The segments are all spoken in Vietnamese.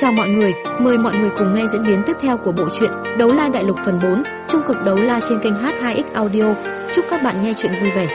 Chào mọi người, mời mọi người cùng nghe diễn biến tiếp theo của bộ truyện Đấu La Đại Lục phần 4, trung cực đấu la trên kênh H2X Audio. Chúc các bạn nghe truyện vui vẻ.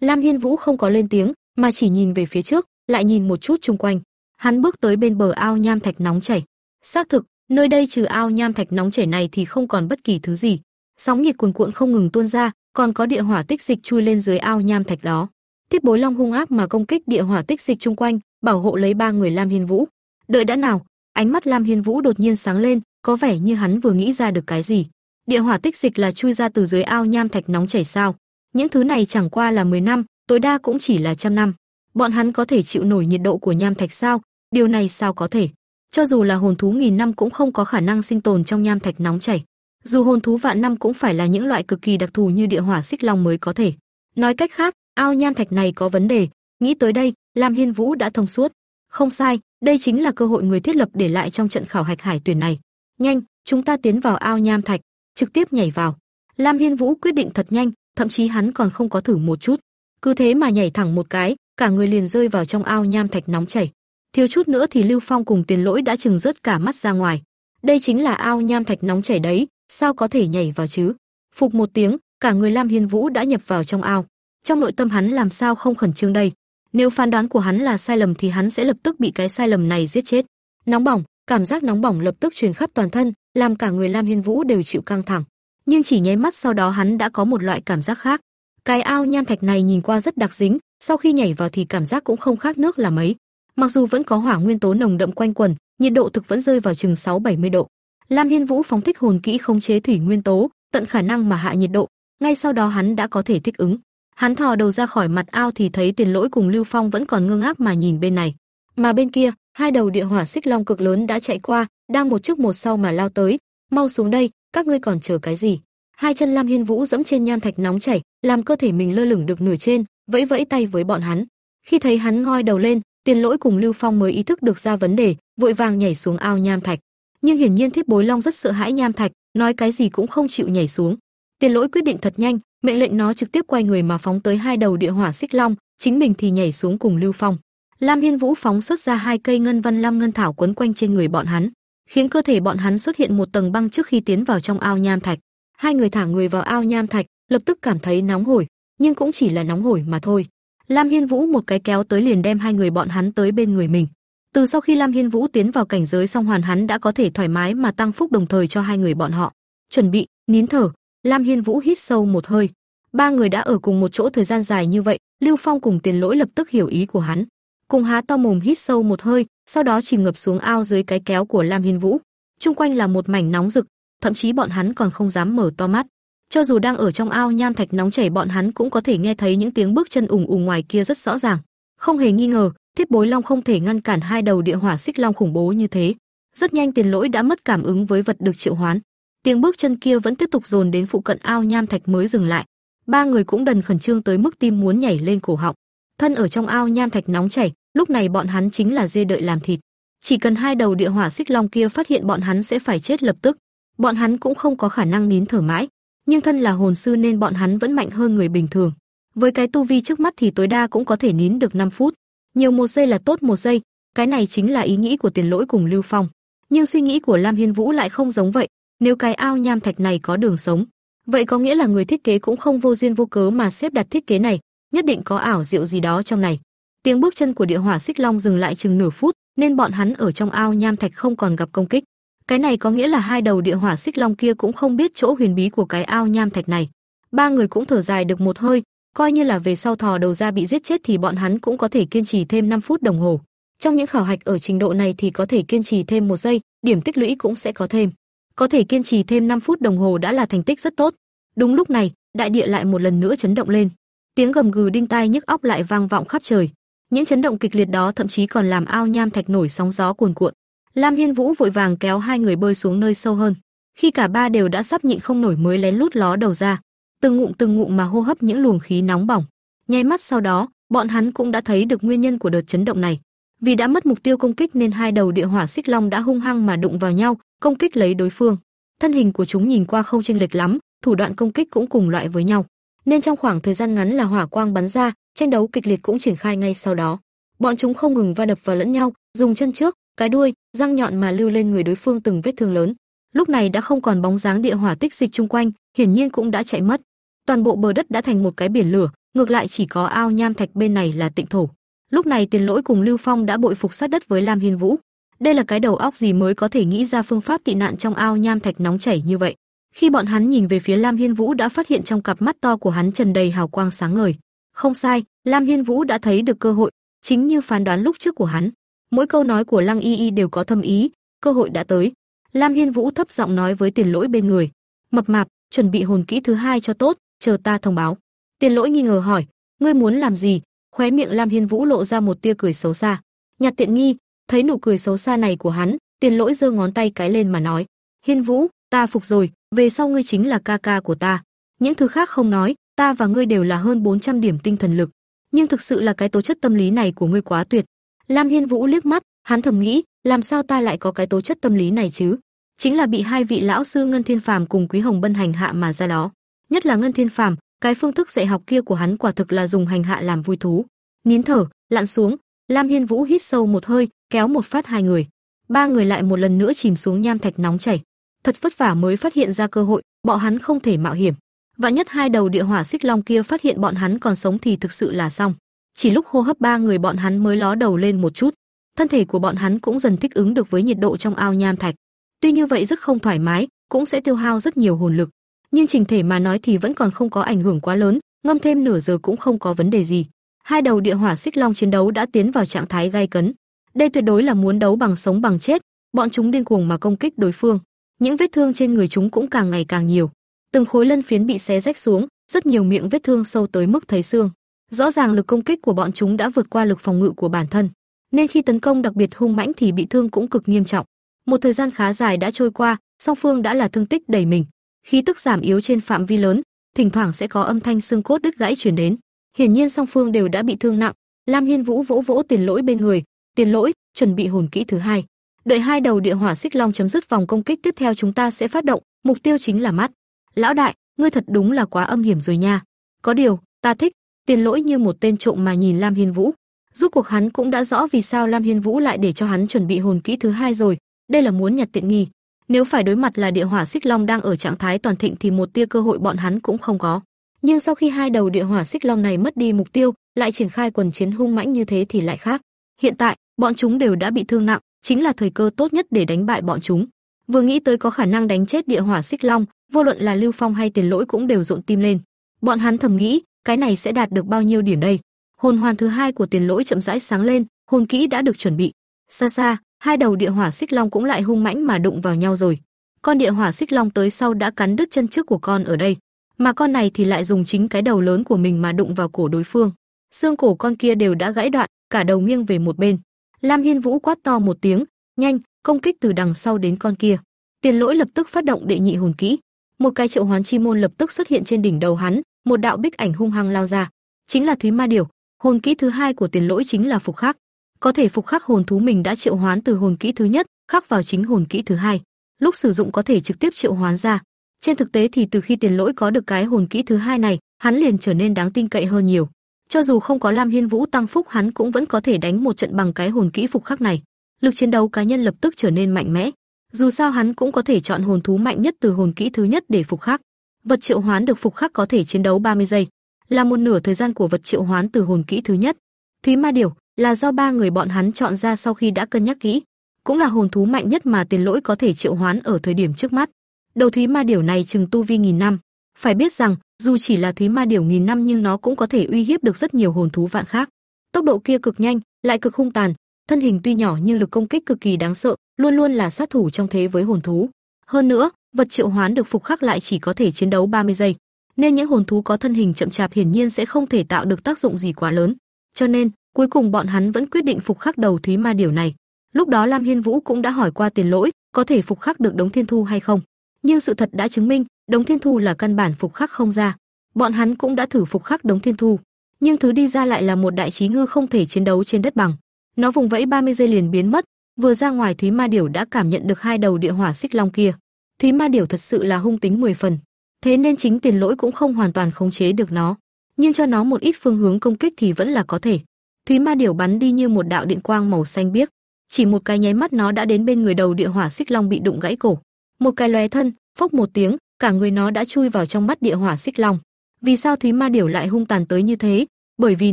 Lam Hiên Vũ không có lên tiếng, mà chỉ nhìn về phía trước, lại nhìn một chút xung quanh. Hắn bước tới bên bờ ao nham thạch nóng chảy. Xác thực, nơi đây trừ ao nham thạch nóng chảy này thì không còn bất kỳ thứ gì. Sóng nhiệt cuồn cuộn không ngừng tuôn ra, còn có địa hỏa tích dịch chui lên dưới ao nham thạch đó. Thiết Bối Long hung ác mà công kích địa hỏa tích dịch chung quanh, bảo hộ lấy ba người Lam Hiên Vũ. Đợi đã nào, ánh mắt Lam Hiên Vũ đột nhiên sáng lên, có vẻ như hắn vừa nghĩ ra được cái gì. Địa hỏa tích dịch là chui ra từ dưới ao nham thạch nóng chảy sao? Những thứ này chẳng qua là 10 năm, tối đa cũng chỉ là trăm năm. Bọn hắn có thể chịu nổi nhiệt độ của nham thạch sao? Điều này sao có thể? Cho dù là hồn thú nghìn năm cũng không có khả năng sinh tồn trong nham thạch nóng chảy. Dù hồn thú vạn năm cũng phải là những loại cực kỳ đặc thù như địa hỏa xích long mới có thể. Nói cách khác, ao nham thạch này có vấn đề, nghĩ tới đây, Lam Hiên Vũ đã thông suốt. Không sai, đây chính là cơ hội người thiết lập để lại trong trận khảo hạch hải tuyển này. Nhanh, chúng ta tiến vào ao nham thạch, trực tiếp nhảy vào. Lam Hiên Vũ quyết định thật nhanh, thậm chí hắn còn không có thử một chút. Cứ thế mà nhảy thẳng một cái, cả người liền rơi vào trong ao nham thạch nóng chảy. Thiếu chút nữa thì Lưu Phong cùng Tiền Lỗi đã chừng rớt cả mắt ra ngoài. Đây chính là ao nham thạch nóng chảy đấy, sao có thể nhảy vào chứ? Phục một tiếng, cả người Lam Hiên Vũ đã nhập vào trong ao. Trong nội tâm hắn làm sao không khẩn trương đây? Nếu phán đoán của hắn là sai lầm thì hắn sẽ lập tức bị cái sai lầm này giết chết. Nóng bỏng, cảm giác nóng bỏng lập tức truyền khắp toàn thân, làm cả người Lam Hiên Vũ đều chịu căng thẳng. Nhưng chỉ nháy mắt sau đó hắn đã có một loại cảm giác khác. Cái ao nham thạch này nhìn qua rất đặc dính, sau khi nhảy vào thì cảm giác cũng không khác nước là mấy. Mặc dù vẫn có hỏa nguyên tố nồng đậm quanh quẩn, nhiệt độ thực vẫn rơi vào chừng 6-70 độ. Lam Hiên Vũ phóng thích hồn kỹ khống chế thủy nguyên tố, tận khả năng mà hạ nhiệt độ, ngay sau đó hắn đã có thể thích ứng. Hắn thò đầu ra khỏi mặt ao thì thấy Tiền Lỗi cùng Lưu Phong vẫn còn ngơ ngác mà nhìn bên này. Mà bên kia, hai đầu địa hỏa xích long cực lớn đã chạy qua, đang một trước một sau mà lao tới. Mau xuống đây, các ngươi còn chờ cái gì? Hai chân Lam Hiên Vũ dẫm trên nham thạch nóng chảy, làm cơ thể mình lơ lửng được nửa trên, vẫy vẫy tay với bọn hắn. Khi thấy hắn ngoi đầu lên, Tiền Lỗi cùng Lưu Phong mới ý thức được ra vấn đề, vội vàng nhảy xuống ao nham thạch. Nhưng hiển nhiên Thiết Bối Long rất sợ hãi nham thạch, nói cái gì cũng không chịu nhảy xuống. Tiền Lỗi quyết định thật nhanh, mệnh lệnh nó trực tiếp quay người mà phóng tới hai đầu địa hỏa xích long, chính mình thì nhảy xuống cùng Lưu Phong. Lam Hiên Vũ phóng xuất ra hai cây ngân văn lam ngân thảo quấn quanh trên người bọn hắn, khiến cơ thể bọn hắn xuất hiện một tầng băng trước khi tiến vào trong ao nham thạch. Hai người thả người vào ao nham thạch, lập tức cảm thấy nóng hổi, nhưng cũng chỉ là nóng hổi mà thôi. Lam Hiên Vũ một cái kéo tới liền đem hai người bọn hắn tới bên người mình. Từ sau khi Lam Hiên Vũ tiến vào cảnh giới song hoàn hắn đã có thể thoải mái mà tăng phúc đồng thời cho hai người bọn họ. Chuẩn bị, nín thở, Lam Hiên Vũ hít sâu một hơi. Ba người đã ở cùng một chỗ thời gian dài như vậy, Lưu Phong cùng Tiền Lỗi lập tức hiểu ý của hắn. Cùng há to mồm hít sâu một hơi, sau đó chìm ngập xuống ao dưới cái kéo của Lam Hiên Vũ. Trung quanh là một mảnh nóng rực, thậm chí bọn hắn còn không dám mở to mắt. Cho dù đang ở trong ao nham thạch nóng chảy bọn hắn cũng có thể nghe thấy những tiếng bước chân ùng ùng ngoài kia rất rõ ràng. Không hề nghi ngờ, Thiết Bối Long không thể ngăn cản hai đầu địa hỏa xích long khủng bố như thế. Rất nhanh Tiền Lỗi đã mất cảm ứng với vật được triệu hoán. Tiếng bước chân kia vẫn tiếp tục dồn đến phụ cận ao nham thạch mới dừng lại. Ba người cũng đần khẩn trương tới mức tim muốn nhảy lên cổ họng. Thân ở trong ao nham thạch nóng chảy, lúc này bọn hắn chính là dê đợi làm thịt. Chỉ cần hai đầu địa hỏa xích long kia phát hiện bọn hắn sẽ phải chết lập tức. Bọn hắn cũng không có khả năng nín thở mãi, nhưng thân là hồn sư nên bọn hắn vẫn mạnh hơn người bình thường. Với cái tu vi trước mắt thì tối đa cũng có thể nín được 5 phút. Nhiều một giây là tốt một giây, cái này chính là ý nghĩ của Tiền Lỗi cùng Lưu Phong. Nhưng suy nghĩ của Lam Hiên Vũ lại không giống vậy, nếu cái ao nham thạch này có đường sống, vậy có nghĩa là người thiết kế cũng không vô duyên vô cớ mà xếp đặt thiết kế này, nhất định có ảo diệu gì đó trong này. Tiếng bước chân của địa hỏa xích long dừng lại chừng nửa phút, nên bọn hắn ở trong ao nham thạch không còn gặp công kích. Cái này có nghĩa là hai đầu địa hỏa xích long kia cũng không biết chỗ huyền bí của cái ao nham thạch này. Ba người cũng thở dài được một hơi, coi như là về sau thò đầu ra bị giết chết thì bọn hắn cũng có thể kiên trì thêm 5 phút đồng hồ. Trong những khảo hạch ở trình độ này thì có thể kiên trì thêm một giây, điểm tích lũy cũng sẽ có thêm. Có thể kiên trì thêm 5 phút đồng hồ đã là thành tích rất tốt. Đúng lúc này, đại địa lại một lần nữa chấn động lên. Tiếng gầm gừ đinh tai nhức óc lại vang vọng khắp trời. Những chấn động kịch liệt đó thậm chí còn làm ao nham thạch nổi sóng gió cuồn cuộn. Lam Hiên Vũ vội vàng kéo hai người bơi xuống nơi sâu hơn. Khi cả ba đều đã sắp nhịn không nổi mới lén lút ló đầu ra, từng ngụm từng ngụm mà hô hấp những luồng khí nóng bỏng. Nháy mắt sau đó, bọn hắn cũng đã thấy được nguyên nhân của đợt chấn động này. Vì đã mất mục tiêu công kích nên hai đầu địa hỏa xích long đã hung hăng mà đụng vào nhau, công kích lấy đối phương. Thân hình của chúng nhìn qua không chênh lệch lắm, thủ đoạn công kích cũng cùng loại với nhau, nên trong khoảng thời gian ngắn là hỏa quang bắn ra, tranh đấu kịch liệt cũng triển khai ngay sau đó. Bọn chúng không ngừng va đập vào lẫn nhau, dùng chân trước, cái đuôi, răng nhọn mà lưu lên người đối phương từng vết thương lớn. Lúc này đã không còn bóng dáng địa hỏa tích dịch chung quanh, hiển nhiên cũng đã chạy mất. Toàn bộ bờ đất đã thành một cái biển lửa, ngược lại chỉ có ao nham thạch bên này là tịnh thổ. Lúc này Tiền Lỗi cùng Lưu Phong đã bội phục sát đất với Lam Hiên Vũ. Đây là cái đầu óc gì mới có thể nghĩ ra phương pháp tị nạn trong ao nham thạch nóng chảy như vậy. Khi bọn hắn nhìn về phía Lam Hiên Vũ đã phát hiện trong cặp mắt to của hắn trần đầy hào quang sáng ngời. Không sai, Lam Hiên Vũ đã thấy được cơ hội, chính như phán đoán lúc trước của hắn. Mỗi câu nói của Lăng Y Y đều có thâm ý, cơ hội đã tới. Lam Hiên Vũ thấp giọng nói với Tiền Lỗi bên người, "Mập mạp, chuẩn bị hồn kỹ thứ hai cho tốt, chờ ta thông báo." Tiền Lỗi nghi ngờ hỏi, "Ngươi muốn làm gì?" Khóe miệng Lam Hiên Vũ lộ ra một tia cười xấu xa. Nhặt tiện nghi, thấy nụ cười xấu xa này của hắn, Tiền Lỗi giơ ngón tay cái lên mà nói, "Hiên Vũ, ta phục rồi, về sau ngươi chính là ca ca của ta. Những thứ khác không nói, ta và ngươi đều là hơn 400 điểm tinh thần lực, nhưng thực sự là cái tố chất tâm lý này của ngươi quá tuyệt." Lam Hiên Vũ liếc mắt, hắn thầm nghĩ, làm sao ta lại có cái tố chất tâm lý này chứ? Chính là bị hai vị lão sư Ngân Thiên Phàm cùng Quý Hồng Bân hành hạ mà ra đó. Nhất là Ngân Thiên Phàm, cái phương thức dạy học kia của hắn quả thực là dùng hành hạ làm vui thú. Nín thở, lặn xuống, Lam Hiên Vũ hít sâu một hơi, kéo một phát hai người. Ba người lại một lần nữa chìm xuống nham thạch nóng chảy. Thật vất vả mới phát hiện ra cơ hội, bọn hắn không thể mạo hiểm. Và nhất hai đầu địa hỏa xích long kia phát hiện bọn hắn còn sống thì thực sự là xong. Chỉ lúc hô hấp ba người bọn hắn mới ló đầu lên một chút, thân thể của bọn hắn cũng dần thích ứng được với nhiệt độ trong ao nham thạch. Tuy như vậy rất không thoải mái, cũng sẽ tiêu hao rất nhiều hồn lực, nhưng trình thể mà nói thì vẫn còn không có ảnh hưởng quá lớn, ngâm thêm nửa giờ cũng không có vấn đề gì. Hai đầu địa hỏa xích long chiến đấu đã tiến vào trạng thái gay cấn. Đây tuyệt đối là muốn đấu bằng sống bằng chết, bọn chúng điên cuồng mà công kích đối phương. Những vết thương trên người chúng cũng càng ngày càng nhiều. Từng khối lân phiến bị xé rách xuống, rất nhiều miệng vết thương sâu tới mức thấy xương. Rõ ràng lực công kích của bọn chúng đã vượt qua lực phòng ngự của bản thân, nên khi tấn công đặc biệt hung mãnh thì bị thương cũng cực nghiêm trọng. Một thời gian khá dài đã trôi qua, song phương đã là thương tích đầy mình, khí tức giảm yếu trên phạm vi lớn, thỉnh thoảng sẽ có âm thanh xương cốt đứt gãy truyền đến. Hiển nhiên song phương đều đã bị thương nặng. Lam Hiên Vũ vỗ vỗ tiền lỗi bên người, "Tiền lỗi, chuẩn bị hồn kỹ thứ hai. Đợi hai đầu địa hỏa xích long chấm dứt vòng công kích tiếp theo chúng ta sẽ phát động, mục tiêu chính là mắt." "Lão đại, ngươi thật đúng là quá âm hiểm rồi nha. Có điều, ta thích." Tiền lỗi như một tên trộm mà nhìn Lam Hiên Vũ. Rốt cuộc hắn cũng đã rõ vì sao Lam Hiên Vũ lại để cho hắn chuẩn bị hồn kỹ thứ hai rồi, đây là muốn nhặt tiện nghi. Nếu phải đối mặt là địa hỏa xích long đang ở trạng thái toàn thịnh thì một tia cơ hội bọn hắn cũng không có. Nhưng sau khi hai đầu địa hỏa xích long này mất đi mục tiêu, lại triển khai quần chiến hung mãnh như thế thì lại khác. Hiện tại, bọn chúng đều đã bị thương nặng, chính là thời cơ tốt nhất để đánh bại bọn chúng. Vừa nghĩ tới có khả năng đánh chết địa hỏa xích long, vô luận là Lưu Phong hay Tiền Lỗi cũng đều rộn tim lên. Bọn hắn thầm nghĩ, cái này sẽ đạt được bao nhiêu điểm đây? Hồn hoàn thứ hai của Tiền Lỗi chậm rãi sáng lên, hồn kỹ đã được chuẩn bị. Xa xa, hai đầu địa hỏa xích long cũng lại hung mãnh mà đụng vào nhau rồi. Con địa hỏa xích long tới sau đã cắn đứt chân trước của con ở đây, mà con này thì lại dùng chính cái đầu lớn của mình mà đụng vào cổ đối phương. Xương cổ con kia đều đã gãy đoạn, cả đầu nghiêng về một bên. Lam Hiên Vũ quát to một tiếng, "Nhanh, công kích từ đằng sau đến con kia." Tiền Lỗi lập tức phát động đệ nhị hồn kỹ. Một cái triệu hoán chi môn lập tức xuất hiện trên đỉnh đầu hắn, một đạo bích ảnh hung hăng lao ra, chính là Thúy Ma Điểu. Hồn kỹ thứ hai của Tiền Lỗi chính là phục khắc có thể phục khắc hồn thú mình đã triệu hoán từ hồn kỹ thứ nhất, khắc vào chính hồn kỹ thứ hai. Lúc sử dụng có thể trực tiếp triệu hoán ra. Trên thực tế thì từ khi Tiền Lỗi có được cái hồn kỹ thứ hai này, hắn liền trở nên đáng tin cậy hơn nhiều. Cho dù không có Lam Hiên Vũ tăng phúc, hắn cũng vẫn có thể đánh một trận bằng cái hồn kỹ phục khắc này. Lực chiến đấu cá nhân lập tức trở nên mạnh mẽ. Dù sao hắn cũng có thể chọn hồn thú mạnh nhất từ hồn kỹ thứ nhất để phục khắc. Vật triệu hoán được phục khắc có thể chiến đấu 30 giây, là một nửa thời gian của vật triệu hoán từ hồn kỹ thứ nhất. Thúy Ma Điểu, là do ba người bọn hắn chọn ra sau khi đã cân nhắc kỹ, cũng là hồn thú mạnh nhất mà Tiền Lỗi có thể triệu hoán ở thời điểm trước mắt. Đầu Thúy Ma Điểu này chừng tu vi nghìn năm, phải biết rằng, dù chỉ là Thúy Ma Điểu nghìn năm nhưng nó cũng có thể uy hiếp được rất nhiều hồn thú vạn khác. Tốc độ kia cực nhanh, lại cực hung tàn, thân hình tuy nhỏ nhưng lực công kích cực kỳ đáng sợ, luôn luôn là sát thủ trong thế với hồn thú. Hơn nữa, vật triệu hoán được phục khắc lại chỉ có thể chiến đấu 30 giây, nên những hồn thú có thân hình chậm chạp hiển nhiên sẽ không thể tạo được tác dụng gì quá lớn. Cho nên, Cuối cùng bọn hắn vẫn quyết định phục khắc đầu Thúy Ma Điểu này. Lúc đó Lam Hiên Vũ cũng đã hỏi qua Tiền Lỗi, có thể phục khắc được Đống Thiên Thu hay không. Nhưng sự thật đã chứng minh, Đống Thiên Thu là căn bản phục khắc không ra. Bọn hắn cũng đã thử phục khắc Đống Thiên Thu, nhưng thứ đi ra lại là một đại trí ngư không thể chiến đấu trên đất bằng. Nó vùng vẫy 30 giây liền biến mất, vừa ra ngoài Thúy Ma Điểu đã cảm nhận được hai đầu địa hỏa xích long kia. Thúy Ma Điểu thật sự là hung tính 10 phần, thế nên chính Tiền Lỗi cũng không hoàn toàn khống chế được nó, nhưng cho nó một ít phương hướng công kích thì vẫn là có thể. Thúy Ma Điểu bắn đi như một đạo điện quang màu xanh biếc, chỉ một cái nháy mắt nó đã đến bên người đầu địa hỏa xích long bị đụng gãy cổ. Một cái lóe thân, phốc một tiếng, cả người nó đã chui vào trong mắt địa hỏa xích long. Vì sao Thúy Ma Điểu lại hung tàn tới như thế? Bởi vì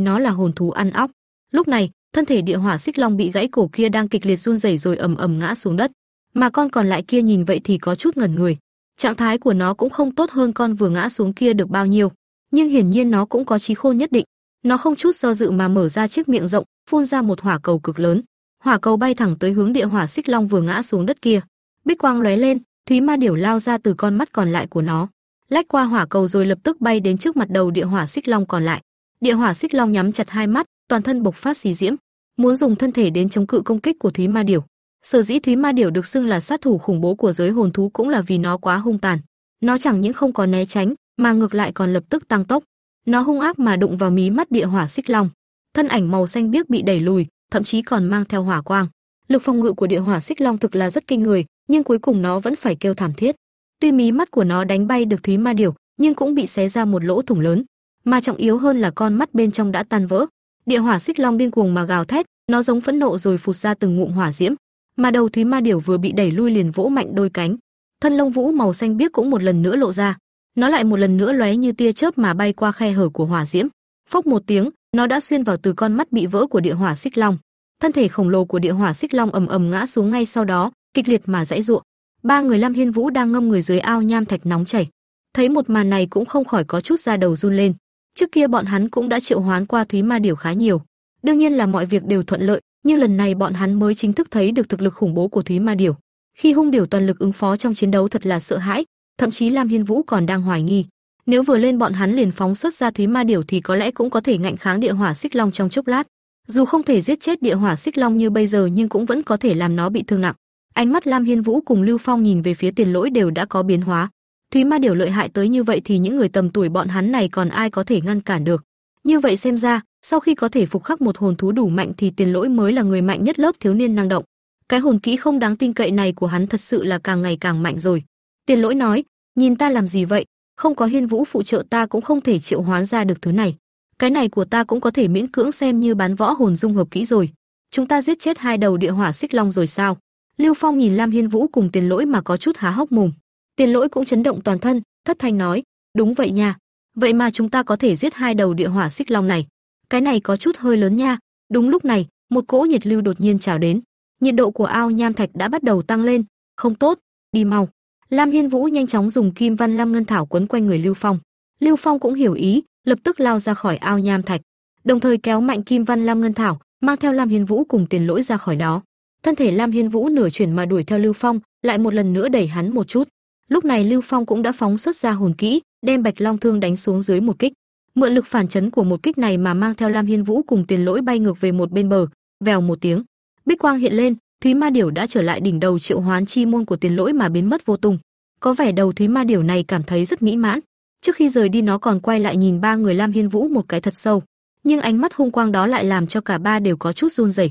nó là hồn thú ăn óc. Lúc này, thân thể địa hỏa xích long bị gãy cổ kia đang kịch liệt run rẩy rồi ầm ầm ngã xuống đất. Mà con còn lại kia nhìn vậy thì có chút ngẩn người. Trạng thái của nó cũng không tốt hơn con vừa ngã xuống kia được bao nhiêu, nhưng hiển nhiên nó cũng có trí khôn nhất định. Nó không chút do dự mà mở ra chiếc miệng rộng, phun ra một hỏa cầu cực lớn. Hỏa cầu bay thẳng tới hướng địa hỏa xích long vừa ngã xuống đất kia. Bích quang lóe lên, Thúy Ma Điểu lao ra từ con mắt còn lại của nó, lách qua hỏa cầu rồi lập tức bay đến trước mặt đầu địa hỏa xích long còn lại. Địa hỏa xích long nhắm chặt hai mắt, toàn thân bộc phát xì diễm, muốn dùng thân thể đến chống cự công kích của Thúy Ma Điểu. Sở dĩ Thúy Ma Điểu được xưng là sát thủ khủng bố của giới hồn thú cũng là vì nó quá hung tàn. Nó chẳng những không có né tránh, mà ngược lại còn lập tức tăng tốc. Nó hung ác mà đụng vào mí mắt địa hỏa xích long. Thân ảnh màu xanh biếc bị đẩy lùi, thậm chí còn mang theo hỏa quang. Lực phòng ngự của địa hỏa xích long thực là rất kinh người, nhưng cuối cùng nó vẫn phải kêu thảm thiết. Tuy mí mắt của nó đánh bay được Thúy Ma Điểu, nhưng cũng bị xé ra một lỗ thủng lớn, mà trọng yếu hơn là con mắt bên trong đã tan vỡ. Địa hỏa xích long điên cuồng mà gào thét, nó giống phẫn nộ rồi phụt ra từng ngụm hỏa diễm, mà đầu Thúy Ma Điểu vừa bị đẩy lui liền vỗ mạnh đôi cánh. Thân lông vũ màu xanh biếc cũng một lần nữa lộ ra, nó lại một lần nữa lóe như tia chớp mà bay qua khe hở của hỏa diễm. Phốc một tiếng, nó đã xuyên vào từ con mắt bị vỡ của địa hỏa xích long. Thân thể khổng lồ của địa hỏa xích long ầm ầm ngã xuống ngay sau đó, kịch liệt mà dãy giụa. Ba người Lam Hiên Vũ đang ngâm người dưới ao nham thạch nóng chảy, thấy một màn này cũng không khỏi có chút da đầu run lên. Trước kia bọn hắn cũng đã triệu hoán qua Thúy Ma Điểu khá nhiều, đương nhiên là mọi việc đều thuận lợi, nhưng lần này bọn hắn mới chính thức thấy được thực lực khủng bố của Thúy Ma Điểu. Khi hung điểu toàn lực ứng phó trong chiến đấu thật là sợ hãi, thậm chí Lam Hiên Vũ còn đang hoài nghi, nếu vừa lên bọn hắn liền phóng xuất ra Thúy Ma Điểu thì có lẽ cũng có thể ngạnh kháng địa hỏa xích long trong chốc lát. Dù không thể giết chết địa hỏa xích long như bây giờ nhưng cũng vẫn có thể làm nó bị thương nặng. Ánh mắt Lam Hiên Vũ cùng Lưu Phong nhìn về phía Tiền Lỗi đều đã có biến hóa. Thúy Ma điều lợi hại tới như vậy thì những người tầm tuổi bọn hắn này còn ai có thể ngăn cản được. Như vậy xem ra, sau khi có thể phục khắc một hồn thú đủ mạnh thì Tiền Lỗi mới là người mạnh nhất lớp thiếu niên năng động. Cái hồn kỹ không đáng tin cậy này của hắn thật sự là càng ngày càng mạnh rồi. Tiền Lỗi nói, nhìn ta làm gì vậy, không có Hiên Vũ phụ trợ ta cũng không thể triệu hoán ra được thứ này. Cái này của ta cũng có thể miễn cưỡng xem như bán võ hồn dung hợp kỹ rồi. Chúng ta giết chết hai đầu địa hỏa xích long rồi sao? Lưu Phong nhìn Lam Hiên Vũ cùng Tiền Lỗi mà có chút há hốc mồm. Tiền Lỗi cũng chấn động toàn thân, thất thanh nói, "Đúng vậy nha, vậy mà chúng ta có thể giết hai đầu địa hỏa xích long này. Cái này có chút hơi lớn nha." Đúng lúc này, một cỗ nhiệt lưu đột nhiên trào đến. Nhiệt độ của ao nham thạch đã bắt đầu tăng lên, không tốt, đi mau. Lam Hiên Vũ nhanh chóng dùng Kim Văn Lam Ngân Thảo quấn quanh người Lưu Phong. Lưu Phong cũng hiểu ý, lập tức lao ra khỏi ao nham thạch, đồng thời kéo mạnh Kim Văn Lam Ngân Thảo, mang theo Lam Hiên Vũ cùng Tiền Lỗi ra khỏi đó. Thân thể Lam Hiên Vũ nửa chuyển mà đuổi theo Lưu Phong, lại một lần nữa đẩy hắn một chút. Lúc này Lưu Phong cũng đã phóng xuất ra hồn kỹ, đem Bạch Long Thương đánh xuống dưới một kích. Mượn lực phản chấn của một kích này mà mang theo Lam Hiên Vũ cùng Tiền Lỗi bay ngược về một bên bờ, vèo một tiếng, bích quang hiện lên, Thúy Ma Điểu đã trở lại đỉnh đầu triệu hoán chi môn của Tiền Lỗi mà biến mất vô tung. Có vẻ đầu Thúy Ma Điểu này cảm thấy rất mỹ mãn. Trước khi rời đi nó còn quay lại nhìn ba người Lam Hiên Vũ một cái thật sâu, nhưng ánh mắt hung quang đó lại làm cho cả ba đều có chút run rẩy.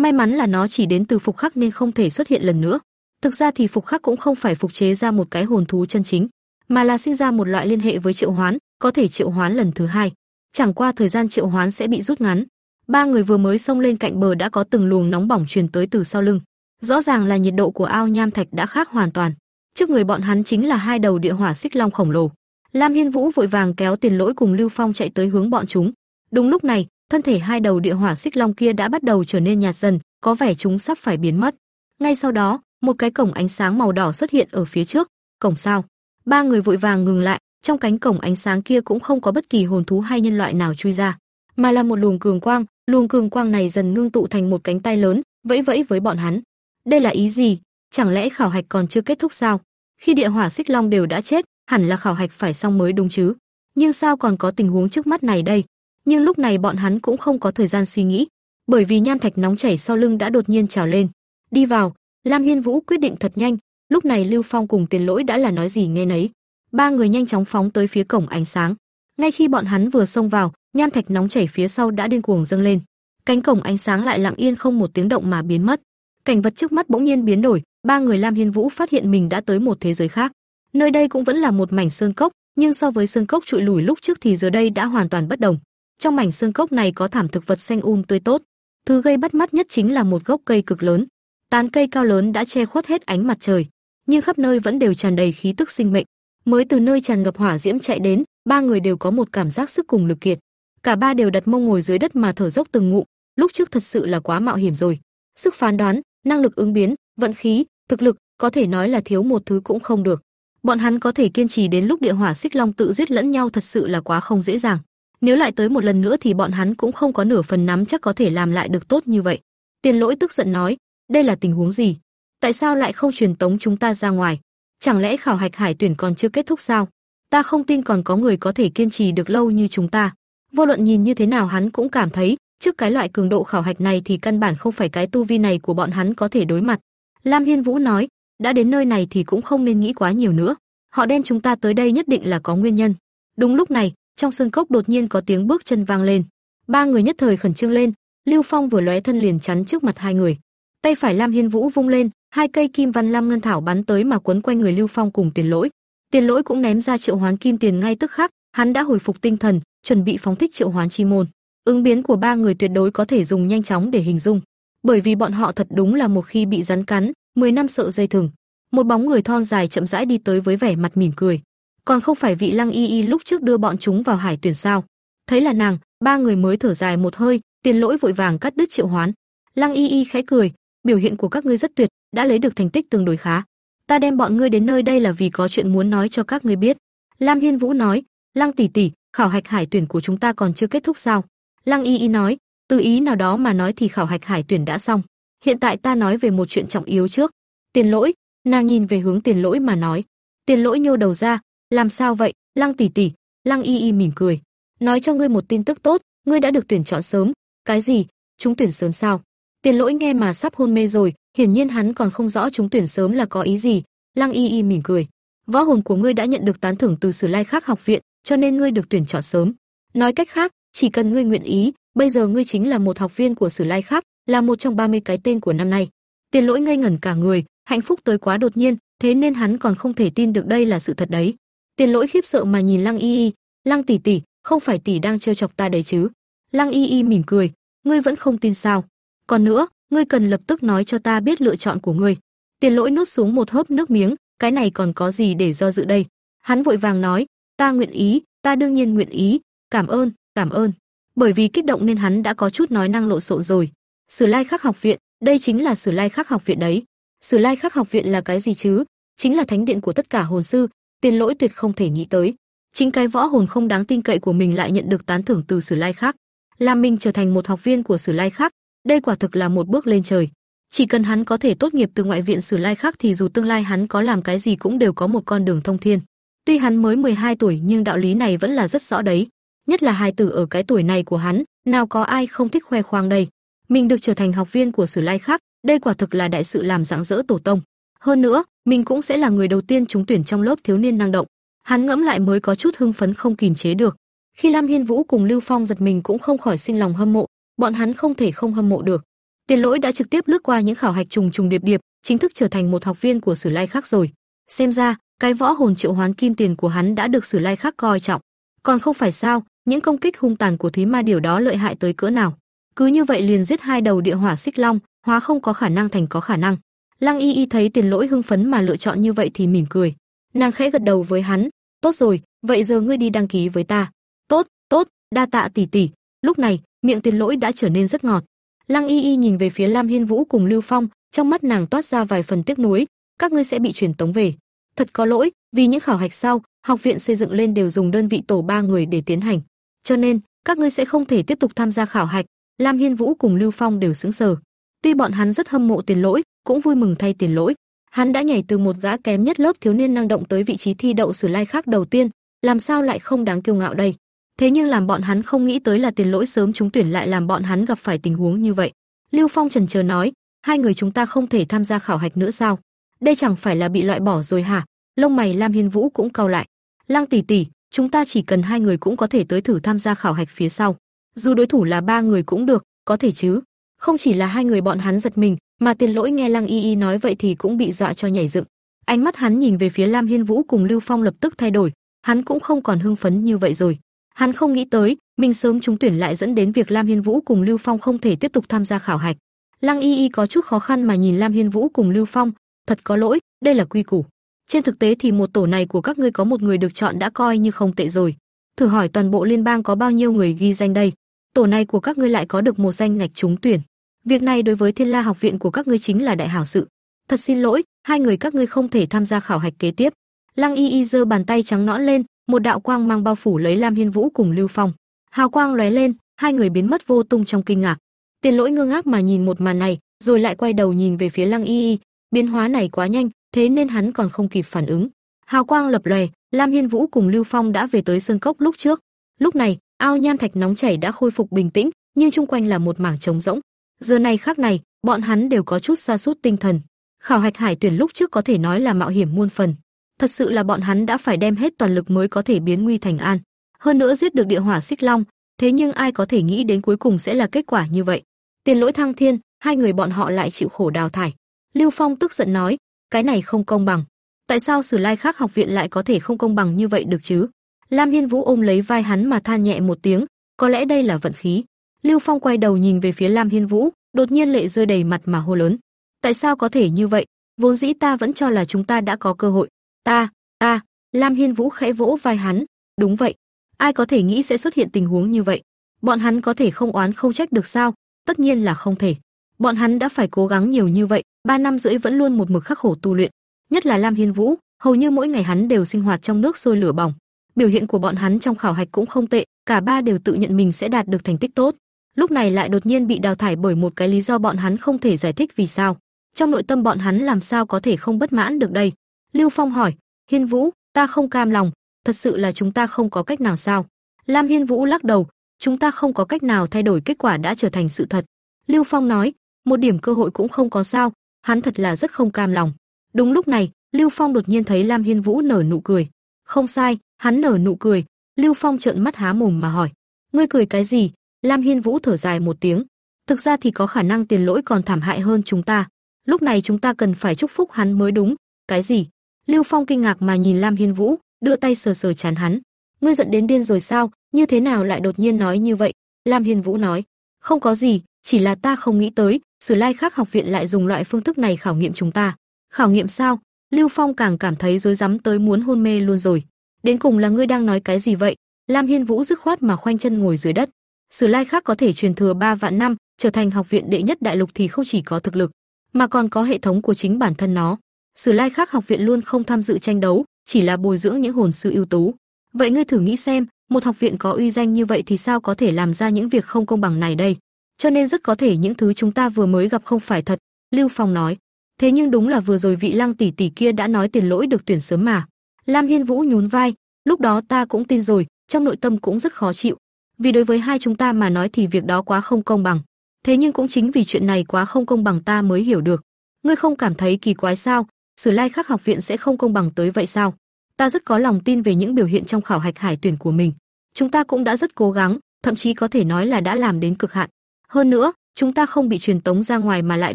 May mắn là nó chỉ đến từ phục khắc nên không thể xuất hiện lần nữa. Thực ra thì phục khắc cũng không phải phục chế ra một cái hồn thú chân chính, mà là sinh ra một loại liên hệ với triệu hoán, có thể triệu hoán lần thứ hai. Chẳng qua thời gian triệu hoán sẽ bị rút ngắn. Ba người vừa mới xông lên cạnh bờ đã có từng luồng nóng bỏng truyền tới từ sau lưng. Rõ ràng là nhiệt độ của ao nham thạch đã khác hoàn toàn. Trước người bọn hắn chính là hai đầu địa hỏa xích long khổng lồ. Lam Hiên Vũ vội vàng kéo Tiền Lỗi cùng Lưu Phong chạy tới hướng bọn chúng. Đúng lúc này, thân thể hai đầu địa hỏa xích long kia đã bắt đầu trở nên nhạt dần, có vẻ chúng sắp phải biến mất. Ngay sau đó, một cái cổng ánh sáng màu đỏ xuất hiện ở phía trước, cổng sao. Ba người vội vàng ngừng lại, trong cánh cổng ánh sáng kia cũng không có bất kỳ hồn thú hay nhân loại nào chui ra, mà là một luồng cường quang, luồng cường quang này dần ngưng tụ thành một cánh tay lớn, vẫy vẫy với bọn hắn. Đây là ý gì? Chẳng lẽ khảo hạch còn chưa kết thúc sao? Khi địa hỏa xích long đều đã chết, hẳn là khảo hạch phải xong mới đúng chứ. Nhưng sao còn có tình huống trước mắt này đây? Nhưng lúc này bọn hắn cũng không có thời gian suy nghĩ, bởi vì nham thạch nóng chảy sau lưng đã đột nhiên trào lên. Đi vào, Lam Hiên Vũ quyết định thật nhanh, lúc này Lưu Phong cùng Tiền Lỗi đã là nói gì nghe nấy. Ba người nhanh chóng phóng tới phía cổng ánh sáng. Ngay khi bọn hắn vừa xông vào, nham thạch nóng chảy phía sau đã điên cuồng dâng lên. Cánh cổng ánh sáng lại lặng yên không một tiếng động mà biến mất. Cảnh vật trước mắt bỗng nhiên biến đổi, ba người Lam Hiên Vũ phát hiện mình đã tới một thế giới khác. Nơi đây cũng vẫn là một mảnh sơn cốc, nhưng so với sơn cốc trụi lùi lúc trước thì giờ đây đã hoàn toàn bất đồng. Trong mảnh sơn cốc này có thảm thực vật xanh um tươi tốt, thứ gây bắt mắt nhất chính là một gốc cây cực lớn. Tán cây cao lớn đã che khuất hết ánh mặt trời, nhưng khắp nơi vẫn đều tràn đầy khí tức sinh mệnh. Mới từ nơi tràn ngập hỏa diễm chạy đến, ba người đều có một cảm giác sức cùng lực kiệt. Cả ba đều đặt mông ngồi dưới đất mà thở dốc từng ngụm, lúc trước thật sự là quá mạo hiểm rồi. Sức phán đoán, năng lực ứng biến, vận khí, thực lực, có thể nói là thiếu một thứ cũng không được. Bọn hắn có thể kiên trì đến lúc địa hỏa xích long tự giết lẫn nhau thật sự là quá không dễ dàng. Nếu lại tới một lần nữa thì bọn hắn cũng không có nửa phần nắm chắc có thể làm lại được tốt như vậy. Tiền Lỗi tức giận nói, đây là tình huống gì? Tại sao lại không truyền tống chúng ta ra ngoài? Chẳng lẽ khảo hạch hải tuyển còn chưa kết thúc sao? Ta không tin còn có người có thể kiên trì được lâu như chúng ta. Vô luận nhìn như thế nào hắn cũng cảm thấy, trước cái loại cường độ khảo hạch này thì căn bản không phải cái tu vi này của bọn hắn có thể đối mặt. Lam Hiên Vũ nói, đã đến nơi này thì cũng không nên nghĩ quá nhiều nữa. Họ đem chúng ta tới đây nhất định là có nguyên nhân. Đúng lúc này, trong sơn cốc đột nhiên có tiếng bước chân vang lên. Ba người nhất thời khẩn trương lên, Lưu Phong vừa lóe thân liền chắn trước mặt hai người. Tay phải Lam Hiên Vũ vung lên, hai cây kim văn lam ngân thảo bắn tới mà quấn quanh người Lưu Phong cùng Tiền Lỗi. Tiền Lỗi cũng ném ra triệu hoán kim tiền ngay tức khắc, hắn đã hồi phục tinh thần, chuẩn bị phóng thích triệu hoán chi môn. Ứng biến của ba người tuyệt đối có thể dùng nhanh chóng để hình dung, bởi vì bọn họ thật đúng là một khi bị rắn cắn, 10 năm sợ dây thừng. Một bóng người thon dài chậm rãi đi tới với vẻ mặt mỉm cười. Còn không phải vị Lăng Y Y lúc trước đưa bọn chúng vào hải tuyển sao? Thấy là nàng, ba người mới thở dài một hơi, Tiền Lỗi vội vàng cắt đứt triệu hoán. Lăng Y Y khẽ cười, biểu hiện của các ngươi rất tuyệt, đã lấy được thành tích tương đối khá. Ta đem bọn ngươi đến nơi đây là vì có chuyện muốn nói cho các ngươi biết." Lam Hiên Vũ nói, "Lăng tỷ tỷ, khảo hạch hải tuyển của chúng ta còn chưa kết thúc sao?" Lăng Y Y nói, "Từ ý nào đó mà nói thì khảo hạch hải tuyển đã xong. Hiện tại ta nói về một chuyện trọng yếu trước." Tiền Lỗi, nàng nhìn về hướng Tiền Lỗi mà nói. Tiền Lỗi nhô đầu ra, "Làm sao vậy, Lăng tỷ tỷ?" Lăng Y Y mỉm cười, "Nói cho ngươi một tin tức tốt, ngươi đã được tuyển chọn sớm." "Cái gì? Chúng tuyển sớm sao?" Tiền Lỗi nghe mà sắp hôn mê rồi, hiển nhiên hắn còn không rõ chúng tuyển sớm là có ý gì. Lăng Y Y mỉm cười, võ hồn của ngươi đã nhận được tán thưởng từ Sử Lai Khắc học viện, cho nên ngươi được tuyển chọn sớm. Nói cách khác, chỉ cần ngươi nguyện ý, bây giờ ngươi chính là một học viên của Sử Lai Khắc, là một trong 30 cái tên của năm nay. Tiền Lỗi ngây ngẩn cả người, hạnh phúc tới quá đột nhiên, thế nên hắn còn không thể tin được đây là sự thật đấy. Tiền Lỗi khiếp sợ mà nhìn Lăng Y Y, "Lăng tỷ tỷ, không phải tỷ đang trêu chọc ta đấy chứ?" Lăng Y Y mỉm cười, "Ngươi vẫn không tin sao? Còn nữa, ngươi cần lập tức nói cho ta biết lựa chọn của ngươi." Tiền Lỗi nuốt xuống một hớp nước miếng, cái này còn có gì để do dự đây? Hắn vội vàng nói, "Ta nguyện ý, ta đương nhiên nguyện ý, cảm ơn, cảm ơn." Bởi vì kích động nên hắn đã có chút nói năng lộn xộn rồi. Sử Lai Khắc học viện, đây chính là Sử Lai Khắc học viện đấy. Sử Lai Khắc học viện là cái gì chứ? Chính là thánh điện của tất cả hồn sư, Tiền Lỗi tuyệt không thể nghĩ tới. Chính cái võ hồn không đáng tin cậy của mình lại nhận được tán thưởng từ Sử Lai Khắc, làm mình trở thành một học viên của Sử Lai Khắc, đây quả thực là một bước lên trời. Chỉ cần hắn có thể tốt nghiệp từ ngoại viện Sử Lai khác thì dù tương lai hắn có làm cái gì cũng đều có một con đường thông thiên. Tuy hắn mới 12 tuổi nhưng đạo lý này vẫn là rất rõ đấy, nhất là hài tử ở cái tuổi này của hắn, nào có ai không thích khoe khoang đây. Mình được trở thành học viên của Sử Lai khác, đây quả thực là đại sự làm rạng rỡ tổ tông. Hơn nữa, mình cũng sẽ là người đầu tiên trúng tuyển trong lớp thiếu niên năng động. Hắn ngẫm lại mới có chút hưng phấn không kìm chế được. Khi Lam Hiên Vũ cùng Lưu Phong giật mình cũng không khỏi sinh lòng hâm mộ, bọn hắn không thể không hâm mộ được. Tiền Lỗi đã trực tiếp lướt qua những khảo hạch trùng trùng điệp điệp, chính thức trở thành một học viên của Sử Lai Khắc rồi. Xem ra, cái võ hồn triệu hoán kim tiền của hắn đã được Sử Lai Khắc coi trọng. Còn không phải sao, những công kích hung tàn của Thúy Ma điều đó lợi hại tới cỡ nào. Cứ như vậy liền giết hai đầu địa hỏa xích long, hóa không có khả năng thành có khả năng. Lăng Y Y thấy Tiền Lỗi hưng phấn mà lựa chọn như vậy thì mỉm cười. Nàng khẽ gật đầu với hắn, "Tốt rồi, vậy giờ ngươi đi đăng ký với ta." "Tốt, tốt, đa tạ tỷ tỷ." Lúc này, miệng tiền lỗi đã trở nên rất ngọt. Lăng Y Y nhìn về phía Lam Hiên Vũ cùng Lưu Phong, trong mắt nàng toát ra vài phần tiếc nuối, các ngươi sẽ bị truyền tống về. Thật có lỗi, vì những khảo hạch sau, học viện xây dựng lên đều dùng đơn vị tổ ba người để tiến hành, cho nên các ngươi sẽ không thể tiếp tục tham gia khảo hạch. Lam Hiên Vũ cùng Lưu Phong đều sững sờ. Tuy bọn hắn rất hâm mộ Tiền Lỗi, cũng vui mừng thay Tiền Lỗi. Hắn đã nhảy từ một gã kém nhất lớp thiếu niên năng động tới vị trí thi đậu sử lai khác đầu tiên, làm sao lại không đáng kiêu ngạo đây? Thế nhưng làm bọn hắn không nghĩ tới là tiền lỗi sớm trúng tuyển lại làm bọn hắn gặp phải tình huống như vậy. Lưu Phong trần chờ nói, hai người chúng ta không thể tham gia khảo hạch nữa sao? Đây chẳng phải là bị loại bỏ rồi hả? Lông mày Lam Hiên Vũ cũng cau lại. Lăng tỷ tỷ, chúng ta chỉ cần hai người cũng có thể tới thử tham gia khảo hạch phía sau. Dù đối thủ là ba người cũng được, có thể chứ? Không chỉ là hai người bọn hắn giật mình, mà tiền lỗi nghe Lăng Y Y nói vậy thì cũng bị dọa cho nhảy dựng. Ánh mắt hắn nhìn về phía Lam Hiên Vũ cùng Lưu Phong lập tức thay đổi, hắn cũng không còn hưng phấn như vậy rồi Hắn không nghĩ tới, mình sớm trúng tuyển lại dẫn đến việc Lam Hiên Vũ cùng Lưu Phong không thể tiếp tục tham gia khảo hạch. Lăng Y Y có chút khó khăn mà nhìn Lam Hiên Vũ cùng Lưu Phong, thật có lỗi, đây là quy củ. Trên thực tế thì một tổ này của các ngươi có một người được chọn đã coi như không tệ rồi. Thử hỏi toàn bộ liên bang có bao nhiêu người ghi danh đây? Tổ này của các ngươi lại có được một danh ngạch trúng tuyển. Việc này đối với Thiên La học viện của các ngươi chính là đại hảo sự. Thật xin lỗi, hai người các ngươi không thể tham gia khảo hạch kế tiếp. Lăng Y Y giơ bàn tay trắng nõn lên, một đạo quang mang bao phủ lấy Lam Hiên Vũ cùng Lưu Phong. Hào quang lóe lên, hai người biến mất vô tung trong kinh ngạc. Tiền Lỗi ngơ ngác mà nhìn một màn này, rồi lại quay đầu nhìn về phía Lăng Y Y, biến hóa này quá nhanh, thế nên hắn còn không kịp phản ứng. Hào quang lập lòe, Lam Hiên Vũ cùng Lưu Phong đã về tới sơn cốc lúc trước. Lúc này, ao nham thạch nóng chảy đã khôi phục bình tĩnh, nhưng chung quanh là một mảng trống rỗng. Giờ này khắc này, bọn hắn đều có chút sa sút tinh thần. Khảo hạch hải tuyển lúc trước có thể nói là mạo hiểm muôn phần. Thật sự là bọn hắn đã phải đem hết toàn lực mới có thể biến nguy thành an. Hơn nữa giết được địa hỏa xích long, thế nhưng ai có thể nghĩ đến cuối cùng sẽ là kết quả như vậy. Tiền lỗi thăng thiên, hai người bọn họ lại chịu khổ đào thải. Lưu Phong tức giận nói, cái này không công bằng. Tại sao Sử Lai khác học viện lại có thể không công bằng như vậy được chứ? Lam Hiên Vũ ôm lấy vai hắn mà than nhẹ một tiếng, có lẽ đây là vận khí. Lưu Phong quay đầu nhìn về phía Lam Hiên Vũ, đột nhiên lệ rơi đầy mặt mà hô lớn. Tại sao có thể như vậy? Vốn dĩ ta vẫn cho là chúng ta đã có cơ hội. Ta, ta, Lam Hiên Vũ khẽ vỗ vai hắn, đúng vậy. Ai có thể nghĩ sẽ xuất hiện tình huống như vậy? Bọn hắn có thể không oán không trách được sao? Tất nhiên là không thể. Bọn hắn đã phải cố gắng nhiều như vậy, ba năm rưỡi vẫn luôn một mực khắc khổ tu luyện, nhất là Lam Hiên Vũ, hầu như mỗi ngày hắn đều sinh hoạt trong nước sôi lửa bỏng. Biểu hiện của bọn hắn trong khảo hạch cũng không tệ, cả ba đều tự nhận mình sẽ đạt được thành tích tốt. Lúc này lại đột nhiên bị đào thải bởi một cái lý do bọn hắn không thể giải thích vì sao. Trong nội tâm bọn hắn làm sao có thể không bất mãn được đây? Lưu Phong hỏi, "Hiên Vũ, ta không cam lòng, thật sự là chúng ta không có cách nào sao?" Lam Hiên Vũ lắc đầu, "Chúng ta không có cách nào thay đổi kết quả đã trở thành sự thật." Lưu Phong nói, "Một điểm cơ hội cũng không có sao?" Hắn thật là rất không cam lòng. Đúng lúc này, Lưu Phong đột nhiên thấy Lam Hiên Vũ nở nụ cười. Không sai, hắn nở nụ cười. Lưu Phong trợn mắt há mồm mà hỏi: "Ngươi cười cái gì?" Lam Hiên Vũ thở dài một tiếng. Thực ra thì có khả năng tiền lỗi còn thảm hại hơn chúng ta. Lúc này chúng ta cần phải chúc phúc hắn mới đúng. Cái gì? Lưu Phong kinh ngạc mà nhìn Lam Hiên Vũ, đưa tay sờ sờ chán hắn. Ngươi giận đến điên rồi sao? Như thế nào lại đột nhiên nói như vậy? Lam Hiên Vũ nói, không có gì, chỉ là ta không nghĩ tới, Sử Lai khác học viện lại dùng loại phương thức này khảo nghiệm chúng ta. Khảo nghiệm sao? Lưu Phong càng cảm thấy rối rắm tới muốn hôn mê luôn rồi. Đến cùng là ngươi đang nói cái gì vậy? Lam Hiên Vũ dứt khoát mà khoanh chân ngồi dưới đất. Sử Lai khác có thể truyền thừa 3 vạn năm, trở thành học viện đệ nhất đại lục thì không chỉ có thực lực, mà còn có hệ thống của chính bản thân nó. Sử Lai khác học viện luôn không tham dự tranh đấu, chỉ là bồi dưỡng những hồn sư ưu tú. Vậy ngươi thử nghĩ xem, một học viện có uy danh như vậy thì sao có thể làm ra những việc không công bằng này đây? Cho nên rất có thể những thứ chúng ta vừa mới gặp không phải thật, Lưu Phong nói. Thế nhưng đúng là vừa rồi vị Lăng tỷ tỷ kia đã nói tiền lỗi được tuyển sớm mà. Lam Hiên Vũ nhún vai, lúc đó ta cũng tin rồi, trong nội tâm cũng rất khó chịu, vì đối với hai chúng ta mà nói thì việc đó quá không công bằng. Thế nhưng cũng chính vì chuyện này quá không công bằng ta mới hiểu được. Ngươi không cảm thấy kỳ quái sao? Sử Lai Khắc học viện sẽ không công bằng tới vậy sao? Ta rất có lòng tin về những biểu hiện trong khảo hạch hải tuyển của mình. Chúng ta cũng đã rất cố gắng, thậm chí có thể nói là đã làm đến cực hạn. Hơn nữa, chúng ta không bị truyền tống ra ngoài mà lại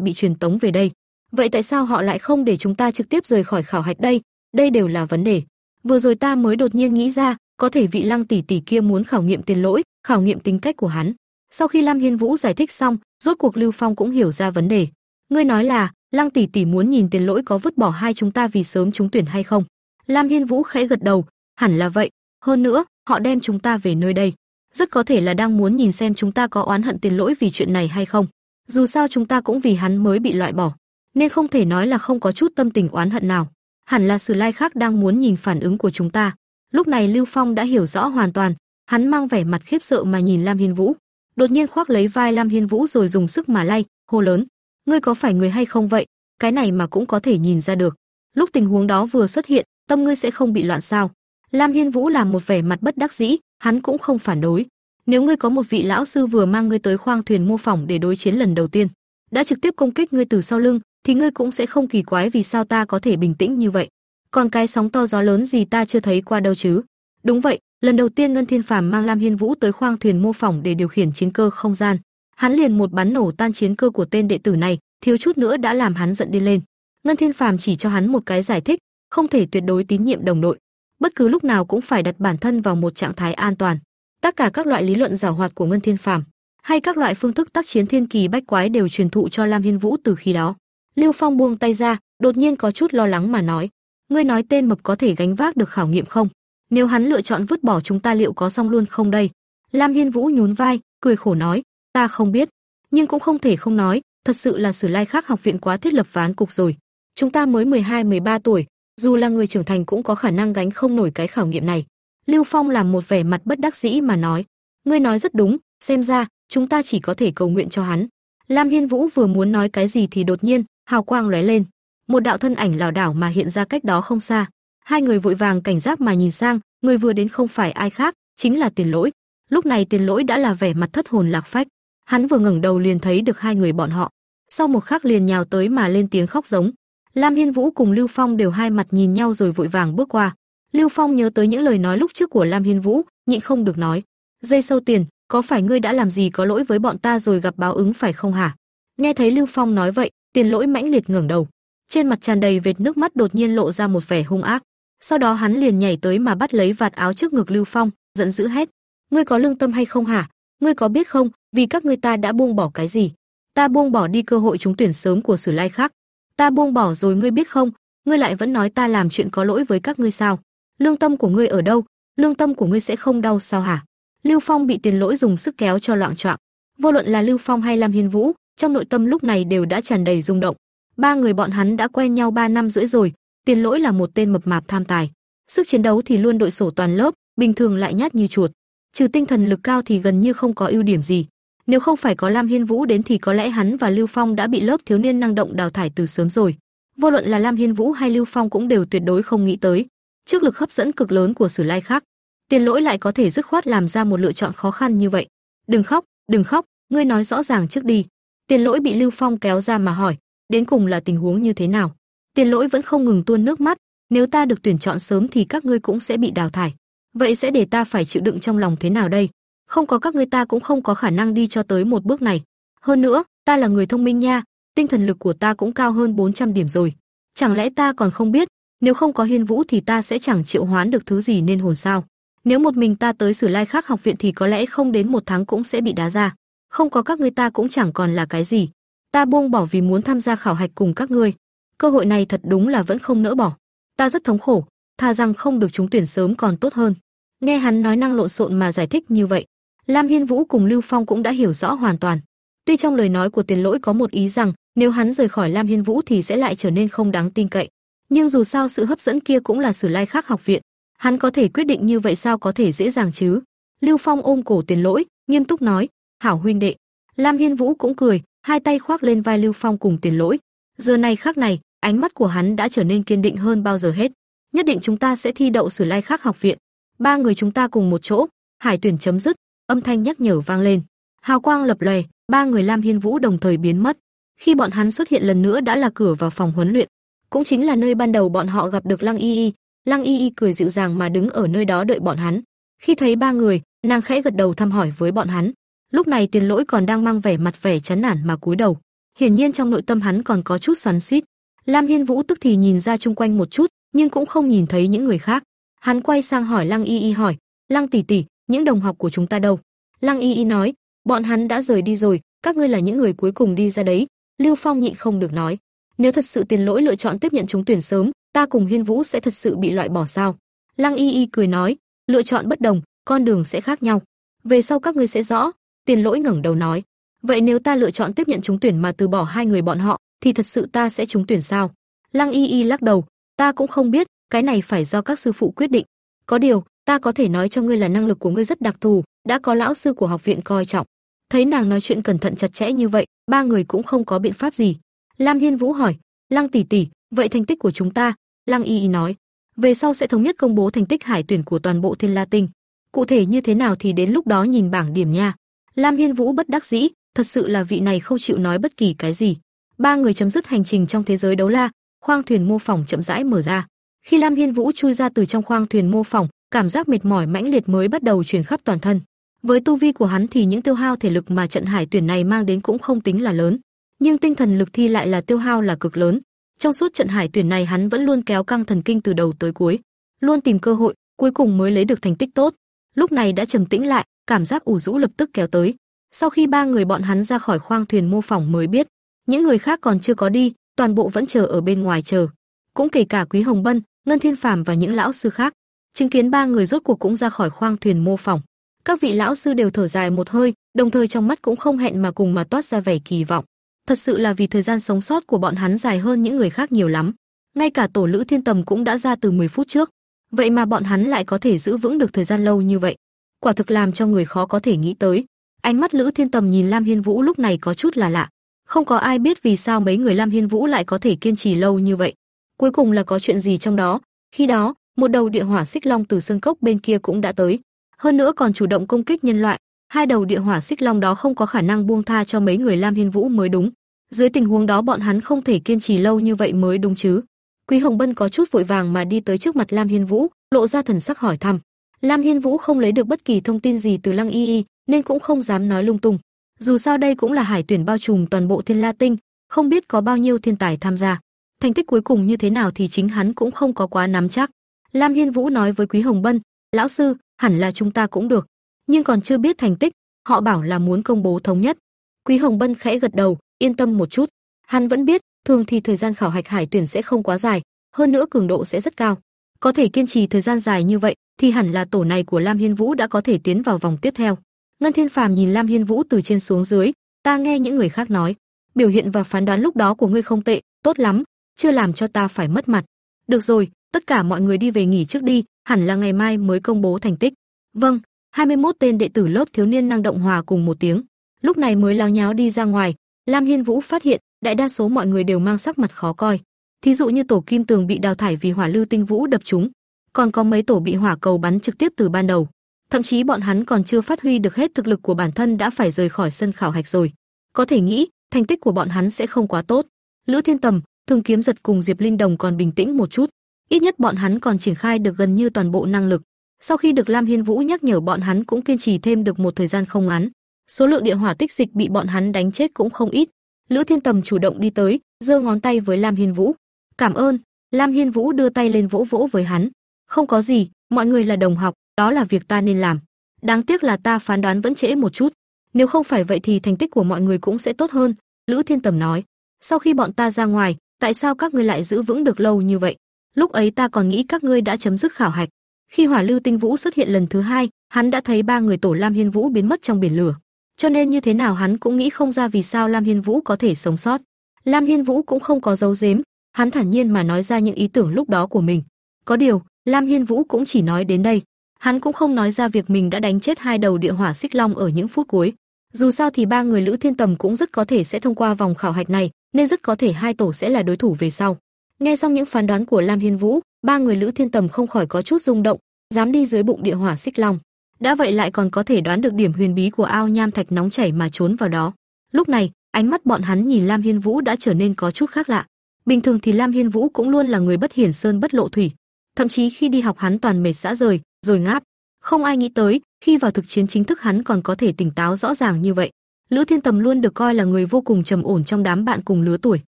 bị truyền tống về đây. Vậy tại sao họ lại không để chúng ta trực tiếp rời khỏi khảo hạch đây? Đây đều là vấn đề. Vừa rồi ta mới đột nhiên nghĩ ra, có thể vị Lăng tỷ tỷ kia muốn khảo nghiệm tiền lỗi, khảo nghiệm tính cách của hắn. Sau khi Lam Hiên Vũ giải thích xong, rốt cuộc Lưu Phong cũng hiểu ra vấn đề. Ngươi nói là, Lăng tỷ tỷ muốn nhìn tiền lỗi có vứt bỏ hai chúng ta vì sớm trúng tuyển hay không? Lam Hiên Vũ khẽ gật đầu, hẳn là vậy, hơn nữa, họ đem chúng ta về nơi đây, rất có thể là đang muốn nhìn xem chúng ta có oán hận tiền lỗi vì chuyện này hay không. Dù sao chúng ta cũng vì hắn mới bị loại bỏ, nên không thể nói là không có chút tâm tình oán hận nào. Hẳn là Sử Lai khác đang muốn nhìn phản ứng của chúng ta. Lúc này Lưu Phong đã hiểu rõ hoàn toàn, hắn mang vẻ mặt khiếp sợ mà nhìn Lam Hiên Vũ, đột nhiên khoác lấy vai Lam Hiên Vũ rồi dùng sức mà lay, hô lớn: "Ngươi có phải người hay không vậy? Cái này mà cũng có thể nhìn ra được. Lúc tình huống đó vừa xuất hiện, tâm ngươi sẽ không bị loạn sao?" Lam Hiên Vũ làm một vẻ mặt bất đắc dĩ, hắn cũng không phản đối. Nếu ngươi có một vị lão sư vừa mang ngươi tới khoang thuyền mô phỏng để đối chiến lần đầu tiên, đã trực tiếp công kích ngươi từ sau lưng, thì ngươi cũng sẽ không kỳ quái vì sao ta có thể bình tĩnh như vậy. Còn cái sóng to gió lớn gì ta chưa thấy qua đâu chứ? Đúng vậy, lần đầu tiên Ngân Thiên Phàm mang Lam Hiên Vũ tới khoang thuyền mô phỏng để điều khiển chiến cơ không gian, hắn liền một bắn nổ tan chiến cơ của tên đệ tử này, thiếu chút nữa đã làm hắn giận đi lên. Ngân Thiên Phàm chỉ cho hắn một cái giải thích, không thể tuyệt đối tín nhiệm đồng đội, bất cứ lúc nào cũng phải đặt bản thân vào một trạng thái an toàn. Tất cả các loại lý luận giảo hoạt của Ngân Thiên Phàm, hay các loại phương thức tác chiến thiên kỳ bách quái đều truyền thụ cho Lam Hiên Vũ từ khi đó. Lưu Phong buông tay ra, đột nhiên có chút lo lắng mà nói: "Ngươi nói tên mập có thể gánh vác được khảo nghiệm không? Nếu hắn lựa chọn vứt bỏ chúng ta liệu có xong luôn không đây?" Lam Hiên Vũ nhún vai, cười khổ nói: "Ta không biết, nhưng cũng không thể không nói, thật sự là Sử Lai Khắc học viện quá thiết lập ván cục rồi. Chúng ta mới 12, 13 tuổi, dù là người trưởng thành cũng có khả năng gánh không nổi cái khảo nghiệm này." Lưu Phong làm một vẻ mặt bất đắc dĩ mà nói: "Ngươi nói rất đúng, xem ra chúng ta chỉ có thể cầu nguyện cho hắn." Lam Hiên Vũ vừa muốn nói cái gì thì đột nhiên, hào quang lóe lên, một đạo thân ảnh lảo đảo mà hiện ra cách đó không xa. Hai người vội vàng cảnh giác mà nhìn sang, người vừa đến không phải ai khác, chính là Tiền Lỗi. Lúc này Tiền Lỗi đã là vẻ mặt thất hồn lạc phách, hắn vừa ngẩng đầu liền thấy được hai người bọn họ, sau một khắc liền nhào tới mà lên tiếng khóc giống. Lam Hiên Vũ cùng Lưu Phong đều hai mặt nhìn nhau rồi vội vàng bước qua. Lưu Phong nhớ tới những lời nói lúc trước của Lam Hiên Vũ, nhịn không được nói: "Dây sâu tiền, có phải ngươi đã làm gì có lỗi với bọn ta rồi gặp báo ứng phải không hả?" Nghe thấy Lưu Phong nói vậy, Tiền Lỗi mãnh liệt ngẩng đầu, trên mặt tràn đầy vệt nước mắt đột nhiên lộ ra một vẻ hung ác. Sau đó hắn liền nhảy tới mà bắt lấy vạt áo trước ngực Lưu Phong, giận dữ hét: "Ngươi có lương tâm hay không hả? Ngươi có biết không, vì các ngươi ta đã buông bỏ cái gì? Ta buông bỏ đi cơ hội trúng tuyển sớm của Sử Lai khác. Ta buông bỏ rồi ngươi biết không, ngươi lại vẫn nói ta làm chuyện có lỗi với các ngươi sao? Lương tâm của ngươi ở đâu? Lương tâm của ngươi sẽ không đau sao hả?" Lưu Phong bị Tiền Lỗi dùng sức kéo cho loạn choạng. Vô luận là Lưu Phong hay Lam Hiên Vũ, trong nội tâm lúc này đều đã tràn đầy rung động. Ba người bọn hắn đã quen nhau 3 năm rưỡi rồi, Tiền Lỗi là một tên mập mạp tham tài, sức chiến đấu thì luôn đội sổ toàn lớp, bình thường lại nhát như chuột, trừ tinh thần lực cao thì gần như không có ưu điểm gì. Nếu không phải có Lam Hiên Vũ đến thì có lẽ hắn và Lưu Phong đã bị lớp thiếu niên năng động đào thải từ sớm rồi. Vô luận là Lam Hiên Vũ hay Lưu Phong cũng đều tuyệt đối không nghĩ tới, trước lực hấp dẫn cực lớn của Sử Lai khác, Tiền Lỗi lại có thể dứt khoát làm ra một lựa chọn khó khăn như vậy. "Đừng khóc, đừng khóc, ngươi nói rõ ràng trước đi." Tiền Lỗi bị Lưu Phong kéo ra mà hỏi, đến cùng là tình huống như thế nào? Tiền Lỗi vẫn không ngừng tuôn nước mắt, nếu ta được tuyển chọn sớm thì các ngươi cũng sẽ bị đào thải. Vậy sẽ để ta phải chịu đựng trong lòng thế nào đây? Không có các ngươi ta cũng không có khả năng đi cho tới một bước này. Hơn nữa, ta là người thông minh nha, tinh thần lực của ta cũng cao hơn 400 điểm rồi. Chẳng lẽ ta còn không biết, nếu không có Hiên Vũ thì ta sẽ chẳng triệu hoán được thứ gì nên hồn sao? Nếu một mình ta tới Sử Lai Khác học viện thì có lẽ không đến một tháng cũng sẽ bị đá ra. Không có các ngươi ta cũng chẳng còn là cái gì. Ta buông bỏ vì muốn tham gia khảo hạch cùng các ngươi. Cơ hội này thật đúng là vẫn không nỡ bỏ. Ta rất thống khổ, tha rằng không được chúng tuyển sớm còn tốt hơn. Nghe hắn nói năng lộn xộn mà giải thích như vậy, Lam Hiên Vũ cùng Lưu Phong cũng đã hiểu rõ hoàn toàn. Tuy trong lời nói của Tiền Lỗi có một ý rằng, nếu hắn rời khỏi Lam Hiên Vũ thì sẽ lại trở nên không đáng tin cậy, nhưng dù sao sự hấp dẫn kia cũng là Sử Lai Khắc học viện, hắn có thể quyết định như vậy sao có thể dễ dàng chứ? Lưu Phong ôm cổ Tiền Lỗi, nghiêm túc nói, "Hảo huynh đệ." Lam Hiên Vũ cũng cười, hai tay khoác lên vai Lưu Phong cùng Tiền Lỗi. Giờ này khắc này, ánh mắt của hắn đã trở nên kiên định hơn bao giờ hết. Nhất định chúng ta sẽ thi đậu Sử Lai Khắc học viện. Ba người chúng ta cùng một chỗ, hải tuyển chấm dứt, âm thanh nhắc nhở vang lên. Hào quang lập lòe, ba người Lam Hiên Vũ đồng thời biến mất. Khi bọn hắn xuất hiện lần nữa đã là cửa vào phòng huấn luyện, cũng chính là nơi ban đầu bọn họ gặp được Lăng Y Y. Lăng Y Y cười dịu dàng mà đứng ở nơi đó đợi bọn hắn. Khi thấy ba người, nàng khẽ gật đầu thăm hỏi với bọn hắn. Lúc này Tiền Lỗi còn đang mang vẻ mặt vẻ chán nản mà cúi đầu. Hiển nhiên trong nội tâm hắn còn có chút xoắn xuýt. Lam Hiên Vũ tức thì nhìn ra chung quanh một chút, nhưng cũng không nhìn thấy những người khác. Hắn quay sang hỏi Lăng Y Y hỏi, "Lăng tỷ tỷ, những đồng học của chúng ta đâu?" Lăng Y Y nói, "Bọn hắn đã rời đi rồi, các ngươi là những người cuối cùng đi ra đấy." Lưu Phong nhịn không được nói, "Nếu thật sự Tiền Lỗi lựa chọn tiếp nhận chúng tuyển sớm, ta cùng Hiên Vũ sẽ thật sự bị loại bỏ sao?" Lăng Y Y cười nói, "Lựa chọn bất đồng, con đường sẽ khác nhau. Về sau các ngươi sẽ rõ." Tiền Lỗi ngẩng đầu nói, "Vậy nếu ta lựa chọn tiếp nhận chúng tuyển mà từ bỏ hai người bọn họ, thì thật sự ta sẽ trúng tuyển sao?" Lăng Y Y lắc đầu, "Ta cũng không biết, cái này phải do các sư phụ quyết định. Có điều, ta có thể nói cho ngươi là năng lực của ngươi rất đặc thù, đã có lão sư của học viện coi trọng." Thấy nàng nói chuyện cẩn thận chặt chẽ như vậy, ba người cũng không có biện pháp gì. Lam Hiên Vũ hỏi, "Lăng tỷ tỷ, vậy thành tích của chúng ta?" Lăng Y Y nói, "Về sau sẽ thống nhất công bố thành tích hải tuyển của toàn bộ Thiên La Tinh. Cụ thể như thế nào thì đến lúc đó nhìn bảng điểm nha." Lam Hiên Vũ bất đắc dĩ, thật sự là vị này không chịu nói bất kỳ cái gì. Ba người chấm dứt hành trình trong thế giới đấu la, khoang thuyền mô phỏng chậm rãi mở ra. Khi Lam Hiên Vũ chui ra từ trong khoang thuyền mô phỏng, cảm giác mệt mỏi mãnh liệt mới bắt đầu truyền khắp toàn thân. Với tu vi của hắn thì những tiêu hao thể lực mà trận hải tuyển này mang đến cũng không tính là lớn, nhưng tinh thần lực thi lại là tiêu hao là cực lớn. Trong suốt trận hải tuyển này hắn vẫn luôn kéo căng thần kinh từ đầu tới cuối, luôn tìm cơ hội, cuối cùng mới lấy được thành tích tốt. Lúc này đã trầm tĩnh lại, cảm giác ủ rũ lập tức kéo tới. Sau khi ba người bọn hắn ra khỏi khoang thuyền mô phỏng mới biết, những người khác còn chưa có đi, toàn bộ vẫn chờ ở bên ngoài chờ. Cũng kể cả Quý Hồng Bân, Ngân Thiên Phàm và những lão sư khác, chứng kiến ba người rốt cuộc cũng ra khỏi khoang thuyền mô phỏng. Các vị lão sư đều thở dài một hơi, đồng thời trong mắt cũng không hẹn mà cùng mà toát ra vẻ kỳ vọng. Thật sự là vì thời gian sống sót của bọn hắn dài hơn những người khác nhiều lắm. Ngay cả tổ Lữ Thiên Tầm cũng đã ra từ 10 phút trước, vậy mà bọn hắn lại có thể giữ vững được thời gian lâu như vậy. Quả thực làm cho người khó có thể nghĩ tới. Ánh mắt Lữ Thiên Tầm nhìn Lam Hiên Vũ lúc này có chút là lạ. Không có ai biết vì sao mấy người Lam Hiên Vũ lại có thể kiên trì lâu như vậy. Cuối cùng là có chuyện gì trong đó. Khi đó, một đầu địa hỏa xích long từ sơn cốc bên kia cũng đã tới, hơn nữa còn chủ động công kích nhân loại. Hai đầu địa hỏa xích long đó không có khả năng buông tha cho mấy người Lam Hiên Vũ mới đúng. Dưới tình huống đó bọn hắn không thể kiên trì lâu như vậy mới đúng chứ. Quý Hồng Bân có chút vội vàng mà đi tới trước mặt Lam Hiên Vũ, lộ ra thần sắc hỏi thăm. Lam Hiên Vũ không lấy được bất kỳ thông tin gì từ Lăng Y Y, nên cũng không dám nói lung tung. Dù sao đây cũng là hải tuyển bao trùm toàn bộ Thiên La Tinh, không biết có bao nhiêu thiên tài tham gia. Thành tích cuối cùng như thế nào thì chính hắn cũng không có quá nắm chắc. Lam Hiên Vũ nói với Quý Hồng Bân, "Lão sư, hẳn là chúng ta cũng được, nhưng còn chưa biết thành tích, họ bảo là muốn công bố thống nhất." Quý Hồng Bân khẽ gật đầu, yên tâm một chút. Hắn vẫn biết, thường thì thời gian khảo hạch hải tuyển sẽ không quá dài, hơn nữa cường độ sẽ rất cao. Có thể kiên trì thời gian dài như vậy, thì hẳn là tổ này của Lam Hiên Vũ đã có thể tiến vào vòng tiếp theo. Ngân Thiên Phàm nhìn Lam Hiên Vũ từ trên xuống dưới, ta nghe những người khác nói, biểu hiện và phán đoán lúc đó của ngươi không tệ, tốt lắm, chưa làm cho ta phải mất mặt. Được rồi, tất cả mọi người đi về nghỉ trước đi, hẳn là ngày mai mới công bố thành tích. Vâng, 21 tên đệ tử lớp thiếu niên năng động hòa cùng một tiếng. Lúc này mới lao nháo đi ra ngoài, Lam Hiên Vũ phát hiện, đại đa số mọi người đều mang sắc mặt khó coi. Thí dụ như tổ kim tường bị đào thải vì hỏa lưu tinh vũ đập trúng, còn có mấy tổ bị hỏa cầu bắn trực tiếp từ ban đầu. Thậm chí bọn hắn còn chưa phát huy được hết thực lực của bản thân đã phải rời khỏi sân khảo hạch rồi. Có thể nghĩ, thành tích của bọn hắn sẽ không quá tốt. Lữ Thiên Tầm, Thường Kiếm Giật cùng Diệp Linh Đồng còn bình tĩnh một chút, ít nhất bọn hắn còn triển khai được gần như toàn bộ năng lực. Sau khi được Lam Hiên Vũ nhắc nhở bọn hắn cũng kiên trì thêm được một thời gian không ngắn. Số lượng địa hỏa tích dịch bị bọn hắn đánh chết cũng không ít. Lữ Thiên Tầm chủ động đi tới, giơ ngón tay với Lam Hiên Vũ. "Cảm ơn." Lam Hiên Vũ đưa tay lên vỗ vỗ với hắn. "Không có gì, mọi người là đồng học, đó là việc ta nên làm. Đáng tiếc là ta phán đoán vẫn trễ một chút, nếu không phải vậy thì thành tích của mọi người cũng sẽ tốt hơn." Lữ Thiên Tầm nói. "Sau khi bọn ta ra ngoài, tại sao các ngươi lại giữ vững được lâu như vậy? Lúc ấy ta còn nghĩ các ngươi đã chấm dứt khảo hạch." Khi Hỏa Lưu Tinh Vũ xuất hiện lần thứ hai, hắn đã thấy ba người tổ Lam Hiên Vũ biến mất trong biển lửa. Cho nên như thế nào hắn cũng nghĩ không ra vì sao Lam Hiên Vũ có thể sống sót. Lam Hiên Vũ cũng không có giấu giếm, hắn thản nhiên mà nói ra những ý tưởng lúc đó của mình. Có điều, Lam Hiên Vũ cũng chỉ nói đến đây, hắn cũng không nói ra việc mình đã đánh chết hai đầu địa hỏa xích long ở những phút cuối. Dù sao thì ba người Lữ Thiên Tầm cũng rất có thể sẽ thông qua vòng khảo hạch này, nên rất có thể hai tổ sẽ là đối thủ về sau. Nghe xong những phán đoán của Lam Hiên Vũ, ba người Lữ Thiên Tầm không khỏi có chút rung động, dám đi dưới bụng địa hỏa xích long. Đã vậy lại còn có thể đoán được điểm huyền bí của ao nham thạch nóng chảy mà trốn vào đó. Lúc này, ánh mắt bọn hắn nhìn Lam Hiên Vũ đã trở nên có chút khác lạ. Bình thường thì Lam Hiên Vũ cũng luôn là người bất hiển sơn bất lộ thủy, thậm chí khi đi học hắn toàn mệt xã rời, rồi ngáp. Không ai nghĩ tới, khi vào thực chiến chính thức hắn còn có thể tỉnh táo rõ ràng như vậy. Lữ Thiên Tầm luôn được coi là người vô cùng trầm ổn trong đám bạn cùng lứa tuổi,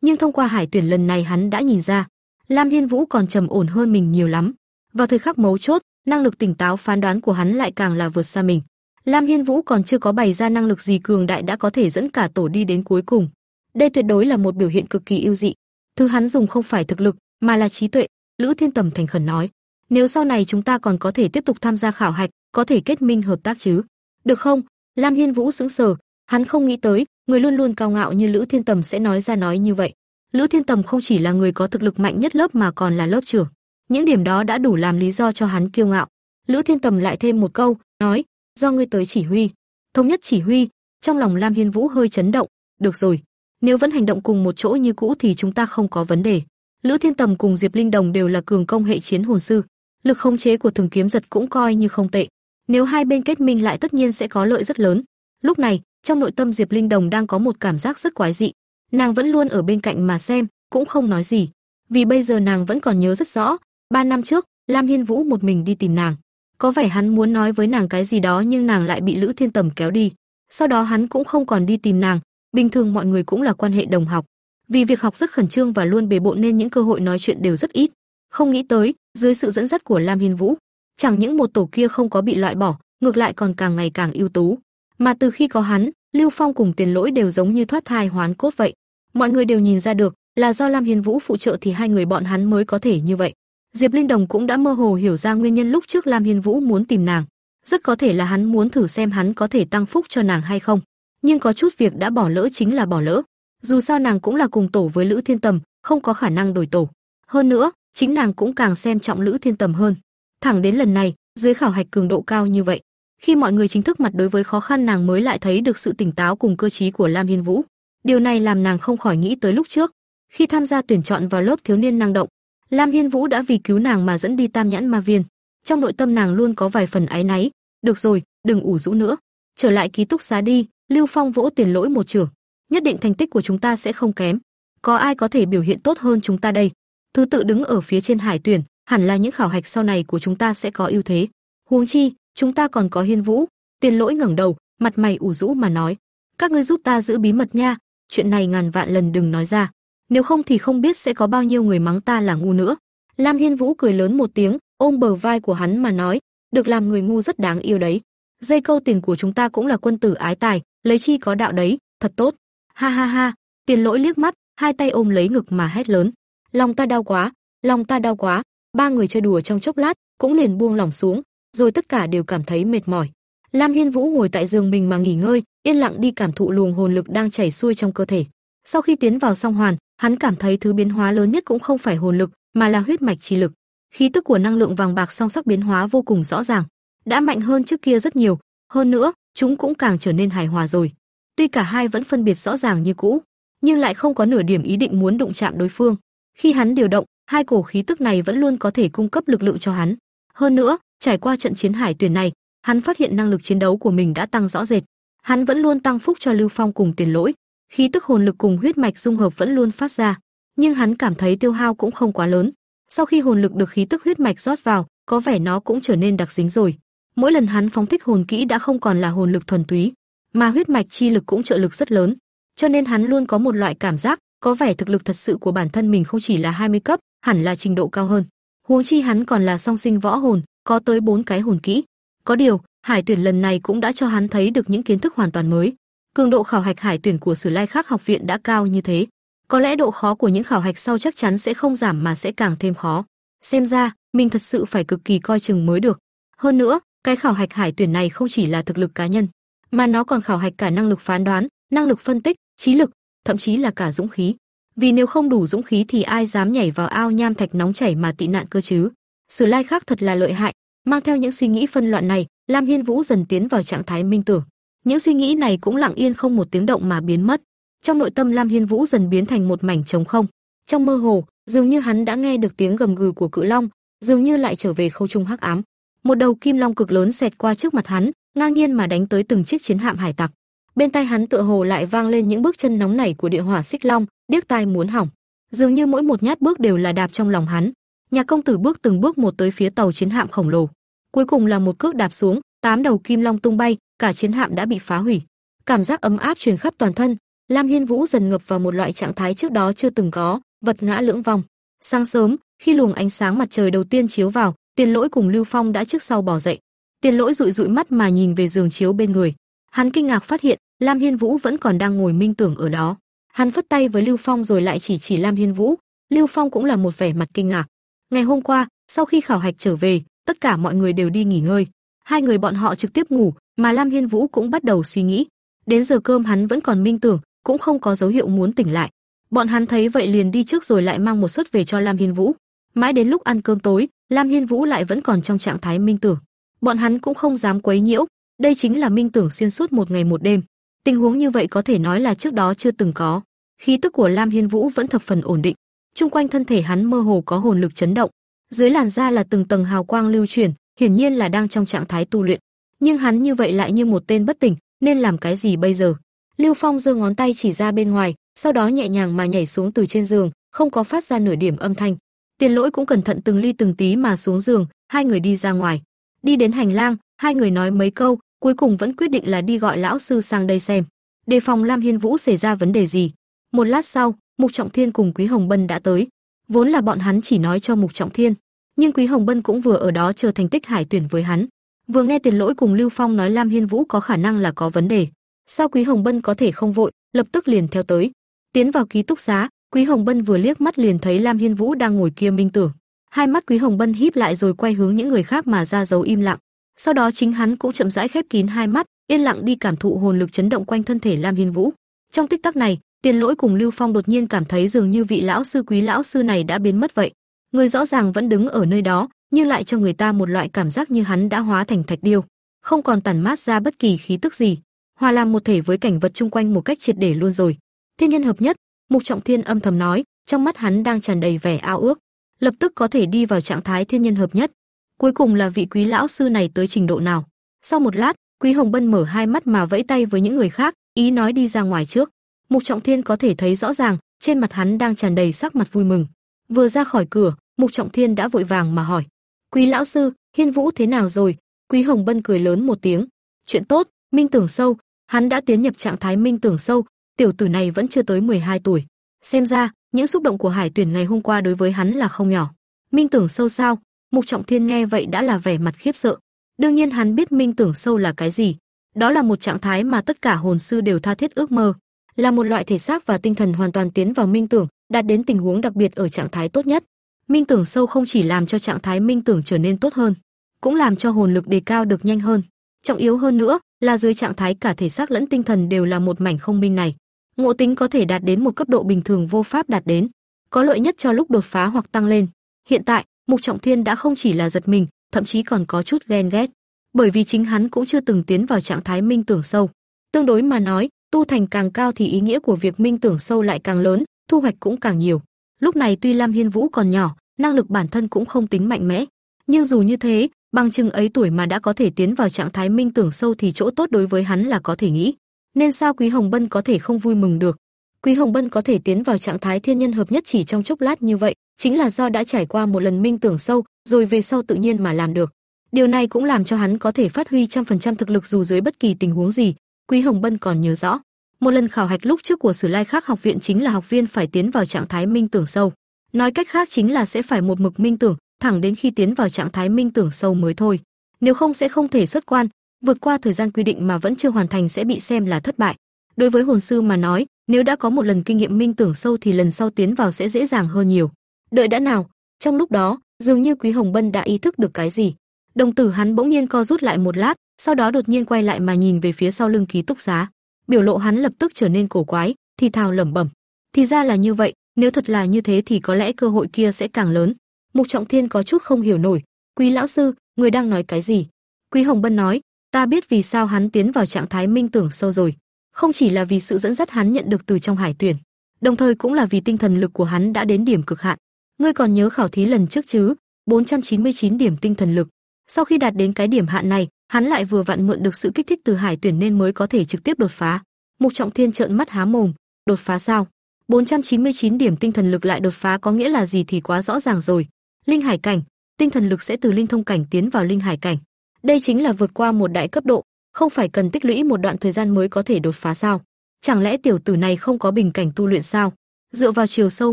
nhưng thông qua hải tuyển lần này hắn đã nhìn ra, Lam Hiên Vũ còn trầm ổn hơn mình nhiều lắm. Vào thời khắc mấu chốt, năng lực tỉnh táo phán đoán của hắn lại càng là vượt xa mình. Lam Hiên Vũ còn chưa có bày ra năng lực gì cường đại đã có thể dẫn cả tổ đi đến cuối cùng. Đây tuyệt đối là một biểu hiện cực kỳ ưu dị. Thứ hắn dùng không phải thực lực, mà là trí tuệ, Lữ Thiên Tầm thành khẩn nói. Nếu sau này chúng ta còn có thể tiếp tục tham gia khảo hạch, có thể kết minh hợp tác chứ? Được không? Lam Hiên Vũ sững sờ, hắn không nghĩ tới, người luôn luôn cao ngạo như Lữ Thiên Tầm sẽ nói ra nói như vậy. Lữ Thiên Tầm không chỉ là người có thực lực mạnh nhất lớp mà còn là lớp trưởng. Những điểm đó đã đủ làm lý do cho hắn kiêu ngạo. Lữ Thiên Tầm lại thêm một câu, nói, do ngươi tới chỉ huy. Thống nhất chỉ huy, trong lòng Lam Hiên Vũ hơi chấn động, được rồi, nếu vẫn hành động cùng một chỗ như cũ thì chúng ta không có vấn đề. Lữ Thiên Tầm cùng Diệp Linh Đồng đều là cường công hệ chiến hồn sư, lực khống chế của Thường Kiếm Giật cũng coi như không tệ. Nếu hai bên kết minh lại tất nhiên sẽ có lợi rất lớn. Lúc này, trong nội tâm Diệp Linh Đồng đang có một cảm giác rất quái dị. Nàng vẫn luôn ở bên cạnh mà xem, cũng không nói gì, vì bây giờ nàng vẫn còn nhớ rất rõ, ba năm trước, Lam Hiên Vũ một mình đi tìm nàng. Có vẻ hắn muốn nói với nàng cái gì đó nhưng nàng lại bị Lữ Thiên Tầm kéo đi. Sau đó hắn cũng không còn đi tìm nàng, bình thường mọi người cũng là quan hệ đồng học. Vì việc học rất khẩn trương và luôn bề bộn nên những cơ hội nói chuyện đều rất ít. Không nghĩ tới, dưới sự dẫn dắt của Lam Hiên Vũ, chẳng những một tổ kia không có bị loại bỏ, ngược lại còn càng ngày càng ưu tú. Mà từ khi có hắn, Lưu Phong cùng Tiền Lỗi đều giống như thoát thai hoán cốt vậy. Mọi người đều nhìn ra được, là do Lam Hiên Vũ phụ trợ thì hai người bọn hắn mới có thể như vậy. Diệp Linh Đồng cũng đã mơ hồ hiểu ra nguyên nhân lúc trước Lam Hiên Vũ muốn tìm nàng, rất có thể là hắn muốn thử xem hắn có thể tăng phúc cho nàng hay không. Nhưng có chút việc đã bỏ lỡ chính là bỏ lỡ. Dù sao nàng cũng là cùng tổ với Lữ Thiên Tầm, không có khả năng đổi tổ. Hơn nữa, chính nàng cũng càng xem trọng Lữ Thiên Tầm hơn. Thẳng đến lần này, dưới khảo hạch cường độ cao như vậy, khi mọi người chính thức mặt đối với khó khăn nàng mới lại thấy được sự tỉnh táo cùng cơ trí của Lam Hiên Vũ. Điều này làm nàng không khỏi nghĩ tới lúc trước, khi tham gia tuyển chọn vào lớp thiếu niên năng động, Lam Hiên Vũ đã vì cứu nàng mà dẫn đi Tam Nhãn Ma Viên. Trong nội tâm nàng luôn có vài phần áy náy, được rồi, đừng ủ rũ nữa, trở lại ký túc xá đi, Lưu Phong vỗ tiền lỗi một trường, nhất định thành tích của chúng ta sẽ không kém. Có ai có thể biểu hiện tốt hơn chúng ta đây? Thứ tự đứng ở phía trên hải tuyển, hẳn là những khảo hạch sau này của chúng ta sẽ có ưu thế. Huống chi, chúng ta còn có Hiên Vũ. Tiền lỗi ngẩng đầu, mặt mày ủ rũ mà nói, các ngươi giúp ta giữ bí mật nha, chuyện này ngàn vạn lần đừng nói ra, nếu không thì không biết sẽ có bao nhiêu người mắng ta là ngu nữa. Lam Hiên Vũ cười lớn một tiếng, ôm bờ vai của hắn mà nói, được làm người ngu rất đáng yêu đấy. Dây câu tiền của chúng ta cũng là quân tử ái tài, lấy chi có đạo đấy, thật tốt. Ha ha ha, tiền lỗi liếc mắt, hai tay ôm lấy ngực mà hét lớn. Lòng ta đau quá, lòng ta đau quá. Ba người chơi đùa trong chốc lát, cũng liền buông lỏng xuống, rồi tất cả đều cảm thấy mệt mỏi. Lam Hiên Vũ ngồi tại giường mình mà nghỉ ngơi, yên lặng đi cảm thụ luồng hồn lực đang chảy xuôi trong cơ thể. Sau khi tiến vào song hoàn, hắn cảm thấy thứ biến hóa lớn nhất cũng không phải hồn lực, mà là huyết mạch chi lực. Khí tức của năng lượng vàng bạc song sắc biến hóa vô cùng rõ ràng, đã mạnh hơn trước kia rất nhiều, hơn nữa, chúng cũng càng trở nên hài hòa rồi. Tuy cả hai vẫn phân biệt rõ ràng như cũ, nhưng lại không có nửa điểm ý định muốn đụng chạm đối phương. Khi hắn điều động, hai cổ khí tức này vẫn luôn có thể cung cấp lực lượng cho hắn. Hơn nữa, trải qua trận chiến hải tuyển này, hắn phát hiện năng lực chiến đấu của mình đã tăng rõ rệt. Hắn vẫn luôn tăng phúc cho Lưu Phong cùng Tiền Lỗi, khí tức hồn lực cùng huyết mạch dung hợp vẫn luôn phát ra, nhưng hắn cảm thấy tiêu hao cũng không quá lớn. Sau khi hồn lực được khí tức huyết mạch rót vào, có vẻ nó cũng trở nên đặc dính rồi. Mỗi lần hắn phóng thích hồn kỹ đã không còn là hồn lực thuần túy, mà huyết mạch chi lực cũng trợ lực rất lớn, cho nên hắn luôn có một loại cảm giác, có vẻ thực lực thật sự của bản thân mình không chỉ là 20 cấp, hẳn là trình độ cao hơn. Huống chi hắn còn là song sinh võ hồn, có tới bốn cái hồn kỹ. Có điều, hải tuyển lần này cũng đã cho hắn thấy được những kiến thức hoàn toàn mới. Cường độ khảo hạch hải tuyển của Sử Lai Khắc học viện đã cao như thế, có lẽ độ khó của những khảo hạch sau chắc chắn sẽ không giảm mà sẽ càng thêm khó. Xem ra, mình thật sự phải cực kỳ coi chừng mới được. Hơn nữa, cái khảo hạch hải tuyển này không chỉ là thực lực cá nhân, mà nó còn khảo hạch cả năng lực phán đoán, năng lực phân tích, trí lực, thậm chí là cả dũng khí. Vì nếu không đủ dũng khí thì ai dám nhảy vào ao nham thạch nóng chảy mà tị nạn cơ chứ? Sử Lai khác thật là lợi hại, mang theo những suy nghĩ phân loạn này, Lam Hiên Vũ dần tiến vào trạng thái minh tưởng. Những suy nghĩ này cũng lặng yên không một tiếng động mà biến mất. Trong nội tâm Lam Hiên Vũ dần biến thành một mảnh trống không. Trong mơ hồ, dường như hắn đã nghe được tiếng gầm gừ của cự long, dường như lại trở về khâu trung hắc ám. Một đầu kim long cực lớn xẹt qua trước mặt hắn, ngang nhiên mà đánh tới từng chiếc chiến hạm hải tặc. Bên tai hắn tựa hồ lại vang lên những bước chân nóng nảy của địa hỏa xích long, điếc tai muốn hỏng. Dường như mỗi một nhát bước đều là đạp trong lòng hắn. Nhà công tử bước từng bước một tới phía tàu chiến hạm khổng lồ. Cuối cùng là một cước đạp xuống, tám đầu kim long tung bay, cả chiến hạm đã bị phá hủy. Cảm giác ấm áp truyền khắp toàn thân, Lam Hiên Vũ dần ngập vào một loại trạng thái trước đó chưa từng có, vật ngã lưỡng vong. Sáng sớm, khi luồng ánh sáng mặt trời đầu tiên chiếu vào, Tiền Lỗi cùng Lưu Phong đã trước sau bỏ dậy. Tiền Lỗi dụi dụi mắt mà nhìn về giường chiếu bên người. Hắn kinh ngạc phát hiện, Lam Hiên Vũ vẫn còn đang ngồi minh tưởng ở đó. Hắn phất tay với Lưu Phong rồi lại chỉ chỉ Lam Hiên Vũ, Lưu Phong cũng là một vẻ mặt kinh ngạc. Ngày hôm qua, sau khi khảo hạch trở về, tất cả mọi người đều đi nghỉ ngơi. Hai người bọn họ trực tiếp ngủ, mà Lam Hiên Vũ cũng bắt đầu suy nghĩ. Đến giờ cơm hắn vẫn còn minh tưởng, cũng không có dấu hiệu muốn tỉnh lại. Bọn hắn thấy vậy liền đi trước rồi lại mang một suất về cho Lam Hiên Vũ. Mãi đến lúc ăn cơm tối, Lam Hiên Vũ lại vẫn còn trong trạng thái minh tưởng. Bọn hắn cũng không dám quấy nhiễu, đây chính là minh tưởng xuyên suốt một ngày một đêm. Tình huống như vậy có thể nói là trước đó chưa từng có. Khí tức của Lam Hiên Vũ vẫn thập phần ổn định, chung quanh thân thể hắn mơ hồ có hồn lực chấn động, dưới làn da là từng tầng hào quang lưu chuyển, hiển nhiên là đang trong trạng thái tu luyện. Nhưng hắn như vậy lại như một tên bất tỉnh, nên làm cái gì bây giờ? Lưu Phong giơ ngón tay chỉ ra bên ngoài, sau đó nhẹ nhàng mà nhảy xuống từ trên giường, không có phát ra nửa điểm âm thanh. Tiền Lỗi cũng cẩn thận từng ly từng tí mà xuống giường, hai người đi ra ngoài. Đi đến hành lang, hai người nói mấy câu, cuối cùng vẫn quyết định là đi gọi lão sư sang đây xem, đề phòng Lam Hiên Vũ xảy ra vấn đề gì. Một lát sau, Mục Trọng Thiên cùng Quý Hồng Bân đã tới. Vốn là bọn hắn chỉ nói cho Mục Trọng Thiên, nhưng Quý Hồng Bân cũng vừa ở đó chờ thành tích hải tuyển với hắn. Vừa nghe Tiền Lỗi cùng Lưu Phong nói Lam Hiên Vũ có khả năng là có vấn đề, sao Quý Hồng Bân có thể không vội, lập tức liền theo tới. Tiến vào ký túc xá, Quý Hồng Bân vừa liếc mắt liền thấy Lam Hiên Vũ đang ngồi kia minh tưởng. Hai mắt Quý Hồng Bân híp lại rồi quay hướng những người khác mà ra dấu im lặng. Sau đó chính hắn cũng chậm rãi khép kín hai mắt, yên lặng đi cảm thụ hồn lực chấn động quanh thân thể Lam Hiên Vũ. Trong tích tắc này, Tiền Lỗi cùng Lưu Phong đột nhiên cảm thấy dường như vị lão sư quý lão sư này đã biến mất vậy. Người rõ ràng vẫn đứng ở nơi đó, nhưng lại cho người ta một loại cảm giác như hắn đã hóa thành thạch điêu, không còn tản mát ra bất kỳ khí tức gì, hòa làm một thể với cảnh vật chung quanh một cách triệt để luôn rồi. Thiên nhân hợp nhất, Mục Trọng Thiên âm thầm nói, trong mắt hắn đang tràn đầy vẻ ao ước, lập tức có thể đi vào trạng thái thiên nhân hợp nhất. Cuối cùng là vị quý lão sư này tới trình độ nào? Sau một lát, Quý Hồng Bân mở hai mắt mà vẫy tay với những người khác, ý nói đi ra ngoài trước. Mục Trọng Thiên có thể thấy rõ ràng, trên mặt hắn đang tràn đầy sắc mặt vui mừng. Vừa ra khỏi cửa, Mục Trọng Thiên đã vội vàng mà hỏi: "Quý lão sư, Hiên Vũ thế nào rồi?" Quý Hồng Bân cười lớn một tiếng: "Chuyện tốt, minh tưởng sâu, hắn đã tiến nhập trạng thái minh tưởng sâu, tiểu tử này vẫn chưa tới 12 tuổi. Xem ra, những xúc động của Hải Tuyển ngày hôm qua đối với hắn là không nhỏ. Minh tưởng sâu sao? Mục Trọng Thiên nghe vậy đã là vẻ mặt khiếp sợ. Đương nhiên hắn biết minh tưởng sâu là cái gì. Đó là một trạng thái mà tất cả hồn sư đều tha thiết ước mơ, là một loại thể xác và tinh thần hoàn toàn tiến vào minh tưởng, đạt đến tình huống đặc biệt ở trạng thái tốt nhất. Minh tưởng sâu không chỉ làm cho trạng thái minh tưởng trở nên tốt hơn, cũng làm cho hồn lực đề cao được nhanh hơn. Trọng yếu hơn nữa là dưới trạng thái cả thể xác lẫn tinh thần đều là một mảnh không minh này, ngộ tính có thể đạt đến một cấp độ bình thường vô pháp đạt đến, có lợi nhất cho lúc đột phá hoặc tăng lên. Hiện tại, Mục Trọng Thiên đã không chỉ là giật mình, thậm chí còn có chút ghen ghét, bởi vì chính hắn cũng chưa từng tiến vào trạng thái minh tưởng sâu. Tương đối mà nói, tu thành càng cao thì ý nghĩa của việc minh tưởng sâu lại càng lớn, thu hoạch cũng càng nhiều. Lúc này tuy Lam Hiên Vũ còn nhỏ, năng lực bản thân cũng không tính mạnh mẽ, nhưng dù như thế, bằng chừng ấy tuổi mà đã có thể tiến vào trạng thái minh tưởng sâu thì chỗ tốt đối với hắn là có thể nghĩ. Nên sao Quý Hồng Bân có thể không vui mừng được? Quý Hồng Bân có thể tiến vào trạng thái thiên nhân hợp nhất chỉ trong chốc lát như vậy, chính là do đã trải qua một lần minh tưởng sâu, rồi về sau tự nhiên mà làm được. Điều này cũng làm cho hắn có thể phát huy trăm phần trăm thực lực dù dưới bất kỳ tình huống gì. Quý Hồng Bân còn nhớ rõ, một lần khảo hạch lúc trước của Sử Lai Khắc học viện chính là học viên phải tiến vào trạng thái minh tưởng sâu. Nói cách khác chính là sẽ phải một mực minh tưởng, thẳng đến khi tiến vào trạng thái minh tưởng sâu mới thôi. Nếu không sẽ không thể xuất quan, vượt qua thời gian quy định mà vẫn chưa hoàn thành sẽ bị xem là thất bại. Đối với hồn sư mà nói, nếu đã có một lần kinh nghiệm minh tưởng sâu thì lần sau tiến vào sẽ dễ dàng hơn nhiều. Đợi đã nào, trong lúc đó, dường như Quý Hồng Bân đã ý thức được cái gì. Đồng tử hắn bỗng nhiên co rút lại một lát, sau đó đột nhiên quay lại mà nhìn về phía sau lưng ký túc xá. Biểu lộ hắn lập tức trở nên cổ quái, thì thào lẩm bẩm. Thì ra là như vậy, nếu thật là như thế thì có lẽ cơ hội kia sẽ càng lớn. Mục Trọng Thiên có chút không hiểu nổi, "Quý lão sư, người đang nói cái gì?" Quý Hồng Bân nói, "Ta biết vì sao hắn tiến vào trạng thái minh tưởng sâu rồi, không chỉ là vì sự dẫn dắt hắn nhận được từ trong hải tuyển, đồng thời cũng là vì tinh thần lực của hắn đã đến điểm cực hạn. Ngươi còn nhớ khảo thí lần trước chứ? 499 điểm tinh thần lực. Sau khi đạt đến cái điểm hạn này, hắn lại vừa vặn mượn được sự kích thích từ hải tuyển nên mới có thể trực tiếp đột phá." Mục Trọng Thiên trợn mắt há mồm, "Đột phá sao? 499 điểm tinh thần lực lại đột phá có nghĩa là gì thì quá rõ ràng rồi. Linh hải cảnh, tinh thần lực sẽ từ linh thông cảnh tiến vào linh hải cảnh. Đây chính là vượt qua một đại cấp độ, không phải cần tích lũy một đoạn thời gian mới có thể đột phá sao? Chẳng lẽ tiểu tử này không có bình cảnh tu luyện sao? Dựa vào chiều sâu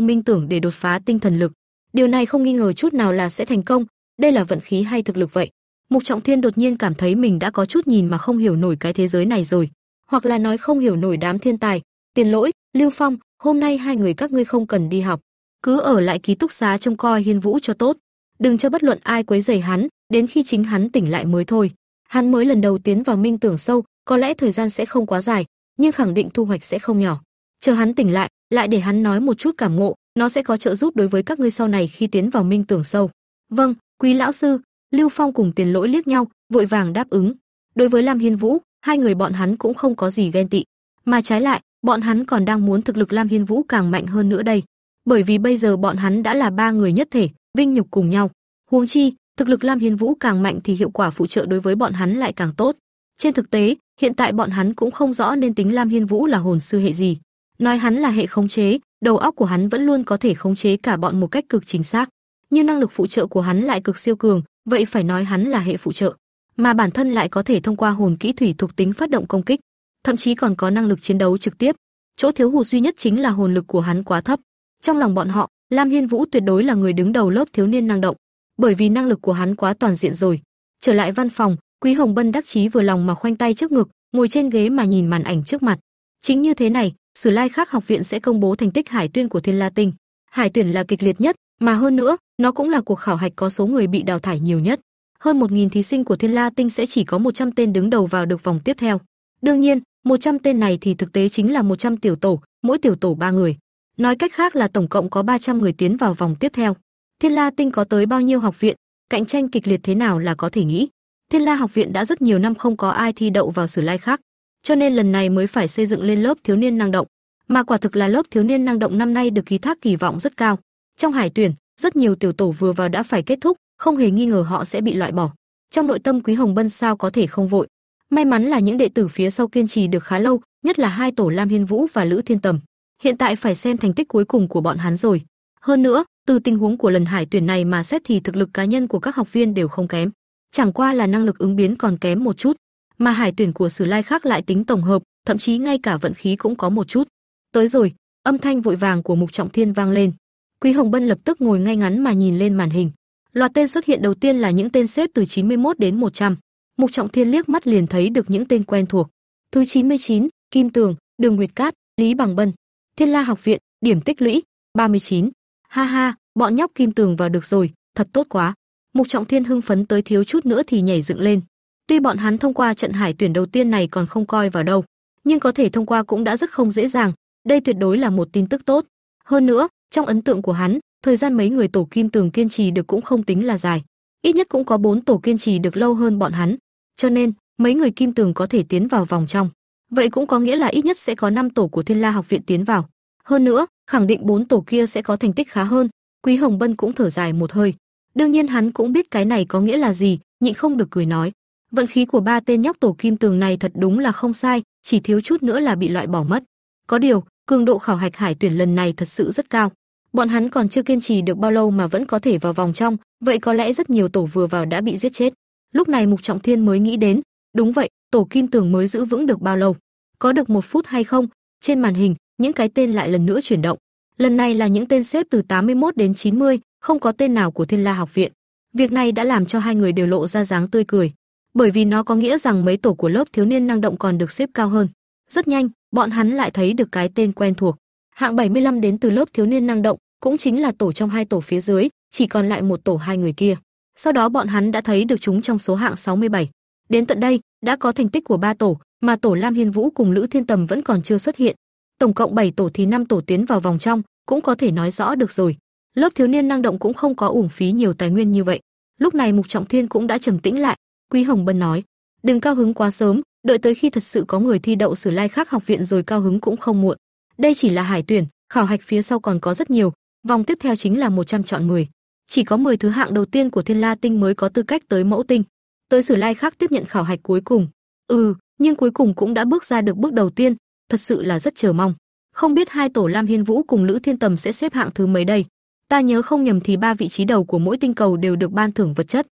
minh tưởng để đột phá tinh thần lực, điều này không nghi ngờ chút nào là sẽ thành công, đây là vận khí hay thực lực vậy? Mục Trọng Thiên đột nhiên cảm thấy mình đã có chút nhìn mà không hiểu nổi cái thế giới này rồi, hoặc là nói không hiểu nổi đám thiên tài, Tiền Lỗi, Lưu Phong, hôm nay hai người các ngươi không cần đi học, cứ ở lại ký túc xá trông coi Hiên Vũ cho tốt, đừng cho bất luận ai quấy rầy hắn, đến khi chính hắn tỉnh lại mới thôi. Hắn mới lần đầu tiến vào minh tưởng sâu, có lẽ thời gian sẽ không quá dài, nhưng khẳng định thu hoạch sẽ không nhỏ. Chờ hắn tỉnh lại, lại để hắn nói một chút cảm ngộ, nó sẽ có trợ giúp đối với các ngươi sau này khi tiến vào minh tưởng sâu. Vâng, quý lão sư, Lưu Phong cùng Tiền Lỗi liếc nhau, vội vàng đáp ứng. Đối với Lam Hiên Vũ, hai người bọn hắn cũng không có gì ghen tị, mà trái lại, bọn hắn còn đang muốn thực lực Lam Hiên Vũ càng mạnh hơn nữa đây. Bởi vì bây giờ bọn hắn đã là ba người nhất thể, vinh nhục cùng nhau. Huống chi, thực lực Lam Hiên Vũ càng mạnh thì hiệu quả phụ trợ đối với bọn hắn lại càng tốt. Trên thực tế, hiện tại bọn hắn cũng không rõ nên tính Lam Hiên Vũ là hồn sư hệ gì. Nói hắn là hệ khống chế, đầu óc của hắn vẫn luôn có thể khống chế cả bọn một cách cực chính xác. Nhưng năng lực phụ trợ của hắn lại cực siêu cường, vậy phải nói hắn là hệ phụ trợ, mà bản thân lại có thể thông qua hồn kỹ thủy thuộc tính phát động công kích, thậm chí còn có năng lực chiến đấu trực tiếp. Chỗ thiếu hụt duy nhất chính là hồn lực của hắn quá thấp. Trong lòng bọn họ, Lam Hiên Vũ tuyệt đối là người đứng đầu lớp thiếu niên năng động, bởi vì năng lực của hắn quá toàn diện rồi. Trở lại văn phòng, Quý Hồng Bân đắc chí vừa lòng mà khoanh tay trước ngực, ngồi trên ghế mà nhìn màn ảnh trước mặt. Chính như thế này, Sử Lai Khắc học viện sẽ công bố thành tích hải tuyển của Thiên La Tinh. Hải tuyển là kịch liệt nhất, mà hơn nữa, nó cũng là cuộc khảo hạch có số người bị đào thải nhiều nhất. Hơn 1000 thí sinh của Thiên La Tinh sẽ chỉ có 100 tên đứng đầu vào được vòng tiếp theo. Đương nhiên, 100 tên này thì thực tế chính là 100 tiểu tổ, mỗi tiểu tổ 3 người. Nói cách khác là tổng cộng có 300 người tiến vào vòng tiếp theo. Thiên La Tinh có tới bao nhiêu học viện, cạnh tranh kịch liệt thế nào là có thể nghĩ. Thiên La học viện đã rất nhiều năm không có ai thi đậu vào sử lai khác, cho nên lần này mới phải xây dựng lên lớp thiếu niên năng động. Mà quả thực là lớp thiếu niên năng động năm nay được ký thác kỳ vọng rất cao. Trong hải tuyển, rất nhiều tiểu tổ vừa vào đã phải kết thúc, không hề nghi ngờ họ sẽ bị loại bỏ. Trong nội tâm Quý Hồng Bân sao có thể không vội. May mắn là những đệ tử phía sau kiên trì được khá lâu, nhất là hai tổ Lam Hiên Vũ và Lữ Thiên Tầm. Hiện tại phải xem thành tích cuối cùng của bọn hắn rồi. Hơn nữa, từ tình huống của lần hải tuyển này mà xét thì thực lực cá nhân của các học viên đều không kém. Chẳng qua là năng lực ứng biến còn kém một chút, mà hải tuyển của Sử Lai khác lại tính tổng hợp, thậm chí ngay cả vận khí cũng có một chút. Tới rồi, âm thanh vội vàng của Mục Trọng Thiên vang lên. Quý Hồng Bân lập tức ngồi ngay ngắn mà nhìn lên màn hình. Loạt tên xuất hiện đầu tiên là những tên xếp từ 91 đến 100. Mục Trọng Thiên liếc mắt liền thấy được những tên quen thuộc. Thứ 99, Kim Tường, Đường Nguyệt Cát, Lý Bằng Bân. Thiên La học viện, điểm tích lũy 39. Ha ha, bọn nhóc Kim Tường vào được rồi, thật tốt quá. Mục Trọng Thiên hưng phấn tới thiếu chút nữa thì nhảy dựng lên. Tuy bọn hắn thông qua trận hải tuyển đầu tiên này còn không coi vào đâu, nhưng có thể thông qua cũng đã rất không dễ dàng, đây tuyệt đối là một tin tức tốt. Hơn nữa, trong ấn tượng của hắn, thời gian mấy người tổ kim tường kiên trì được cũng không tính là dài, ít nhất cũng có bốn tổ kiên trì được lâu hơn bọn hắn, cho nên mấy người kim tường có thể tiến vào vòng trong. Vậy cũng có nghĩa là ít nhất sẽ có 5 tổ của Thiên La học viện tiến vào. Hơn nữa, khẳng định bốn tổ kia sẽ có thành tích khá hơn, Quý Hồng Bân cũng thở dài một hơi. Đương nhiên hắn cũng biết cái này có nghĩa là gì, nhịn không được cười nói. Vận khí của ba tên nhóc tổ kim tường này thật đúng là không sai, chỉ thiếu chút nữa là bị loại bỏ mất. Có điều, cường độ khảo hạch hải tuyển lần này thật sự rất cao. Bọn hắn còn chưa kiên trì được bao lâu mà vẫn có thể vào vòng trong, vậy có lẽ rất nhiều tổ vừa vào đã bị giết chết. Lúc này Mục Trọng Thiên mới nghĩ đến, đúng vậy, tổ kim tường mới giữ vững được bao lâu? Có được một phút hay không? Trên màn hình, những cái tên lại lần nữa chuyển động. Lần này là những tên xếp từ 81 đến 90, không có tên nào của Thiên La học viện. Việc này đã làm cho hai người đều lộ ra dáng tươi cười, bởi vì nó có nghĩa rằng mấy tổ của lớp thiếu niên năng động còn được xếp cao hơn. Rất nhanh, bọn hắn lại thấy được cái tên quen thuộc. Hạng 75 đến từ lớp thiếu niên năng động, cũng chính là tổ trong hai tổ phía dưới, chỉ còn lại một tổ hai người kia. Sau đó bọn hắn đã thấy được chúng trong số hạng 67. Đến tận đây, đã có thành tích của ba tổ, mà tổ Lam Hiên Vũ cùng Lữ Thiên Tầm vẫn còn chưa xuất hiện. Tổng cộng 7 tổ thì 5 tổ tiến vào vòng trong, cũng có thể nói rõ được rồi. Lớp thiếu niên năng động cũng không có uổng phí nhiều tài nguyên như vậy. Lúc này Mục Trọng Thiên cũng đã trầm tĩnh lại, Quý Hồng Bân nói: "Đừng cao hứng quá sớm, đợi tới khi thật sự có người thi đậu Sử Lai khác học viện rồi cao hứng cũng không muộn. Đây chỉ là hải tuyển, khảo hạch phía sau còn có rất nhiều, vòng tiếp theo chính là 100 chọn 10. Chỉ có 10 thứ hạng đầu tiên của Thiên La Tinh mới có tư cách tới mẫu tinh, tới Sử Lai khác tiếp nhận khảo hạch cuối cùng. Ừ, nhưng cuối cùng cũng đã bước ra được bước đầu tiên, thật sự là rất chờ mong. Không biết hai tổ Lam Hiên Vũ cùng Lữ Thiên Tầm sẽ xếp hạng thứ mấy đây? Ta nhớ không nhầm thì ba vị trí đầu của mỗi tinh cầu đều được ban thưởng vật chất.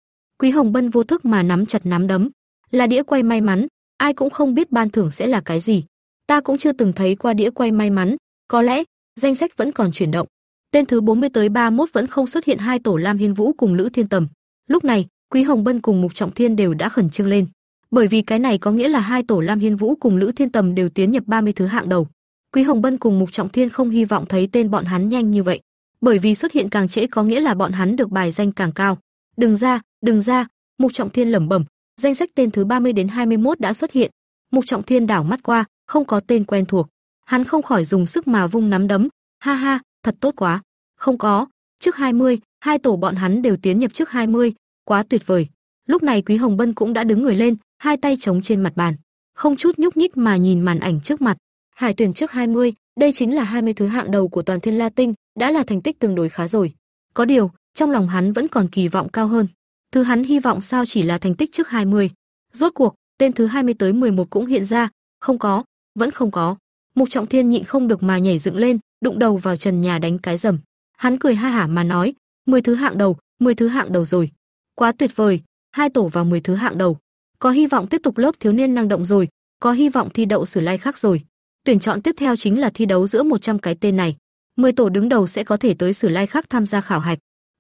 Quý Hồng Bân vô thức mà nắm chặt nắm đấm, là đĩa quay may mắn, ai cũng không biết ban thưởng sẽ là cái gì. Ta cũng chưa từng thấy qua đĩa quay may mắn, có lẽ danh sách vẫn còn chuyển động. Tên thứ 40 tới 31 vẫn không xuất hiện hai tổ Lam Hiên Vũ cùng Lữ Thiên Tầm. Lúc này, Quý Hồng Bân cùng Mục Trọng Thiên đều đã khẩn trương lên, bởi vì cái này có nghĩa là hai tổ Lam Hiên Vũ cùng Lữ Thiên Tầm đều tiến nhập 30 thứ hạng đầu. Quý Hồng Bân cùng Mục Trọng Thiên không hy vọng thấy tên bọn hắn nhanh như vậy, bởi vì xuất hiện càng trễ có nghĩa là bọn hắn được bài danh càng cao. Đừng ra, đừng ra, Mục Trọng Thiên lẩm bẩm, danh sách tên thứ 30 đến 21 đã xuất hiện. Mục Trọng Thiên đảo mắt qua, không có tên quen thuộc. Hắn không khỏi dùng sức mà vung nắm đấm, ha ha, thật tốt quá. Không có, trước 20, hai tổ bọn hắn đều tiến nhập trước 20, quá tuyệt vời. Lúc này Quý Hồng Bân cũng đã đứng người lên, hai tay chống trên mặt bàn, không chút nhúc nhích mà nhìn màn ảnh trước mặt. Hải tuyển trước 20, đây chính là 20 thứ hạng đầu của toàn Thiên La Tinh, đã là thành tích tương đối khá rồi. Có điều, trong lòng hắn vẫn còn kỳ vọng cao hơn. Thứ hắn hy vọng sao chỉ là thành tích trước 20. Rốt cuộc, tên thứ 20 tới 11 cũng hiện ra, không có, vẫn không có. Mục Trọng Thiên nhịn không được mà nhảy dựng lên, đụng đầu vào trần nhà đánh cái rầm. Hắn cười ha hả mà nói, 10 thứ hạng đầu, 10 thứ hạng đầu rồi. Quá tuyệt vời, hai tổ vào 10 thứ hạng đầu. Có hy vọng tiếp tục lớp thiếu niên năng động rồi, có hy vọng thi đậu sử lai khác rồi. Tuyển chọn tiếp theo chính là thi đấu giữa 100 cái tên này. 10 tổ đứng đầu sẽ có thể tới sử lai khác tham gia khảo hạch.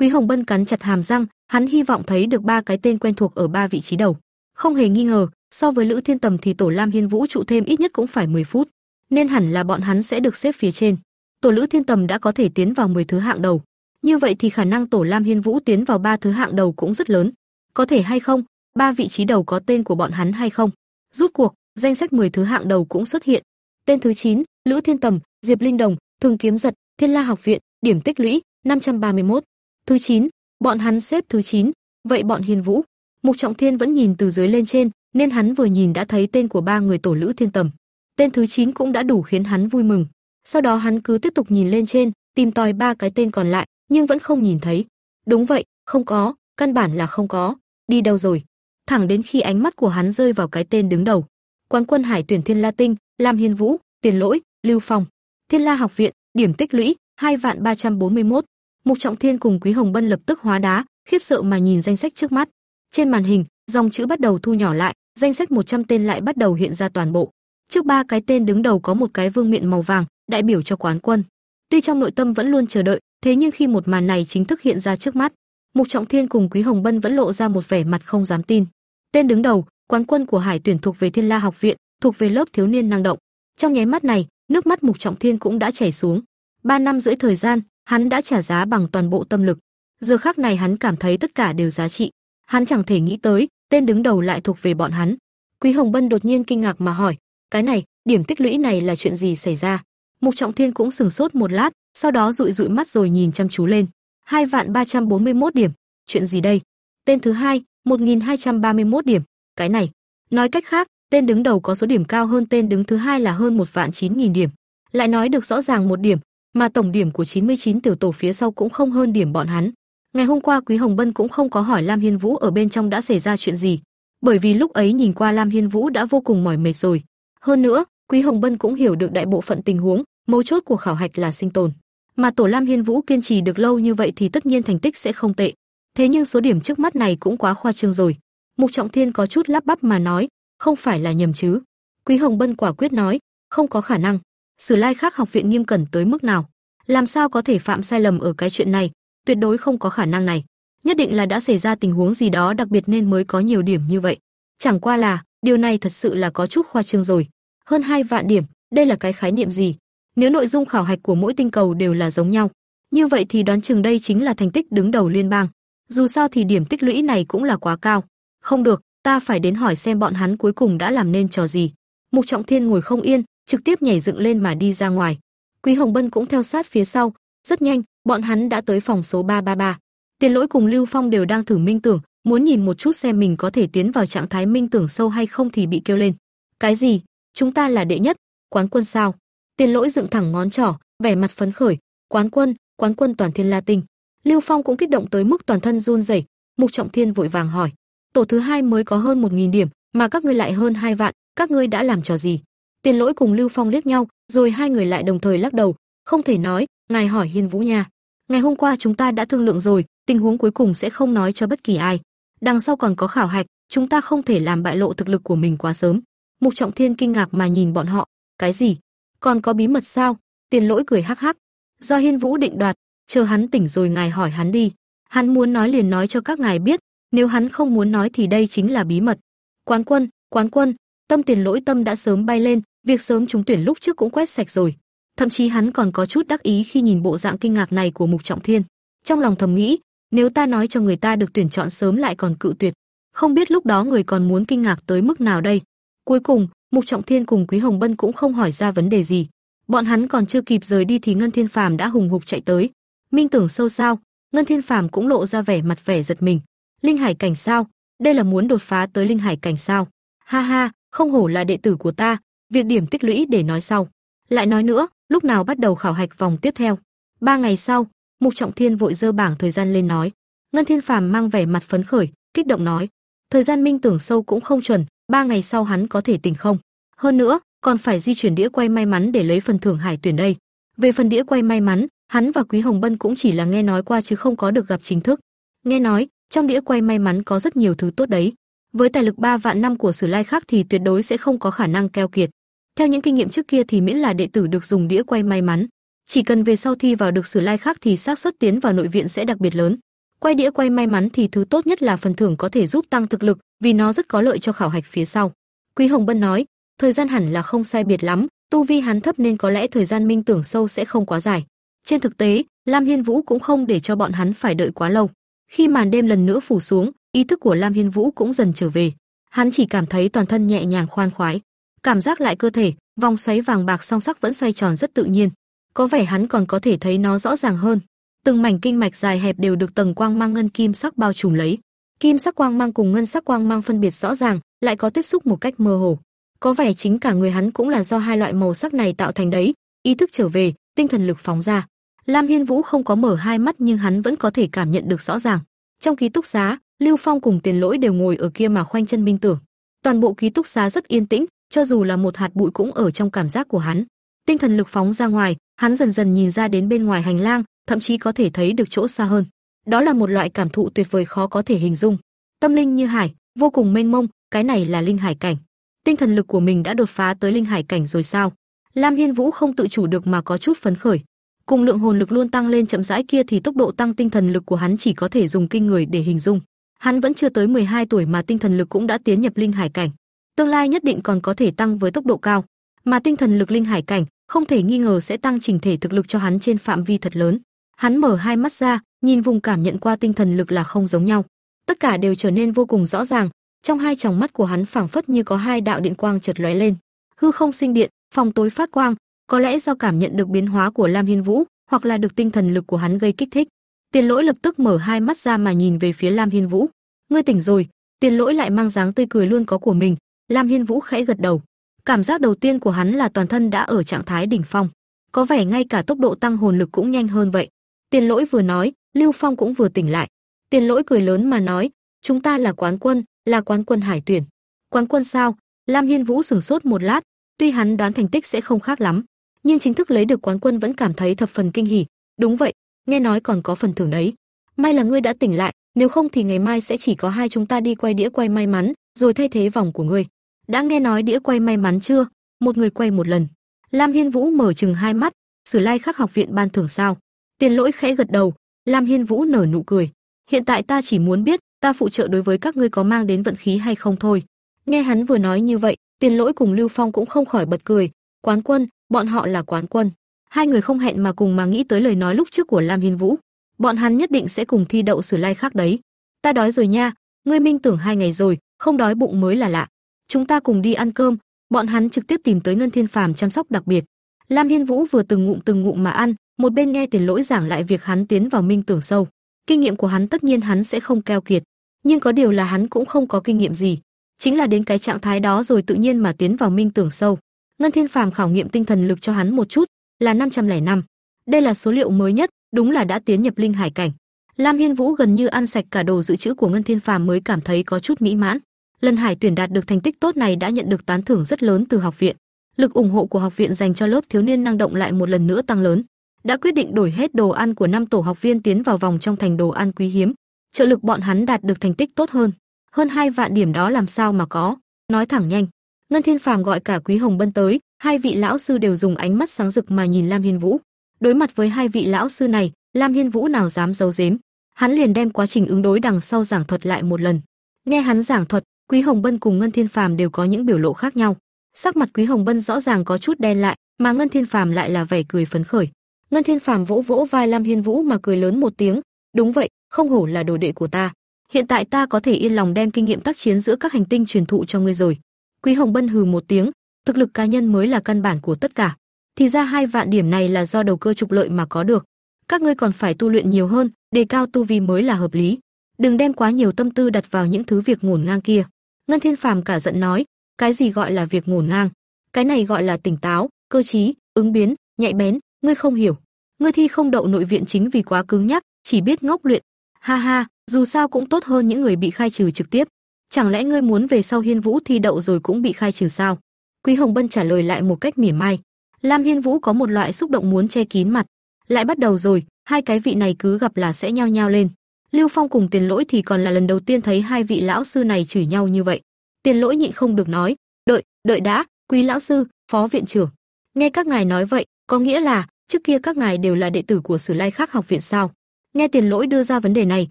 Quý Hồng Bân cắn chặt hàm răng, hắn hy vọng thấy được ba cái tên quen thuộc ở ba vị trí đầu. Không hề nghi ngờ, so với Lữ Thiên Tầm thì Tổ Lam Hiên Vũ trụ thêm ít nhất cũng phải 10 phút, nên hẳn là bọn hắn sẽ được xếp phía trên. Tổ Lữ Thiên Tầm đã có thể tiến vào 10 thứ hạng đầu, như vậy thì khả năng Tổ Lam Hiên Vũ tiến vào ba thứ hạng đầu cũng rất lớn. Có thể hay không? Ba vị trí đầu có tên của bọn hắn hay không? Rút cuộc, danh sách 10 thứ hạng đầu cũng xuất hiện. Tên thứ 9, Lữ Thiên Tầm, Diệp Linh Đồng, Thường Kiếm Giật, Thiên La Học Viện, điểm tích lũy 531. Thứ 9, bọn hắn xếp thứ 9, vậy bọn hiền Vũ. Mục Trọng Thiên vẫn nhìn từ dưới lên trên, nên hắn vừa nhìn đã thấy tên của ba người tổ Lữ Thiên Tầm. Tên thứ 9 cũng đã đủ khiến hắn vui mừng. Sau đó hắn cứ tiếp tục nhìn lên trên, tìm tòi ba cái tên còn lại, nhưng vẫn không nhìn thấy. Đúng vậy, không có, căn bản là không có. Đi đâu rồi? Thẳng đến khi ánh mắt của hắn rơi vào cái tên đứng đầu. Quán quân Hải tuyển Thiên La Tinh, Lam Hiên Vũ, Tiền Lỗi, Lưu Phong. Thiên La học viện, điểm tích lũy 2 vạn 341. Mục Trọng Thiên cùng Quý Hồng Bân lập tức hóa đá, khiếp sợ mà nhìn danh sách trước mắt. Trên màn hình, dòng chữ bắt đầu thu nhỏ lại, danh sách 100 tên lại bắt đầu hiện ra toàn bộ. Trước ba cái tên đứng đầu có một cái vương miện màu vàng, đại biểu cho quán quân. Tuy trong nội tâm vẫn luôn chờ đợi, thế nhưng khi một màn này chính thức hiện ra trước mắt, Mục Trọng Thiên cùng Quý Hồng Bân vẫn lộ ra một vẻ mặt không dám tin. Tên đứng đầu, quán quân của Hải tuyển thuộc về Thiên La học viện, thuộc về lớp thiếu niên năng động. Trong nháy mắt này, nước mắt Mục Trọng Thiên cũng đã chảy xuống. Ba năm rưỡi thời gian, hắn đã trả giá bằng toàn bộ tâm lực. Giờ khắc này hắn cảm thấy tất cả đều giá trị. Hắn chẳng thể nghĩ tới, tên đứng đầu lại thuộc về bọn hắn. Quý Hồng Bân đột nhiên kinh ngạc mà hỏi, cái này, điểm tích lũy này là chuyện gì xảy ra? Mục Trọng Thiên cũng sừng sốt một lát, sau đó dụi dụi mắt rồi nhìn chăm chú lên. Hai vạn 341 điểm, chuyện gì đây? Tên thứ hai, 1231 điểm, cái này. Nói cách khác, tên đứng đầu có số điểm cao hơn tên đứng thứ hai là hơn một vạn 9000 điểm. Lại nói được rõ ràng một điểm, mà tổng điểm của 99 tiểu tổ phía sau cũng không hơn điểm bọn hắn. Ngày hôm qua Quý Hồng Bân cũng không có hỏi Lam Hiên Vũ ở bên trong đã xảy ra chuyện gì, bởi vì lúc ấy nhìn qua Lam Hiên Vũ đã vô cùng mỏi mệt rồi. Hơn nữa, Quý Hồng Bân cũng hiểu được đại bộ phận tình huống, mấu chốt của khảo hạch là sinh tồn. Mà tổ Lam Hiên Vũ kiên trì được lâu như vậy thì tất nhiên thành tích sẽ không tệ. Thế nhưng số điểm trước mắt này cũng quá khoa trương rồi. Mục Trọng Thiên có chút lắp bắp mà nói, không phải là nhầm chứ? Quý Hồng Bân quả quyết nói, không có khả năng. Sử Lai khác học viện nghiêm cẩn tới mức nào? Làm sao có thể phạm sai lầm ở cái chuyện này? Tuyệt đối không có khả năng này. Nhất định là đã xảy ra tình huống gì đó đặc biệt nên mới có nhiều điểm như vậy. Chẳng qua là, điều này thật sự là có chút khoa trương rồi. Hơn hai vạn điểm, đây là cái khái niệm gì? Nếu nội dung khảo hạch của mỗi tinh cầu đều là giống nhau, như vậy thì đoán chừng đây chính là thành tích đứng đầu liên bang. Dù sao thì điểm tích lũy này cũng là quá cao. Không được, ta phải đến hỏi xem bọn hắn cuối cùng đã làm nên trò gì. Mục Trọng Thiên ngồi không yên, trực tiếp nhảy dựng lên mà đi ra ngoài. Quý Hồng Bân cũng theo sát phía sau, rất nhanh, bọn hắn đã tới phòng số 333. Tiền Lỗi cùng Lưu Phong đều đang thử minh tưởng, muốn nhìn một chút xem mình có thể tiến vào trạng thái minh tưởng sâu hay không thì bị kêu lên. Cái gì? Chúng ta là đệ nhất, quán quân sao? Tiền Lỗi dựng thẳng ngón trỏ, vẻ mặt phấn khởi, quán quân, quán quân toàn thiên la tinh. Lưu Phong cũng kích động tới mức toàn thân run rẩy, Mục Trọng Thiên vội vàng hỏi, tổ thứ hai mới có hơn một nghìn điểm, mà các ngươi lại hơn hai vạn, các ngươi đã làm trò gì? Tiền Lỗi cùng Lưu Phong liếc nhau, rồi hai người lại đồng thời lắc đầu, không thể nói, ngài hỏi Hiên Vũ nha. Ngày hôm qua chúng ta đã thương lượng rồi, tình huống cuối cùng sẽ không nói cho bất kỳ ai. Đằng sau còn có khảo hạch, chúng ta không thể làm bại lộ thực lực của mình quá sớm. Mục Trọng Thiên kinh ngạc mà nhìn bọn họ, cái gì? Còn có bí mật sao? Tiền Lỗi cười hắc hắc. Do Hiên Vũ định đoạt, chờ hắn tỉnh rồi ngài hỏi hắn đi. Hắn muốn nói liền nói cho các ngài biết, nếu hắn không muốn nói thì đây chính là bí mật. Quán quân, quán quân, tâm tiền lỗi tâm đã sớm bay lên, việc sớm trúng tuyển lúc trước cũng quét sạch rồi. Thậm chí hắn còn có chút đắc ý khi nhìn bộ dạng kinh ngạc này của Mục Trọng Thiên. Trong lòng thầm nghĩ, nếu ta nói cho người ta được tuyển chọn sớm lại còn cự tuyệt, không biết lúc đó người còn muốn kinh ngạc tới mức nào đây. Cuối cùng, Mục Trọng Thiên cùng Quý Hồng Bân cũng không hỏi ra vấn đề gì. Bọn hắn còn chưa kịp rời đi thì Ngân Thiên Phàm đã hùng hục chạy tới. Minh tưởng sâu sao, Ngân Thiên Phàm cũng lộ ra vẻ mặt vẻ giật mình. Linh hải cảnh sao? Đây là muốn đột phá tới linh hải cảnh sao? Ha ha, không hổ là đệ tử của ta, việc điểm tích lũy để nói sau. Lại nói nữa, lúc nào bắt đầu khảo hạch vòng tiếp theo? Ba ngày sau, Mục Trọng Thiên vội dơ bảng thời gian lên nói. Ngân Thiên Phàm mang vẻ mặt phấn khởi, kích động nói: "Thời gian minh tưởng sâu cũng không chuẩn, ba ngày sau hắn có thể tỉnh không? Hơn nữa, còn phải di chuyển đĩa quay may mắn để lấy phần thưởng hải tuyển đây. Về phần đĩa quay may mắn, hắn và Quý Hồng Bân cũng chỉ là nghe nói qua chứ không có được gặp chính thức. Nghe nói, trong đĩa quay may mắn có rất nhiều thứ tốt đấy. Với tài lực 3 vạn năm của Sử Lai khác thì tuyệt đối sẽ không có khả năng keo kiệt. Theo những kinh nghiệm trước kia thì miễn là đệ tử được dùng đĩa quay may mắn, chỉ cần về sau thi vào được Sử Lai khác thì xác suất tiến vào nội viện sẽ đặc biệt lớn. Quay đĩa quay may mắn thì thứ tốt nhất là phần thưởng có thể giúp tăng thực lực, vì nó rất có lợi cho khảo hạch phía sau. Quý Hồng Bân nói, thời gian hẳn là không sai biệt lắm, tu vi hắn thấp nên có lẽ thời gian minh tưởng sâu sẽ không quá dài. Trên thực tế, Lam Hiên Vũ cũng không để cho bọn hắn phải đợi quá lâu. Khi màn đêm lần nữa phủ xuống, ý thức của Lam Hiên Vũ cũng dần trở về. Hắn chỉ cảm thấy toàn thân nhẹ nhàng khoan khoái, cảm giác lại cơ thể, vòng xoáy vàng bạc song sắc vẫn xoay tròn rất tự nhiên. Có vẻ hắn còn có thể thấy nó rõ ràng hơn. Từng mảnh kinh mạch dài hẹp đều được tầng quang mang ngân kim sắc bao trùm lấy. Kim sắc quang mang cùng ngân sắc quang mang phân biệt rõ ràng, lại có tiếp xúc một cách mơ hồ. Có vẻ chính cả người hắn cũng là do hai loại màu sắc này tạo thành đấy. Ý thức trở về, tinh thần lực phóng ra. Lam Hiên Vũ không có mở hai mắt nhưng hắn vẫn có thể cảm nhận được rõ ràng. Trong ký túc xá, Lưu Phong cùng Tiền Lỗi đều ngồi ở kia mà khoanh chân minh tưởng. Toàn bộ ký túc xá rất yên tĩnh, cho dù là một hạt bụi cũng ở trong cảm giác của hắn. Tinh thần lực phóng ra ngoài, hắn dần dần nhìn ra đến bên ngoài hành lang, thậm chí có thể thấy được chỗ xa hơn. Đó là một loại cảm thụ tuyệt vời khó có thể hình dung. Tâm linh như hải, vô cùng mênh mông, cái này là linh hải cảnh. Tinh thần lực của mình đã đột phá tới linh hải cảnh rồi sao? Lam Hiên Vũ không tự chủ được mà có chút phấn khởi. Cùng lượng hồn lực luôn tăng lên chậm rãi kia thì tốc độ tăng tinh thần lực của hắn chỉ có thể dùng kinh người để hình dung. Hắn vẫn chưa tới 12 tuổi mà tinh thần lực cũng đã tiến nhập linh hải cảnh. Tương lai nhất định còn có thể tăng với tốc độ cao, mà tinh thần lực linh hải cảnh không thể nghi ngờ sẽ tăng chỉnh thể thực lực cho hắn trên phạm vi thật lớn. Hắn mở hai mắt ra, nhìn vùng cảm nhận qua tinh thần lực là không giống nhau. Tất cả đều trở nên vô cùng rõ ràng, trong hai tròng mắt của hắn phảng phất như có hai đạo điện quang chợt lóe lên. Hư không sinh điện, phòng tối phát quang, có lẽ do cảm nhận được biến hóa của Lam Hiên Vũ, hoặc là được tinh thần lực của hắn gây kích thích. Tiền Lỗi lập tức mở hai mắt ra mà nhìn về phía Lam Hiên Vũ. "Ngươi tỉnh rồi?" Tiền Lỗi lại mang dáng tươi cười luôn có của mình. Lam Hiên Vũ khẽ gật đầu. Cảm giác đầu tiên của hắn là toàn thân đã ở trạng thái đỉnh phong, có vẻ ngay cả tốc độ tăng hồn lực cũng nhanh hơn vậy. Tiền Lỗi vừa nói, Lưu Phong cũng vừa tỉnh lại. Tiền Lỗi cười lớn mà nói, "Chúng ta là quán quân, là quán quân hải tuyển." "Quán quân sao?" Lam Hiên Vũ sửng sốt một lát, tuy hắn đoán thành tích sẽ không khác lắm, nhưng chính thức lấy được quán quân vẫn cảm thấy thập phần kinh hỉ. Đúng vậy, nghe nói còn có phần thưởng đấy. May là ngươi đã tỉnh lại, nếu không thì ngày mai sẽ chỉ có hai chúng ta đi quay đĩa quay may mắn, rồi thay thế vòng của ngươi. Đã nghe nói đĩa quay may mắn chưa? Một người quay một lần. Lam Hiên Vũ mở chừng hai mắt, Sử Lai Khắc học viện ban thưởng sao? Tiền Lỗi khẽ gật đầu, Lam Hiên Vũ nở nụ cười. Hiện tại ta chỉ muốn biết, ta phụ trợ đối với các ngươi có mang đến vận khí hay không thôi. Nghe hắn vừa nói như vậy, Tiền Lỗi cùng Lưu Phong cũng không khỏi bật cười. Quán quân, bọn họ là quán quân. Hai người không hẹn mà cùng mà nghĩ tới lời nói lúc trước của Lam Hiên Vũ. Bọn hắn nhất định sẽ cùng thi đậu Sử Lai khác đấy. Ta đói rồi nha, ngươi minh tưởng hai ngày rồi, không đói bụng mới là lạ chúng ta cùng đi ăn cơm, bọn hắn trực tiếp tìm tới Ngân Thiên Phàm chăm sóc đặc biệt. Lam Hiên Vũ vừa từng ngụm từng ngụm mà ăn, một bên nghe Tiền Lỗi giảng lại việc hắn tiến vào minh tưởng sâu. Kinh nghiệm của hắn tất nhiên hắn sẽ không keo kiệt, nhưng có điều là hắn cũng không có kinh nghiệm gì, chính là đến cái trạng thái đó rồi tự nhiên mà tiến vào minh tưởng sâu. Ngân Thiên Phàm khảo nghiệm tinh thần lực cho hắn một chút, là 505. Đây là số liệu mới nhất, đúng là đã tiến nhập linh hải cảnh. Lam Hiên Vũ gần như ăn sạch cả đồ dự trữ của Ngân Thiên Phàm mới cảm thấy có chút mỹ mãn. Lần Hải tuyển đạt được thành tích tốt này đã nhận được tán thưởng rất lớn từ học viện. Lực ủng hộ của học viện dành cho lớp thiếu niên năng động lại một lần nữa tăng lớn. Đã quyết định đổi hết đồ ăn của năm tổ học viên tiến vào vòng trong thành đồ ăn quý hiếm. Trợ lực bọn hắn đạt được thành tích tốt hơn. Hơn hai vạn điểm đó làm sao mà có? Nói thẳng nhanh. Ngân Thiên Phàm gọi cả Quý Hồng Bân tới, hai vị lão sư đều dùng ánh mắt sáng rực mà nhìn Lam Hiên Vũ. Đối mặt với hai vị lão sư này, Lam Hiên Vũ nào dám giấu giếm, hắn liền đem quá trình ứng đối đằng sau giảng thuật lại một lần. Nghe hắn giảng thuật, Quý Hồng Bân cùng Ngân Thiên Phàm đều có những biểu lộ khác nhau. Sắc mặt Quý Hồng Bân rõ ràng có chút đen lại, mà Ngân Thiên Phàm lại là vẻ cười phấn khởi. Ngân Thiên Phàm vỗ vỗ vai Lam Hiên Vũ mà cười lớn một tiếng, "Đúng vậy, không hổ là đồ đệ của ta. Hiện tại ta có thể yên lòng đem kinh nghiệm tác chiến giữa các hành tinh truyền thụ cho ngươi rồi." Quý Hồng Bân hừ một tiếng, thực lực cá nhân mới là căn bản của tất cả. Thì ra hai vạn điểm này là do đầu cơ trục lợi mà có được. Các ngươi còn phải tu luyện nhiều hơn, đề cao tu vi mới là hợp lý. Đừng đem quá nhiều tâm tư đặt vào những thứ việc ngổn ngang kia. Ngân Thiên Phàm cả giận nói, cái gì gọi là việc ngổn ngang? Cái này gọi là tỉnh táo, cơ trí, ứng biến, nhạy bén, ngươi không hiểu. Ngươi thi không đậu nội viện chính vì quá cứng nhắc, chỉ biết ngốc luyện. Ha ha, dù sao cũng tốt hơn những người bị khai trừ trực tiếp. Chẳng lẽ ngươi muốn về sau Hiên Vũ thi đậu rồi cũng bị khai trừ sao? Quý Hồng Bân trả lời lại một cách mỉa mai. Lam Hiên Vũ có một loại xúc động muốn che kín mặt. Lại bắt đầu rồi, hai cái vị này cứ gặp là sẽ nhao nhao lên. Lưu Phong cùng Tiền Lỗi thì còn là lần đầu tiên thấy hai vị lão sư này chửi nhau như vậy. Tiền Lỗi nhịn không được nói, "Đợi, đợi đã, quý lão sư, phó viện trưởng. Nghe các ngài nói vậy, có nghĩa là trước kia các ngài đều là đệ tử của Sử Lai Khắc học viện sao?" Nghe Tiền Lỗi đưa ra vấn đề này,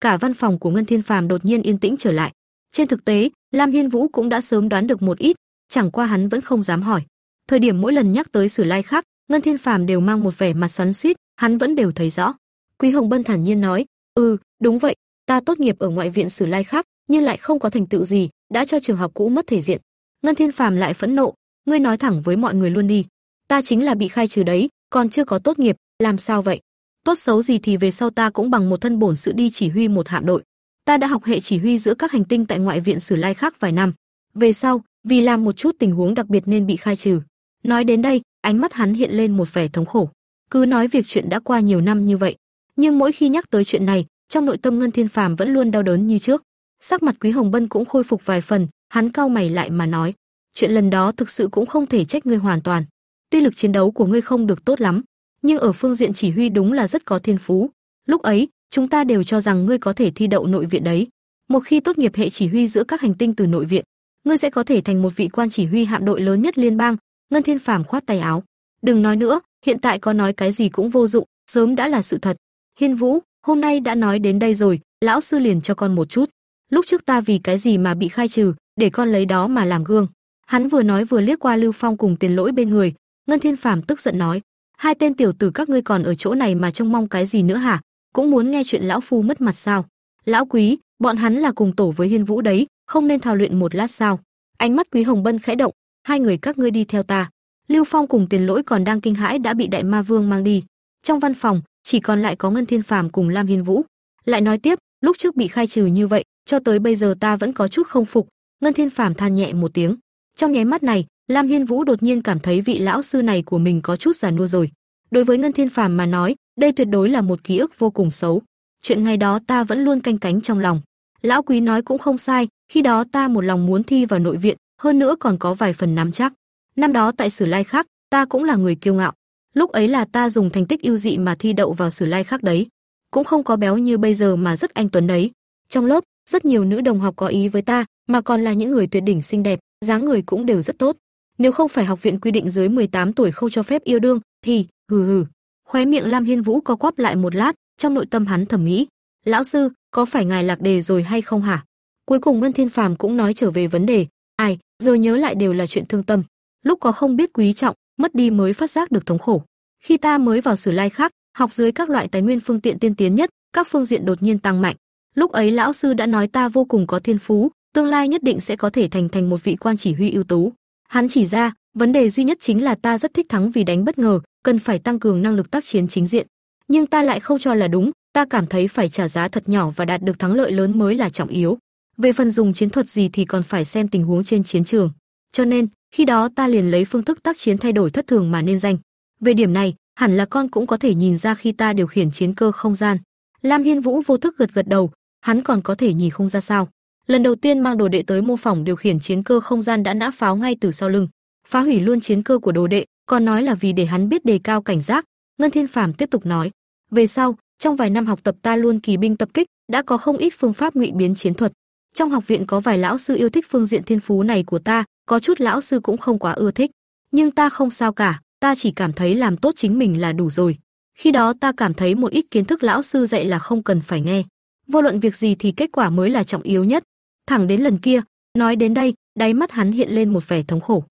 cả văn phòng của Ngân Thiên Phàm đột nhiên yên tĩnh trở lại. Trên thực tế, Lam Hiên Vũ cũng đã sớm đoán được một ít, chẳng qua hắn vẫn không dám hỏi. Thời điểm mỗi lần nhắc tới Sử Lai khác, Ngân Thiên Phàm đều mang một vẻ mặt xoắn xuýt, hắn vẫn đều thấy rõ. Quý Hồng Bân thản nhiên nói, "Ừ, đúng vậy, ta tốt nghiệp ở ngoại viện Sử Lai khác, nhưng lại không có thành tựu gì, đã cho trường học cũ mất thể diện." Ngân Thiên Phàm lại phẫn nộ, "Ngươi nói thẳng với mọi người luôn đi, ta chính là bị khai trừ đấy, còn chưa có tốt nghiệp, làm sao vậy? Tốt xấu gì thì về sau ta cũng bằng một thân bổn sự đi chỉ huy một hạm đội. Ta đã học hệ chỉ huy giữa các hành tinh tại ngoại viện Sử Lai khác vài năm. Về sau, vì làm một chút tình huống đặc biệt nên bị khai trừ." Nói đến đây, ánh mắt hắn hiện lên một vẻ thống khổ. Cứ nói việc chuyện đã qua nhiều năm như vậy, nhưng mỗi khi nhắc tới chuyện này, trong nội tâm Ngân Thiên Phàm vẫn luôn đau đớn như trước. Sắc mặt Quý Hồng Bân cũng khôi phục vài phần, hắn cau mày lại mà nói, chuyện lần đó thực sự cũng không thể trách ngươi hoàn toàn. Tuy lực chiến đấu của ngươi không được tốt lắm, nhưng ở phương diện chỉ huy đúng là rất có thiên phú. Lúc ấy, chúng ta đều cho rằng ngươi có thể thi đậu nội viện đấy. Một khi tốt nghiệp hệ chỉ huy giữa các hành tinh từ nội viện, ngươi sẽ có thể thành một vị quan chỉ huy hạm đội lớn nhất liên bang. Ngân Thiên Phàm khoát tay áo, đừng nói nữa, hiện tại có nói cái gì cũng vô dụng, sớm đã là sự thật. Hiên Vũ, hôm nay đã nói đến đây rồi, lão sư liền cho con một chút. Lúc trước ta vì cái gì mà bị khai trừ, để con lấy đó mà làm gương. Hắn vừa nói vừa liếc qua Lưu Phong cùng Tiền Lỗi bên người, Ngân Thiên Phàm tức giận nói: "Hai tên tiểu tử các ngươi còn ở chỗ này mà trông mong cái gì nữa hả? Cũng muốn nghe chuyện lão phu mất mặt sao? Lão quý, bọn hắn là cùng tổ với Hiên Vũ đấy, không nên thao luyện một lát sao?" Ánh mắt Quý Hồng Bân khẽ động, "Hai người các ngươi đi theo ta." Lưu Phong cùng Tiền Lỗi còn đang kinh hãi đã bị Đại Ma Vương mang đi. Trong văn phòng, chỉ còn lại có Ngân Thiên Phàm cùng Lam Hiên Vũ. Lại nói tiếp, lúc trước bị khai trừ như vậy, cho tới bây giờ ta vẫn có chút không phục. Ngân Thiên Phàm than nhẹ một tiếng. Trong nháy mắt này, Lam Hiên Vũ đột nhiên cảm thấy vị lão sư này của mình có chút già nua rồi. Đối với Ngân Thiên Phàm mà nói, đây tuyệt đối là một ký ức vô cùng xấu. Chuyện ngày đó ta vẫn luôn canh cánh trong lòng. Lão quý nói cũng không sai, khi đó ta một lòng muốn thi vào nội viện, hơn nữa còn có vài phần nắm chắc. Năm đó tại Sử Lai khác, ta cũng là người kiêu ngạo. Lúc ấy là ta dùng thành tích ưu dị mà thi đậu vào Sử Lai khác đấy, cũng không có béo như bây giờ mà rất anh tuấn đấy. Trong lớp, rất nhiều nữ đồng học có ý với ta, mà còn là những người tuyệt đỉnh xinh đẹp, dáng người cũng đều rất tốt. Nếu không phải học viện quy định dưới 18 tuổi không cho phép yêu đương, thì hừ hừ. Khóe miệng Lam Hiên Vũ co quắp lại một lát, trong nội tâm hắn thầm nghĩ, lão sư, có phải ngài lạc đề rồi hay không hả? Cuối cùng Ngân Thiên Phàm cũng nói trở về vấn đề, ai, giờ nhớ lại đều là chuyện thương tâm lúc có không biết quý trọng, mất đi mới phát giác được thống khổ. Khi ta mới vào Sử Lai khác, học dưới các loại tài nguyên phương tiện tiên tiến nhất, các phương diện đột nhiên tăng mạnh. Lúc ấy lão sư đã nói ta vô cùng có thiên phú, tương lai nhất định sẽ có thể thành thành một vị quan chỉ huy ưu tú. Hắn chỉ ra, vấn đề duy nhất chính là ta rất thích thắng vì đánh bất ngờ, cần phải tăng cường năng lực tác chiến chính diện. Nhưng ta lại không cho là đúng, ta cảm thấy phải trả giá thật nhỏ và đạt được thắng lợi lớn mới là trọng yếu. Về phần dùng chiến thuật gì thì còn phải xem tình huống trên chiến trường. Cho nên, khi đó ta liền lấy phương thức tác chiến thay đổi thất thường mà nên danh. Về điểm này, hẳn là con cũng có thể nhìn ra khi ta điều khiển chiến cơ không gian. Lam Hiên Vũ vô thức gật gật đầu, hắn còn có thể nhìn không ra sao. Lần đầu tiên mang đồ đệ tới mô phỏng điều khiển chiến cơ không gian đã nã pháo ngay từ sau lưng, phá hủy luôn chiến cơ của đồ đệ, còn nói là vì để hắn biết đề cao cảnh giác. Ngân Thiên Phàm tiếp tục nói, về sau, trong vài năm học tập ta luôn kỳ binh tập kích, đã có không ít phương pháp ngụy biến chiến thuật. Trong học viện có vài lão sư yêu thích phương diện thiên phú này của ta, có chút lão sư cũng không quá ưa thích, nhưng ta không sao cả, ta chỉ cảm thấy làm tốt chính mình là đủ rồi. Khi đó ta cảm thấy một ít kiến thức lão sư dạy là không cần phải nghe. Vô luận việc gì thì kết quả mới là trọng yếu nhất. Thẳng đến lần kia, nói đến đây, đáy mắt hắn hiện lên một vẻ thống khổ.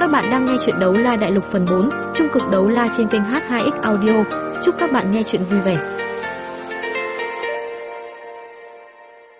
Các bạn đang nghe chuyện đấu la đại lục phần 4, trung cực đấu la trên kênh H2X Audio. Chúc các bạn nghe chuyện vui vẻ.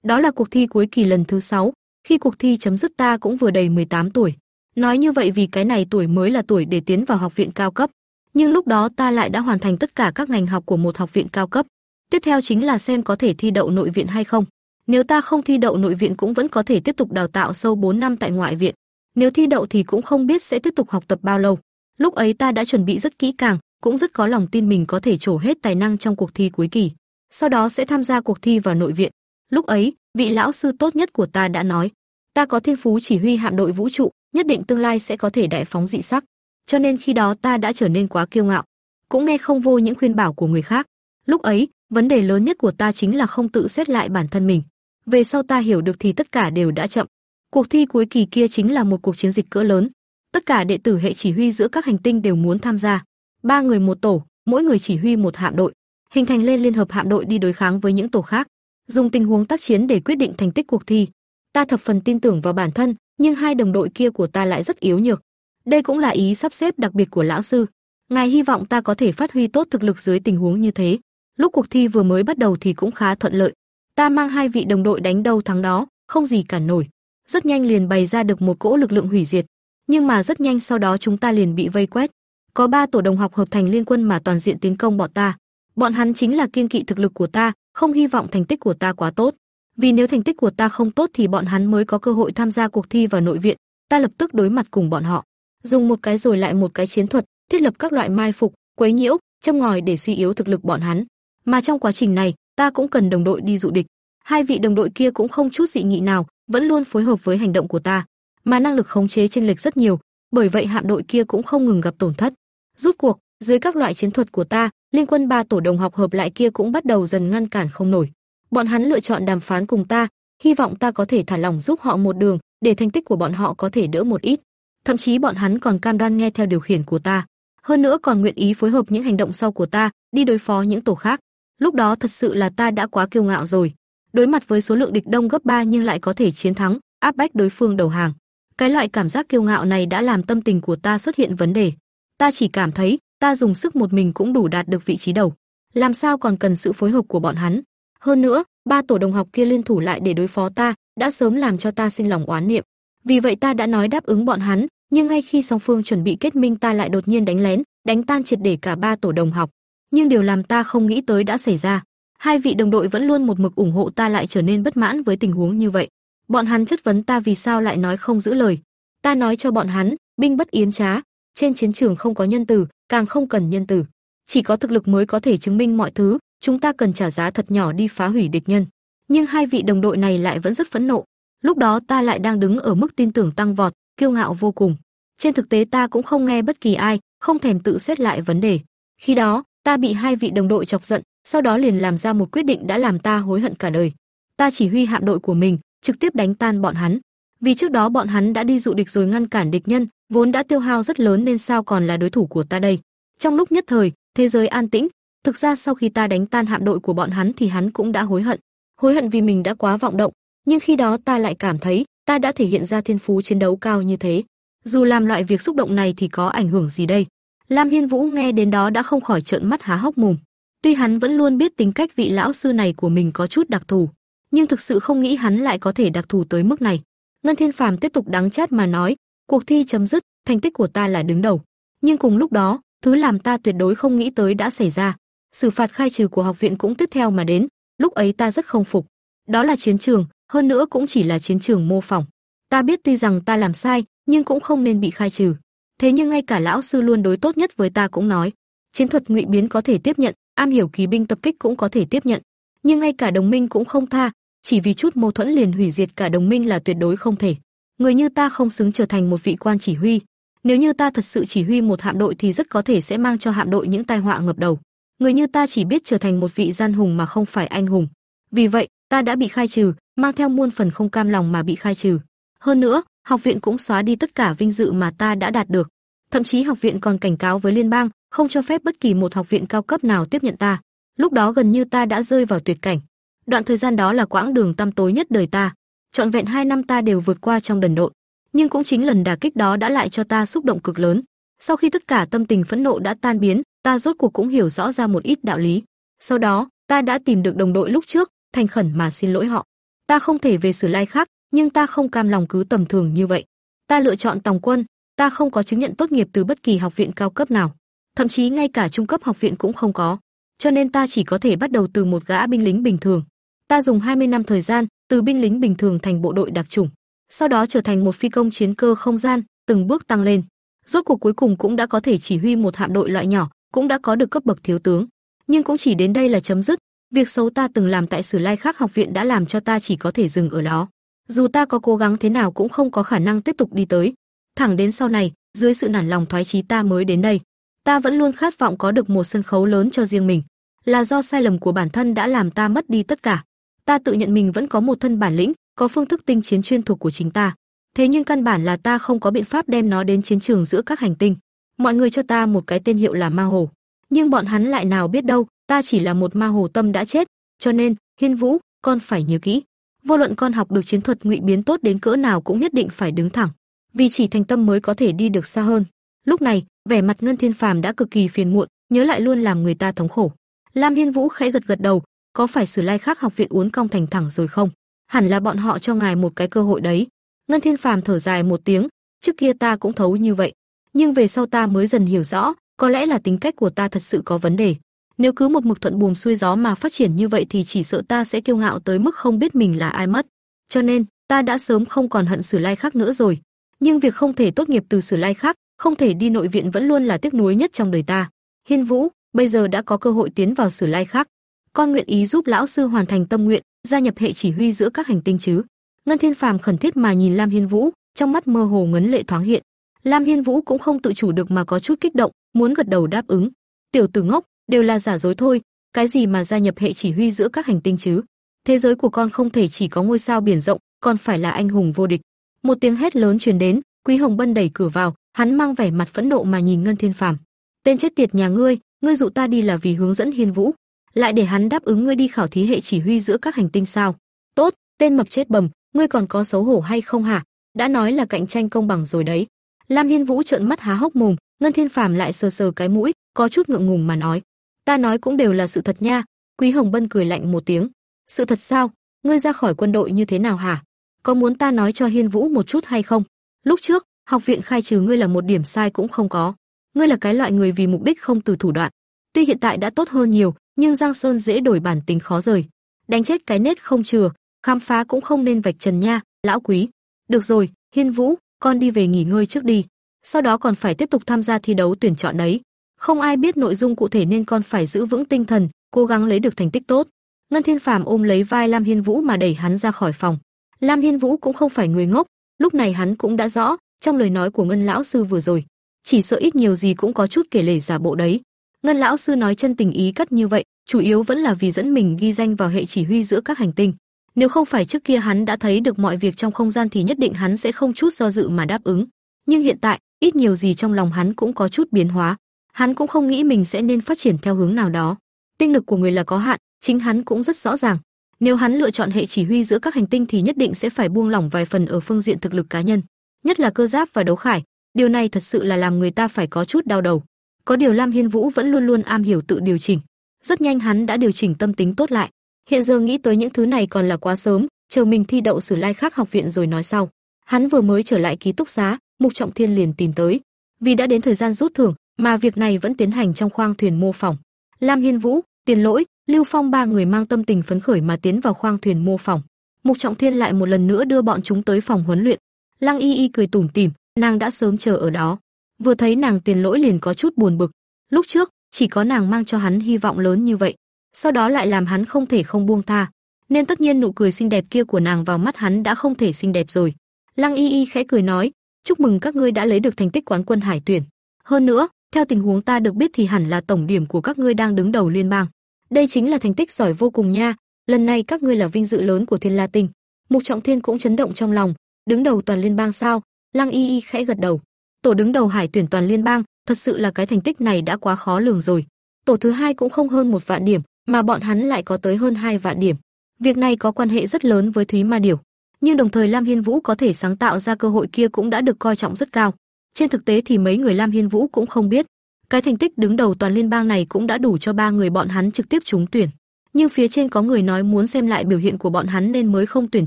Đó là cuộc thi cuối kỳ lần thứ 6, khi cuộc thi chấm dứt ta cũng vừa đầy 18 tuổi. Nói như vậy vì cái này tuổi mới là tuổi để tiến vào học viện cao cấp, nhưng lúc đó ta lại đã hoàn thành tất cả các ngành học của một học viện cao cấp. Tiếp theo chính là xem có thể thi đậu nội viện hay không. Nếu ta không thi đậu nội viện cũng vẫn có thể tiếp tục đào tạo sâu 4 năm tại ngoại viện. Nếu thi đậu thì cũng không biết sẽ tiếp tục học tập bao lâu. Lúc ấy ta đã chuẩn bị rất kỹ càng, cũng rất có lòng tin mình có thể trổ hết tài năng trong cuộc thi cuối kỳ. Sau đó sẽ tham gia cuộc thi vào nội viện. Lúc ấy, vị lão sư tốt nhất của ta đã nói, ta có thiên phú chỉ huy hạm đội vũ trụ, nhất định tương lai sẽ có thể đại phóng dị sắc. Cho nên khi đó ta đã trở nên quá kiêu ngạo, cũng nghe không vô những khuyên bảo của người khác. Lúc ấy, vấn đề lớn nhất của ta chính là không tự xét lại bản thân mình. Về sau ta hiểu được thì tất cả đều đã chậm. Cuộc thi cuối kỳ kia chính là một cuộc chiến dịch cỡ lớn. Tất cả đệ tử hệ chỉ huy giữa các hành tinh đều muốn tham gia. Ba người một tổ, mỗi người chỉ huy một hạm đội. hình thành lên liên hợp hạm đội đi đối kháng với những tổ khác, dùng tình huống tác chiến để quyết định thành tích cuộc thi. Ta thập phần tin tưởng vào bản thân, nhưng hai đồng đội kia của ta lại rất yếu nhược. Đây cũng là ý sắp xếp đặc biệt của lão sư. Ngài hy vọng ta có thể phát huy tốt thực lực dưới tình huống như thế. Lúc cuộc thi vừa mới bắt đầu thì cũng khá thuận lợi. Ta mang hai vị đồng đội đánh đâu thắng đó, không gì cản nổi. Rất nhanh liền bày ra được một cỗ lực lượng hủy diệt, nhưng mà rất nhanh sau đó chúng ta liền bị vây quét. Có ba tổ đồng học hợp thành liên quân mà toàn diện tiến công bọn ta. Bọn hắn chính là kiên kỵ thực lực của ta, không hy vọng thành tích của ta quá tốt. Vì nếu thành tích của ta không tốt thì bọn hắn mới có cơ hội tham gia cuộc thi vào nội viện, ta lập tức đối mặt cùng bọn họ, dùng một cái rồi lại một cái chiến thuật, thiết lập các loại mai phục, quấy nhiễu, châm ngòi để suy yếu thực lực bọn hắn. Mà trong quá trình này, ta cũng cần đồng đội đi dụ địch. Hai vị đồng đội kia cũng không chút dị nghị nào, vẫn luôn phối hợp với hành động của ta, mà năng lực khống chế chênh lệch rất nhiều, bởi vậy hạm đội kia cũng không ngừng gặp tổn thất. Rút cuộc, dưới các loại chiến thuật của ta, liên quân ba tổ đồng học hợp lại kia cũng bắt đầu dần ngăn cản không nổi. Bọn hắn lựa chọn đàm phán cùng ta, hy vọng ta có thể thả lỏng giúp họ một đường, để thành tích của bọn họ có thể đỡ một ít. Thậm chí bọn hắn còn cam đoan nghe theo điều khiển của ta, hơn nữa còn nguyện ý phối hợp những hành động sau của ta, đi đối phó những tổ khác. Lúc đó thật sự là ta đã quá kiêu ngạo rồi. Đối mặt với số lượng địch đông gấp 3 nhưng lại có thể chiến thắng, áp bách đối phương đầu hàng. Cái loại cảm giác kiêu ngạo này đã làm tâm tình của ta xuất hiện vấn đề. Ta chỉ cảm thấy, ta dùng sức một mình cũng đủ đạt được vị trí đầu, làm sao còn cần sự phối hợp của bọn hắn. Hơn nữa, ba tổ đồng học kia liên thủ lại để đối phó ta, đã sớm làm cho ta sinh lòng oán niệm. Vì vậy ta đã nói đáp ứng bọn hắn, nhưng ngay khi song phương chuẩn bị kết minh ta lại đột nhiên đánh lén, đánh tan triệt để cả ba tổ đồng học. Nhưng điều làm ta không nghĩ tới đã xảy ra. Hai vị đồng đội vẫn luôn một mực ủng hộ ta lại trở nên bất mãn với tình huống như vậy. Bọn hắn chất vấn ta vì sao lại nói không giữ lời. Ta nói cho bọn hắn, binh bất yếm trá, trên chiến trường không có nhân tử, càng không cần nhân tử. Chỉ có thực lực mới có thể chứng minh mọi thứ, chúng ta cần trả giá thật nhỏ đi phá hủy địch nhân. Nhưng hai vị đồng đội này lại vẫn rất phẫn nộ. Lúc đó ta lại đang đứng ở mức tin tưởng tăng vọt, kiêu ngạo vô cùng. Trên thực tế ta cũng không nghe bất kỳ ai, không thèm tự xét lại vấn đề. Khi đó, ta bị hai vị đồng đội chọc giận, sau đó liền làm ra một quyết định đã làm ta hối hận cả đời. Ta chỉ huy hạm đội của mình, trực tiếp đánh tan bọn hắn. Vì trước đó bọn hắn đã đi dụ địch rồi ngăn cản địch nhân, vốn đã tiêu hao rất lớn nên sao còn là đối thủ của ta đây. Trong lúc nhất thời, thế giới an tĩnh, thực ra sau khi ta đánh tan hạm đội của bọn hắn thì hắn cũng đã hối hận. Hối hận vì mình đã quá vọng động, nhưng khi đó ta lại cảm thấy, ta đã thể hiện ra thiên phú chiến đấu cao như thế. Dù làm loại việc xúc động này thì có ảnh hưởng gì đây? Lam Hiên Vũ nghe đến đó đã không khỏi trợn mắt há hốc mồm. Tuy hắn vẫn luôn biết tính cách vị lão sư này của mình có chút đặc thù, nhưng thực sự không nghĩ hắn lại có thể đặc thù tới mức này. Ngân Thiên Phàm tiếp tục đắng chát mà nói, cuộc thi chấm dứt, thành tích của ta là đứng đầu. Nhưng cùng lúc đó, thứ làm ta tuyệt đối không nghĩ tới đã xảy ra. Xử phạt khai trừ của học viện cũng tiếp theo mà đến, lúc ấy ta rất không phục. Đó là chiến trường, hơn nữa cũng chỉ là chiến trường mô phỏng. Ta biết tuy rằng ta làm sai, nhưng cũng không nên bị khai trừ. Thế nhưng ngay cả lão sư luôn đối tốt nhất với ta cũng nói, chiến thuật ngụy biến có thể tiếp nhận, am hiểu kỳ binh tập kích cũng có thể tiếp nhận, nhưng ngay cả đồng minh cũng không tha, chỉ vì chút mâu thuẫn liền hủy diệt cả đồng minh là tuyệt đối không thể. Người như ta không xứng trở thành một vị quan chỉ huy, nếu như ta thật sự chỉ huy một hạm đội thì rất có thể sẽ mang cho hạm đội những tai họa ngập đầu. Người như ta chỉ biết trở thành một vị gian hùng mà không phải anh hùng. Vì vậy, ta đã bị khai trừ, mang theo muôn phần không cam lòng mà bị khai trừ. Hơn nữa, học viện cũng xóa đi tất cả vinh dự mà ta đã đạt được. Thậm chí học viện còn cảnh cáo với liên bang, không cho phép bất kỳ một học viện cao cấp nào tiếp nhận ta. Lúc đó gần như ta đã rơi vào tuyệt cảnh. Đoạn thời gian đó là quãng đường tăm tối nhất đời ta. Trọn vẹn hai năm ta đều vượt qua trong đần độn, nhưng cũng chính lần đả kích đó đã lại cho ta xúc động cực lớn. Sau khi tất cả tâm tình phẫn nộ đã tan biến, ta rốt cuộc cũng hiểu rõ ra một ít đạo lý. Sau đó, ta đã tìm được đồng đội lúc trước, thành khẩn mà xin lỗi họ. Ta không thể về Sử Lai khác, nhưng ta không cam lòng cứ tầm thường như vậy. Ta lựa chọn tòng quân, ta không có chứng nhận tốt nghiệp từ bất kỳ học viện cao cấp nào, thậm chí ngay cả trung cấp học viện cũng không có, cho nên ta chỉ có thể bắt đầu từ một gã binh lính bình thường. Ta dùng 20 năm thời gian, từ binh lính bình thường thành bộ đội đặc chủng, sau đó trở thành một phi công chiến cơ không gian, từng bước tăng lên. Rốt cuộc cuối cùng cũng đã có thể chỉ huy một hạm đội loại nhỏ, cũng đã có được cấp bậc thiếu tướng. Nhưng cũng chỉ đến đây là chấm dứt, việc xấu ta từng làm tại Sử Lai Khắc học viện đã làm cho ta chỉ có thể dừng ở đó. Dù ta có cố gắng thế nào cũng không có khả năng tiếp tục đi tới. Thẳng đến sau này, dưới sự nản lòng thoái chí ta mới đến đây. Ta vẫn luôn khát vọng có được một sân khấu lớn cho riêng mình, là do sai lầm của bản thân đã làm ta mất đi tất cả. Ta tự nhận mình vẫn có một thân bản lĩnh, có phương thức tinh chiến chuyên thuộc của chính ta. Thế nhưng căn bản là ta không có biện pháp đem nó đến chiến trường giữa các hành tinh. Mọi người cho ta một cái tên hiệu là Ma Hồ, Nhưng bọn hắn lại nào biết đâu, ta chỉ là một ma hồ tâm đã chết, cho nên, Hiên Vũ, con phải nhớ kỹ, vô luận con học được chiến thuật ngụy biến tốt đến cỡ nào cũng nhất định phải đứng thẳng, vì chỉ thành tâm mới có thể đi được xa hơn. Lúc này, vẻ mặt Ngân Thiên Phàm đã cực kỳ phiền muộn, nhớ lại luôn làm người ta thống khổ. Lam Hiên Vũ khẽ gật gật đầu, có phải Sử Lai Khắc học viện uốn cong thành thẳng rồi không? Hẳn là bọn họ cho ngài một cái cơ hội đấy. Ngân Thiên Phàm thở dài một tiếng, trước kia ta cũng thấu như vậy, nhưng về sau ta mới dần hiểu rõ, có lẽ là tính cách của ta thật sự có vấn đề. Nếu cứ một mực thuận buồm xuôi gió mà phát triển như vậy thì chỉ sợ ta sẽ kiêu ngạo tới mức không biết mình là ai mất. Cho nên, ta đã sớm không còn hận Sử Lai Khắc nữa rồi. Nhưng việc không thể tốt nghiệp từ Sử Lai Khắc, không thể đi nội viện vẫn luôn là tiếc nuối nhất trong đời ta. Hiên Vũ, bây giờ đã có cơ hội tiến vào Sử Lai khác. con nguyện ý giúp lão sư hoàn thành tâm nguyện, gia nhập hệ chỉ huy giữa các hành tinh chứ? Ngân Thiên Phàm khẩn thiết mà nhìn Lam Hiên Vũ, trong mắt mơ hồ ngấn lệ thoáng hiện. Lam Hiên Vũ cũng không tự chủ được mà có chút kích động, muốn gật đầu đáp ứng. Tiểu tử ngốc, đều là giả dối thôi, cái gì mà gia nhập hệ chỉ huy giữa các hành tinh chứ? Thế giới của con không thể chỉ có ngôi sao biển rộng, còn phải là anh hùng vô địch. Một tiếng hét lớn truyền đến, Quý Hồng Bân đẩy cửa vào, hắn mang vẻ mặt phẫn nộ mà nhìn Ngân Thiên Phàm. Tên chết tiệt nhà ngươi, ngươi dụ ta đi là vì hướng dẫn Hiên Vũ, lại để hắn đáp ứng ngươi đi khảo thí hệ chỉ huy giữa các hành tinh sao? Tốt, tên mập chết bầm, ngươi còn có xấu hổ hay không hả? Đã nói là cạnh tranh công bằng rồi đấy. Lam Hiên Vũ trợn mắt há hốc mồm, Ngân Thiên Phàm lại sờ sờ cái mũi, có chút ngượng ngùng mà nói: "Ta nói cũng đều là sự thật nha." Quý Hồng Bân cười lạnh một tiếng: "Sự thật sao? Ngươi ra khỏi quân đội như thế nào hả? Có muốn ta nói cho Hiên Vũ một chút hay không? Lúc trước, học viện khai trừ ngươi là một điểm sai cũng không có. Ngươi là cái loại người vì mục đích không từ thủ đoạn. Tuy hiện tại đã tốt hơn nhiều, nhưng Giang Sơn dễ đổi bản tính khó rời. Đánh chết cái nết không chừa, khám phá cũng không nên vạch trần nha, lão quý. Được rồi, Hiên Vũ, con đi về nghỉ ngơi trước đi. Sau đó còn phải tiếp tục tham gia thi đấu tuyển chọn đấy. Không ai biết nội dung cụ thể nên con phải giữ vững tinh thần, cố gắng lấy được thành tích tốt. Ngân Thiên Phàm ôm lấy vai Lam Hiên Vũ mà đẩy hắn ra khỏi phòng. Lam Hiên Vũ cũng không phải người ngốc, lúc này hắn cũng đã rõ, trong lời nói của Ngân lão sư vừa rồi, chỉ sợ ít nhiều gì cũng có chút kể lể giả bộ đấy. Ngân lão sư nói chân tình ý cắt như vậy, chủ yếu vẫn là vì dẫn mình ghi danh vào hệ chỉ huy giữa các hành tinh. Nếu không phải trước kia hắn đã thấy được mọi việc trong không gian thì nhất định hắn sẽ không chút do dự mà đáp ứng. Nhưng hiện tại, ít nhiều gì trong lòng hắn cũng có chút biến hóa. Hắn cũng không nghĩ mình sẽ nên phát triển theo hướng nào đó. Tinh lực của người là có hạn, chính hắn cũng rất rõ ràng. Nếu hắn lựa chọn hệ chỉ huy giữa các hành tinh thì nhất định sẽ phải buông lỏng vài phần ở phương diện thực lực cá nhân, nhất là cơ giáp và đấu khải. Điều này thật sự là làm người ta phải có chút đau đầu. Có điều Lam Hiên Vũ vẫn luôn luôn am hiểu tự điều chỉnh. Rất nhanh hắn đã điều chỉnh tâm tính tốt lại. Hiện giờ nghĩ tới những thứ này còn là quá sớm, chờ mình thi đậu Sử Lai Khắc học viện rồi nói sau. Hắn vừa mới trở lại ký túc xá, Mục Trọng Thiên liền tìm tới. Vì đã đến thời gian rút thưởng, mà việc này vẫn tiến hành trong khoang thuyền mô phỏng. Lam Hiên Vũ, Tiền Lỗi, Lưu Phong ba người mang tâm tình phấn khởi mà tiến vào khoang thuyền mô phỏng. Mục Trọng Thiên lại một lần nữa đưa bọn chúng tới phòng huấn luyện. Lăng Y Y cười tủm tỉm, nàng đã sớm chờ ở đó. Vừa thấy nàng Tiền Lỗi liền có chút buồn bực. Lúc trước, chỉ có nàng mang cho hắn hy vọng lớn như vậy, sau đó lại làm hắn không thể không buông tha, nên tất nhiên nụ cười xinh đẹp kia của nàng vào mắt hắn đã không thể xinh đẹp rồi. Lăng Y Y khẽ cười nói, "Chúc mừng các ngươi đã lấy được thành tích quán quân hải tuyển. Hơn nữa, theo tình huống ta được biết thì hẳn là tổng điểm của các ngươi đang đứng đầu liên bang. Đây chính là thành tích giỏi vô cùng nha, lần này các ngươi là vinh dự lớn của Thiên La Tinh." Mục Trọng Thiên cũng chấn động trong lòng, đứng đầu toàn liên bang sao? Lăng Y Y khẽ gật đầu. Tổ đứng đầu hải tuyển toàn liên bang, thật sự là cái thành tích này đã quá khó lường rồi. Tổ thứ hai cũng không hơn một vạn điểm, mà bọn hắn lại có tới hơn hai vạn điểm. Việc này có quan hệ rất lớn với Thúy Ma Điểu, nhưng đồng thời Lam Hiên Vũ có thể sáng tạo ra cơ hội kia cũng đã được coi trọng rất cao. Trên thực tế thì mấy người Lam Hiên Vũ cũng không biết, cái thành tích đứng đầu toàn liên bang này cũng đã đủ cho ba người bọn hắn trực tiếp trúng tuyển. Nhưng phía trên có người nói muốn xem lại biểu hiện của bọn hắn nên mới không tuyển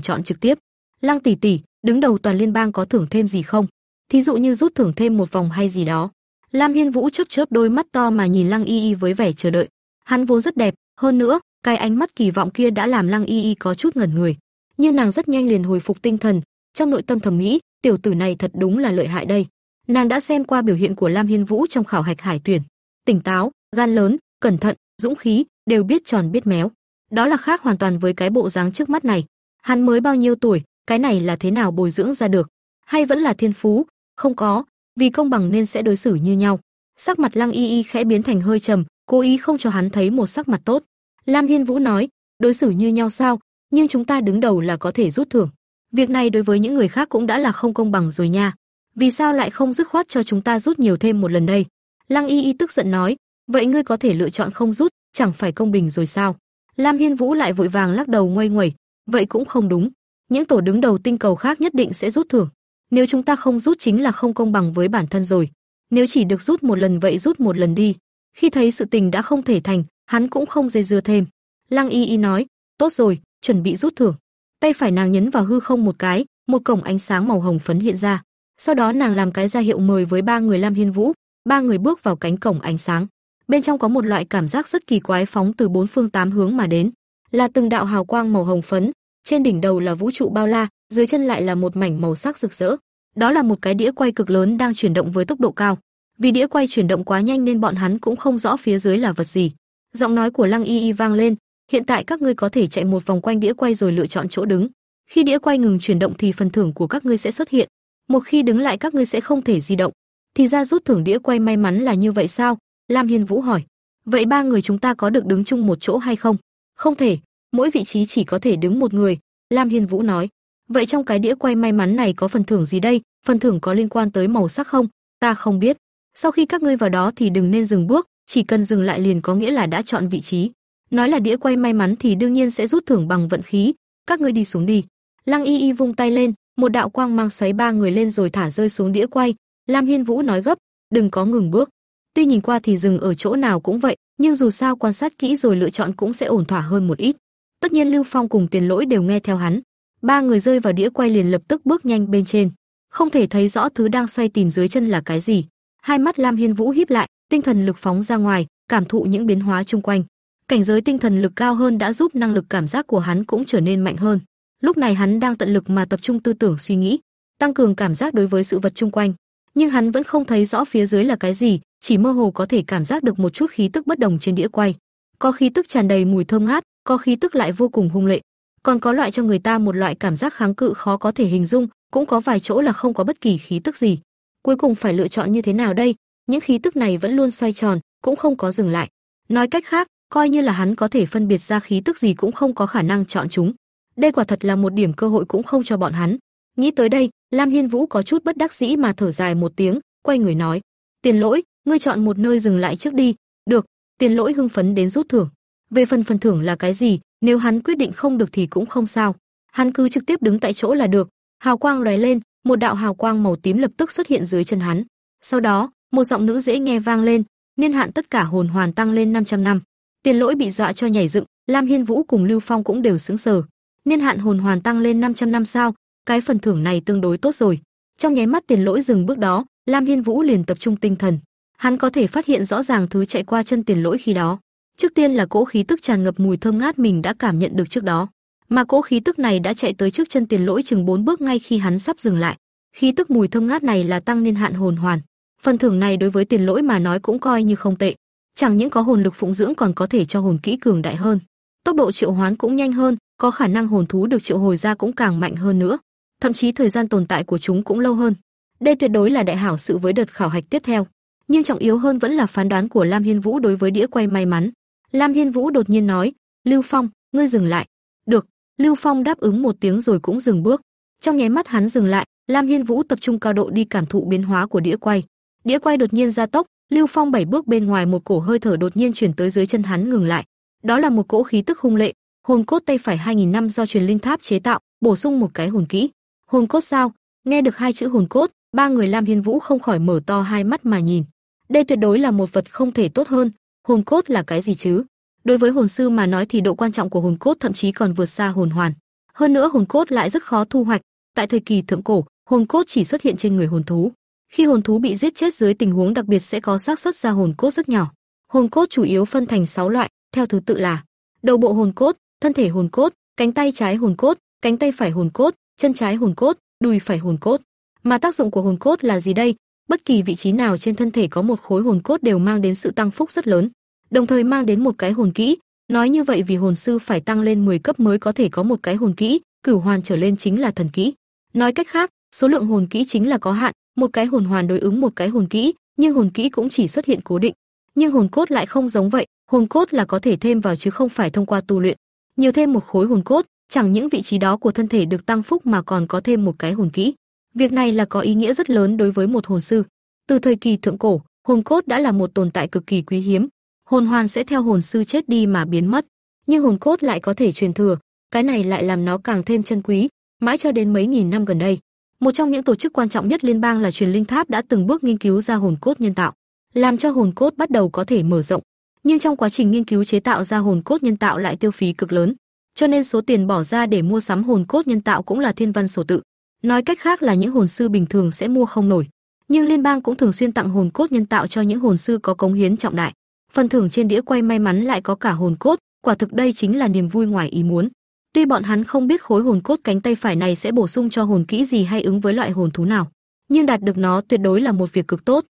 chọn trực tiếp. Lăng tỷ tỷ, đứng đầu toàn liên bang có thưởng thêm gì không? Thí dụ như rút thưởng thêm một vòng hay gì đó. Lam Hiên Vũ chớp chớp đôi mắt to mà nhìn Lăng Y Y với vẻ chờ đợi. Hắn vốn rất đẹp, hơn nữa, cái ánh mắt kỳ vọng kia đã làm Lăng Y Y có chút ngẩn người. Nhưng nàng rất nhanh liền hồi phục tinh thần, trong nội tâm thầm nghĩ, tiểu tử này thật đúng là lợi hại đây. Nàng đã xem qua biểu hiện của Lam Hiên Vũ trong khảo hạch hải tuyển, tỉnh táo, gan lớn, cẩn thận, dũng khí, đều biết tròn biết méo. Đó là khác hoàn toàn với cái bộ dáng trước mắt này. Hắn mới bao nhiêu tuổi, cái này là thế nào bồi dưỡng ra được? Hay vẫn là thiên phú? Không có, vì công bằng nên sẽ đối xử như nhau. Sắc mặt Lăng Y Y khẽ biến thành hơi trầm, cố ý không cho hắn thấy một sắc mặt tốt. Lam Hiên Vũ nói, đối xử như nhau sao, nhưng chúng ta đứng đầu là có thể rút thưởng. Việc này đối với những người khác cũng đã là không công bằng rồi nha. Vì sao lại không dứt khoát cho chúng ta rút nhiều thêm một lần đây? Lăng Y Y tức giận nói, Vậy ngươi có thể lựa chọn không rút, chẳng phải công bình rồi sao? Lam Hiên Vũ lại vội vàng lắc đầu nguây nguẩy, vậy cũng không đúng. Những tổ đứng đầu tinh cầu khác nhất định sẽ rút thưởng. Nếu chúng ta không rút chính là không công bằng với bản thân rồi. Nếu chỉ được rút một lần vậy rút một lần đi. Khi thấy sự tình đã không thể thành, hắn cũng không dây dưa thêm. Lăng Y Y nói, tốt rồi, chuẩn bị rút thưởng. Tay phải nàng nhấn vào hư không một cái, một cổng ánh sáng màu hồng phấn hiện ra. Sau đó nàng làm cái ra hiệu mời với ba người Lam Hiên Vũ, ba người bước vào cánh cổng ánh sáng. Bên trong có một loại cảm giác rất kỳ quái phóng từ bốn phương tám hướng mà đến, là từng đạo hào quang màu hồng phấn, trên đỉnh đầu là vũ trụ bao la, dưới chân lại là một mảnh màu sắc rực rỡ. Đó là một cái đĩa quay cực lớn đang chuyển động với tốc độ cao. Vì đĩa quay chuyển động quá nhanh nên bọn hắn cũng không rõ phía dưới là vật gì. Giọng nói của Lăng Y Y vang lên, hiện tại các ngươi có thể chạy một vòng quanh đĩa quay rồi lựa chọn chỗ đứng. Khi đĩa quay ngừng chuyển động thì phần thưởng của các ngươi sẽ xuất hiện. Một khi đứng lại các ngươi sẽ không thể di động. Thì ra rút thưởng đĩa quay may mắn là như vậy sao? Lam Hiên Vũ hỏi. Vậy ba người chúng ta có được đứng chung một chỗ hay không? Không thể, mỗi vị trí chỉ có thể đứng một người, Lam Hiên Vũ nói. Vậy trong cái đĩa quay may mắn này có phần thưởng gì đây? Phần thưởng có liên quan tới màu sắc không? Ta không biết. Sau khi các ngươi vào đó thì đừng nên dừng bước, chỉ cần dừng lại liền có nghĩa là đã chọn vị trí. Nói là đĩa quay may mắn thì đương nhiên sẽ rút thưởng bằng vận khí, các ngươi đi xuống đi. Lăng Y Y vung tay lên, một đạo quang mang xoáy ba người lên rồi thả rơi xuống đĩa quay. Lam Hiên Vũ nói gấp, đừng có ngừng bước. Tuy nhìn qua thì dừng ở chỗ nào cũng vậy, nhưng dù sao quan sát kỹ rồi lựa chọn cũng sẽ ổn thỏa hơn một ít. Tất nhiên Lưu Phong cùng Tiền Lỗi đều nghe theo hắn. Ba người rơi vào đĩa quay liền lập tức bước nhanh bên trên, không thể thấy rõ thứ đang xoay tìm dưới chân là cái gì. Hai mắt Lam Hiên Vũ híp lại, tinh thần lực phóng ra ngoài, cảm thụ những biến hóa xung quanh. Cảnh giới tinh thần lực cao hơn đã giúp năng lực cảm giác của hắn cũng trở nên mạnh hơn. Lúc này hắn đang tận lực mà tập trung tư tưởng suy nghĩ, tăng cường cảm giác đối với sự vật xung quanh, nhưng hắn vẫn không thấy rõ phía dưới là cái gì, chỉ mơ hồ có thể cảm giác được một chút khí tức bất đồng trên đĩa quay. Có khí tức tràn đầy mùi thơm ngát, có khí tức lại vô cùng hung lệ, còn có loại cho người ta một loại cảm giác kháng cự khó có thể hình dung, cũng có vài chỗ là không có bất kỳ khí tức gì. Cuối cùng phải lựa chọn như thế nào đây? Những khí tức này vẫn luôn xoay tròn, cũng không có dừng lại. Nói cách khác, coi như là hắn có thể phân biệt ra khí tức gì cũng không có khả năng chọn chúng. Đây quả thật là một điểm cơ hội cũng không cho bọn hắn. Nghĩ tới đây, Lam Hiên Vũ có chút bất đắc dĩ mà thở dài một tiếng, quay người nói: "Tiền Lỗi, ngươi chọn một nơi dừng lại trước đi." "Được." Tiền Lỗi hưng phấn đến rút thưởng. Về phần phần thưởng là cái gì, nếu hắn quyết định không được thì cũng không sao, hắn cứ trực tiếp đứng tại chỗ là được. Hào quang lóe lên, một đạo hào quang màu tím lập tức xuất hiện dưới chân hắn. Sau đó, một giọng nữ dễ nghe vang lên, niên hạn tất cả hồn hoàn tăng lên 500 năm. Tiền Lỗi bị dọa cho nhảy dựng, Lam Hiên Vũ cùng Lưu Phong cũng đều sững sờ. Niên hạn hồn hoàn tăng lên 500 năm sao? Cái phần thưởng này tương đối tốt rồi. Trong nháy mắt Tiền Lỗi dừng bước đó, Lam Hiên Vũ liền tập trung tinh thần. Hắn có thể phát hiện rõ ràng thứ chạy qua chân Tiền Lỗi khi đó. Trước tiên là cỗ khí tức tràn ngập mùi thơm ngát mình đã cảm nhận được trước đó, mà cỗ khí tức này đã chạy tới trước chân Tiền Lỗi chừng bốn bước ngay khi hắn sắp dừng lại. Khí tức mùi thơm ngát này là tăng niên hạn hồn hoàn. Phần thưởng này đối với Tiền Lỗi mà nói cũng coi như không tệ, chẳng những có hồn lực phụng dưỡng còn có thể cho hồn kỹ cường đại hơn. Tốc độ triệu hoán cũng nhanh hơn, có khả năng hồn thú được triệu hồi ra cũng càng mạnh hơn nữa. Thậm chí thời gian tồn tại của chúng cũng lâu hơn. Đây tuyệt đối là đại hảo sự với đợt khảo hạch tiếp theo. Nhưng trọng yếu hơn vẫn là phán đoán của Lam Hiên Vũ đối với đĩa quay may mắn. Lam Hiên Vũ đột nhiên nói, "Lưu Phong, ngươi dừng lại." "Được." Lưu Phong đáp ứng một tiếng rồi cũng dừng bước. Trong nháy mắt hắn dừng lại, Lam Hiên Vũ tập trung cao độ đi cảm thụ biến hóa của đĩa quay. Đĩa quay đột nhiên gia tốc, Lưu Phong bảy bước bên ngoài một cổ hơi thở đột nhiên chuyển tới dưới chân hắn ngừng lại. Đó là một cỗ khí tức hung lệ, hồn cốt tay phải 2000 năm do truyền linh tháp chế tạo, bổ sung một cái hồn kỹ. Hồn cốt sao? Nghe được hai chữ hồn cốt, ba người Lam Hiên Vũ không khỏi mở to hai mắt mà nhìn. Đây tuyệt đối là một vật không thể tốt hơn, hồn cốt là cái gì chứ? Đối với hồn sư mà nói thì độ quan trọng của hồn cốt thậm chí còn vượt xa hồn hoàn. Hơn nữa hồn cốt lại rất khó thu hoạch, tại thời kỳ thượng cổ, hồn cốt chỉ xuất hiện trên người hồn thú. Khi hồn thú bị giết chết dưới tình huống đặc biệt sẽ có xác suất ra hồn cốt rất nhỏ. Hồn cốt chủ yếu phân thành 6 loại, theo thứ tự là: đầu bộ hồn cốt, thân thể hồn cốt, cánh tay trái hồn cốt, cánh tay phải hồn cốt, chân trái hồn cốt, đùi phải hồn cốt. Mà tác dụng của hồn cốt là gì đây? Bất kỳ vị trí nào trên thân thể có một khối hồn cốt đều mang đến sự tăng phúc rất lớn, đồng thời mang đến một cái hồn kỹ. Nói như vậy vì hồn sư phải tăng lên 10 cấp mới có thể có một cái hồn kỹ, cửu hoàn trở lên chính là thần kỹ. Nói cách khác, số lượng hồn kỹ chính là có hạn, một cái hồn hoàn đối ứng một cái hồn kỹ, nhưng hồn kỹ cũng chỉ xuất hiện cố định. Nhưng hồn cốt lại không giống vậy, hồn cốt là có thể thêm vào chứ không phải thông qua tu luyện. Nhiều thêm một khối hồn cốt, chẳng những vị trí đó của thân thể được tăng phúc mà còn có thêm một cái hồn kỹ. Việc này là có ý nghĩa rất lớn đối với một hồn sư. Từ thời kỳ thượng cổ, hồn cốt đã là một tồn tại cực kỳ quý hiếm, hồn hoàn sẽ theo hồn sư chết đi mà biến mất, nhưng hồn cốt lại có thể truyền thừa, cái này lại làm nó càng thêm chân quý, mãi cho đến mấy nghìn năm gần đây. Một trong những tổ chức quan trọng nhất liên bang là truyền linh tháp đã từng bước nghiên cứu ra hồn cốt nhân tạo, làm cho hồn cốt bắt đầu có thể mở rộng, nhưng trong quá trình nghiên cứu chế tạo ra hồn cốt nhân tạo lại tiêu phí cực lớn, cho nên số tiền bỏ ra để mua sắm hồn cốt nhân tạo cũng là thiên văn sổ tự. Nói cách khác là những hồn sư bình thường sẽ mua không nổi, nhưng liên bang cũng thường xuyên tặng hồn cốt nhân tạo cho những hồn sư có cống hiến trọng đại. Phần thưởng trên đĩa quay may mắn lại có cả hồn cốt, quả thực đây chính là niềm vui ngoài ý muốn. Tuy bọn hắn không biết khối hồn cốt cánh tay phải này sẽ bổ sung cho hồn kỹ gì hay ứng với loại hồn thú nào, nhưng đạt được nó tuyệt đối là một việc cực tốt.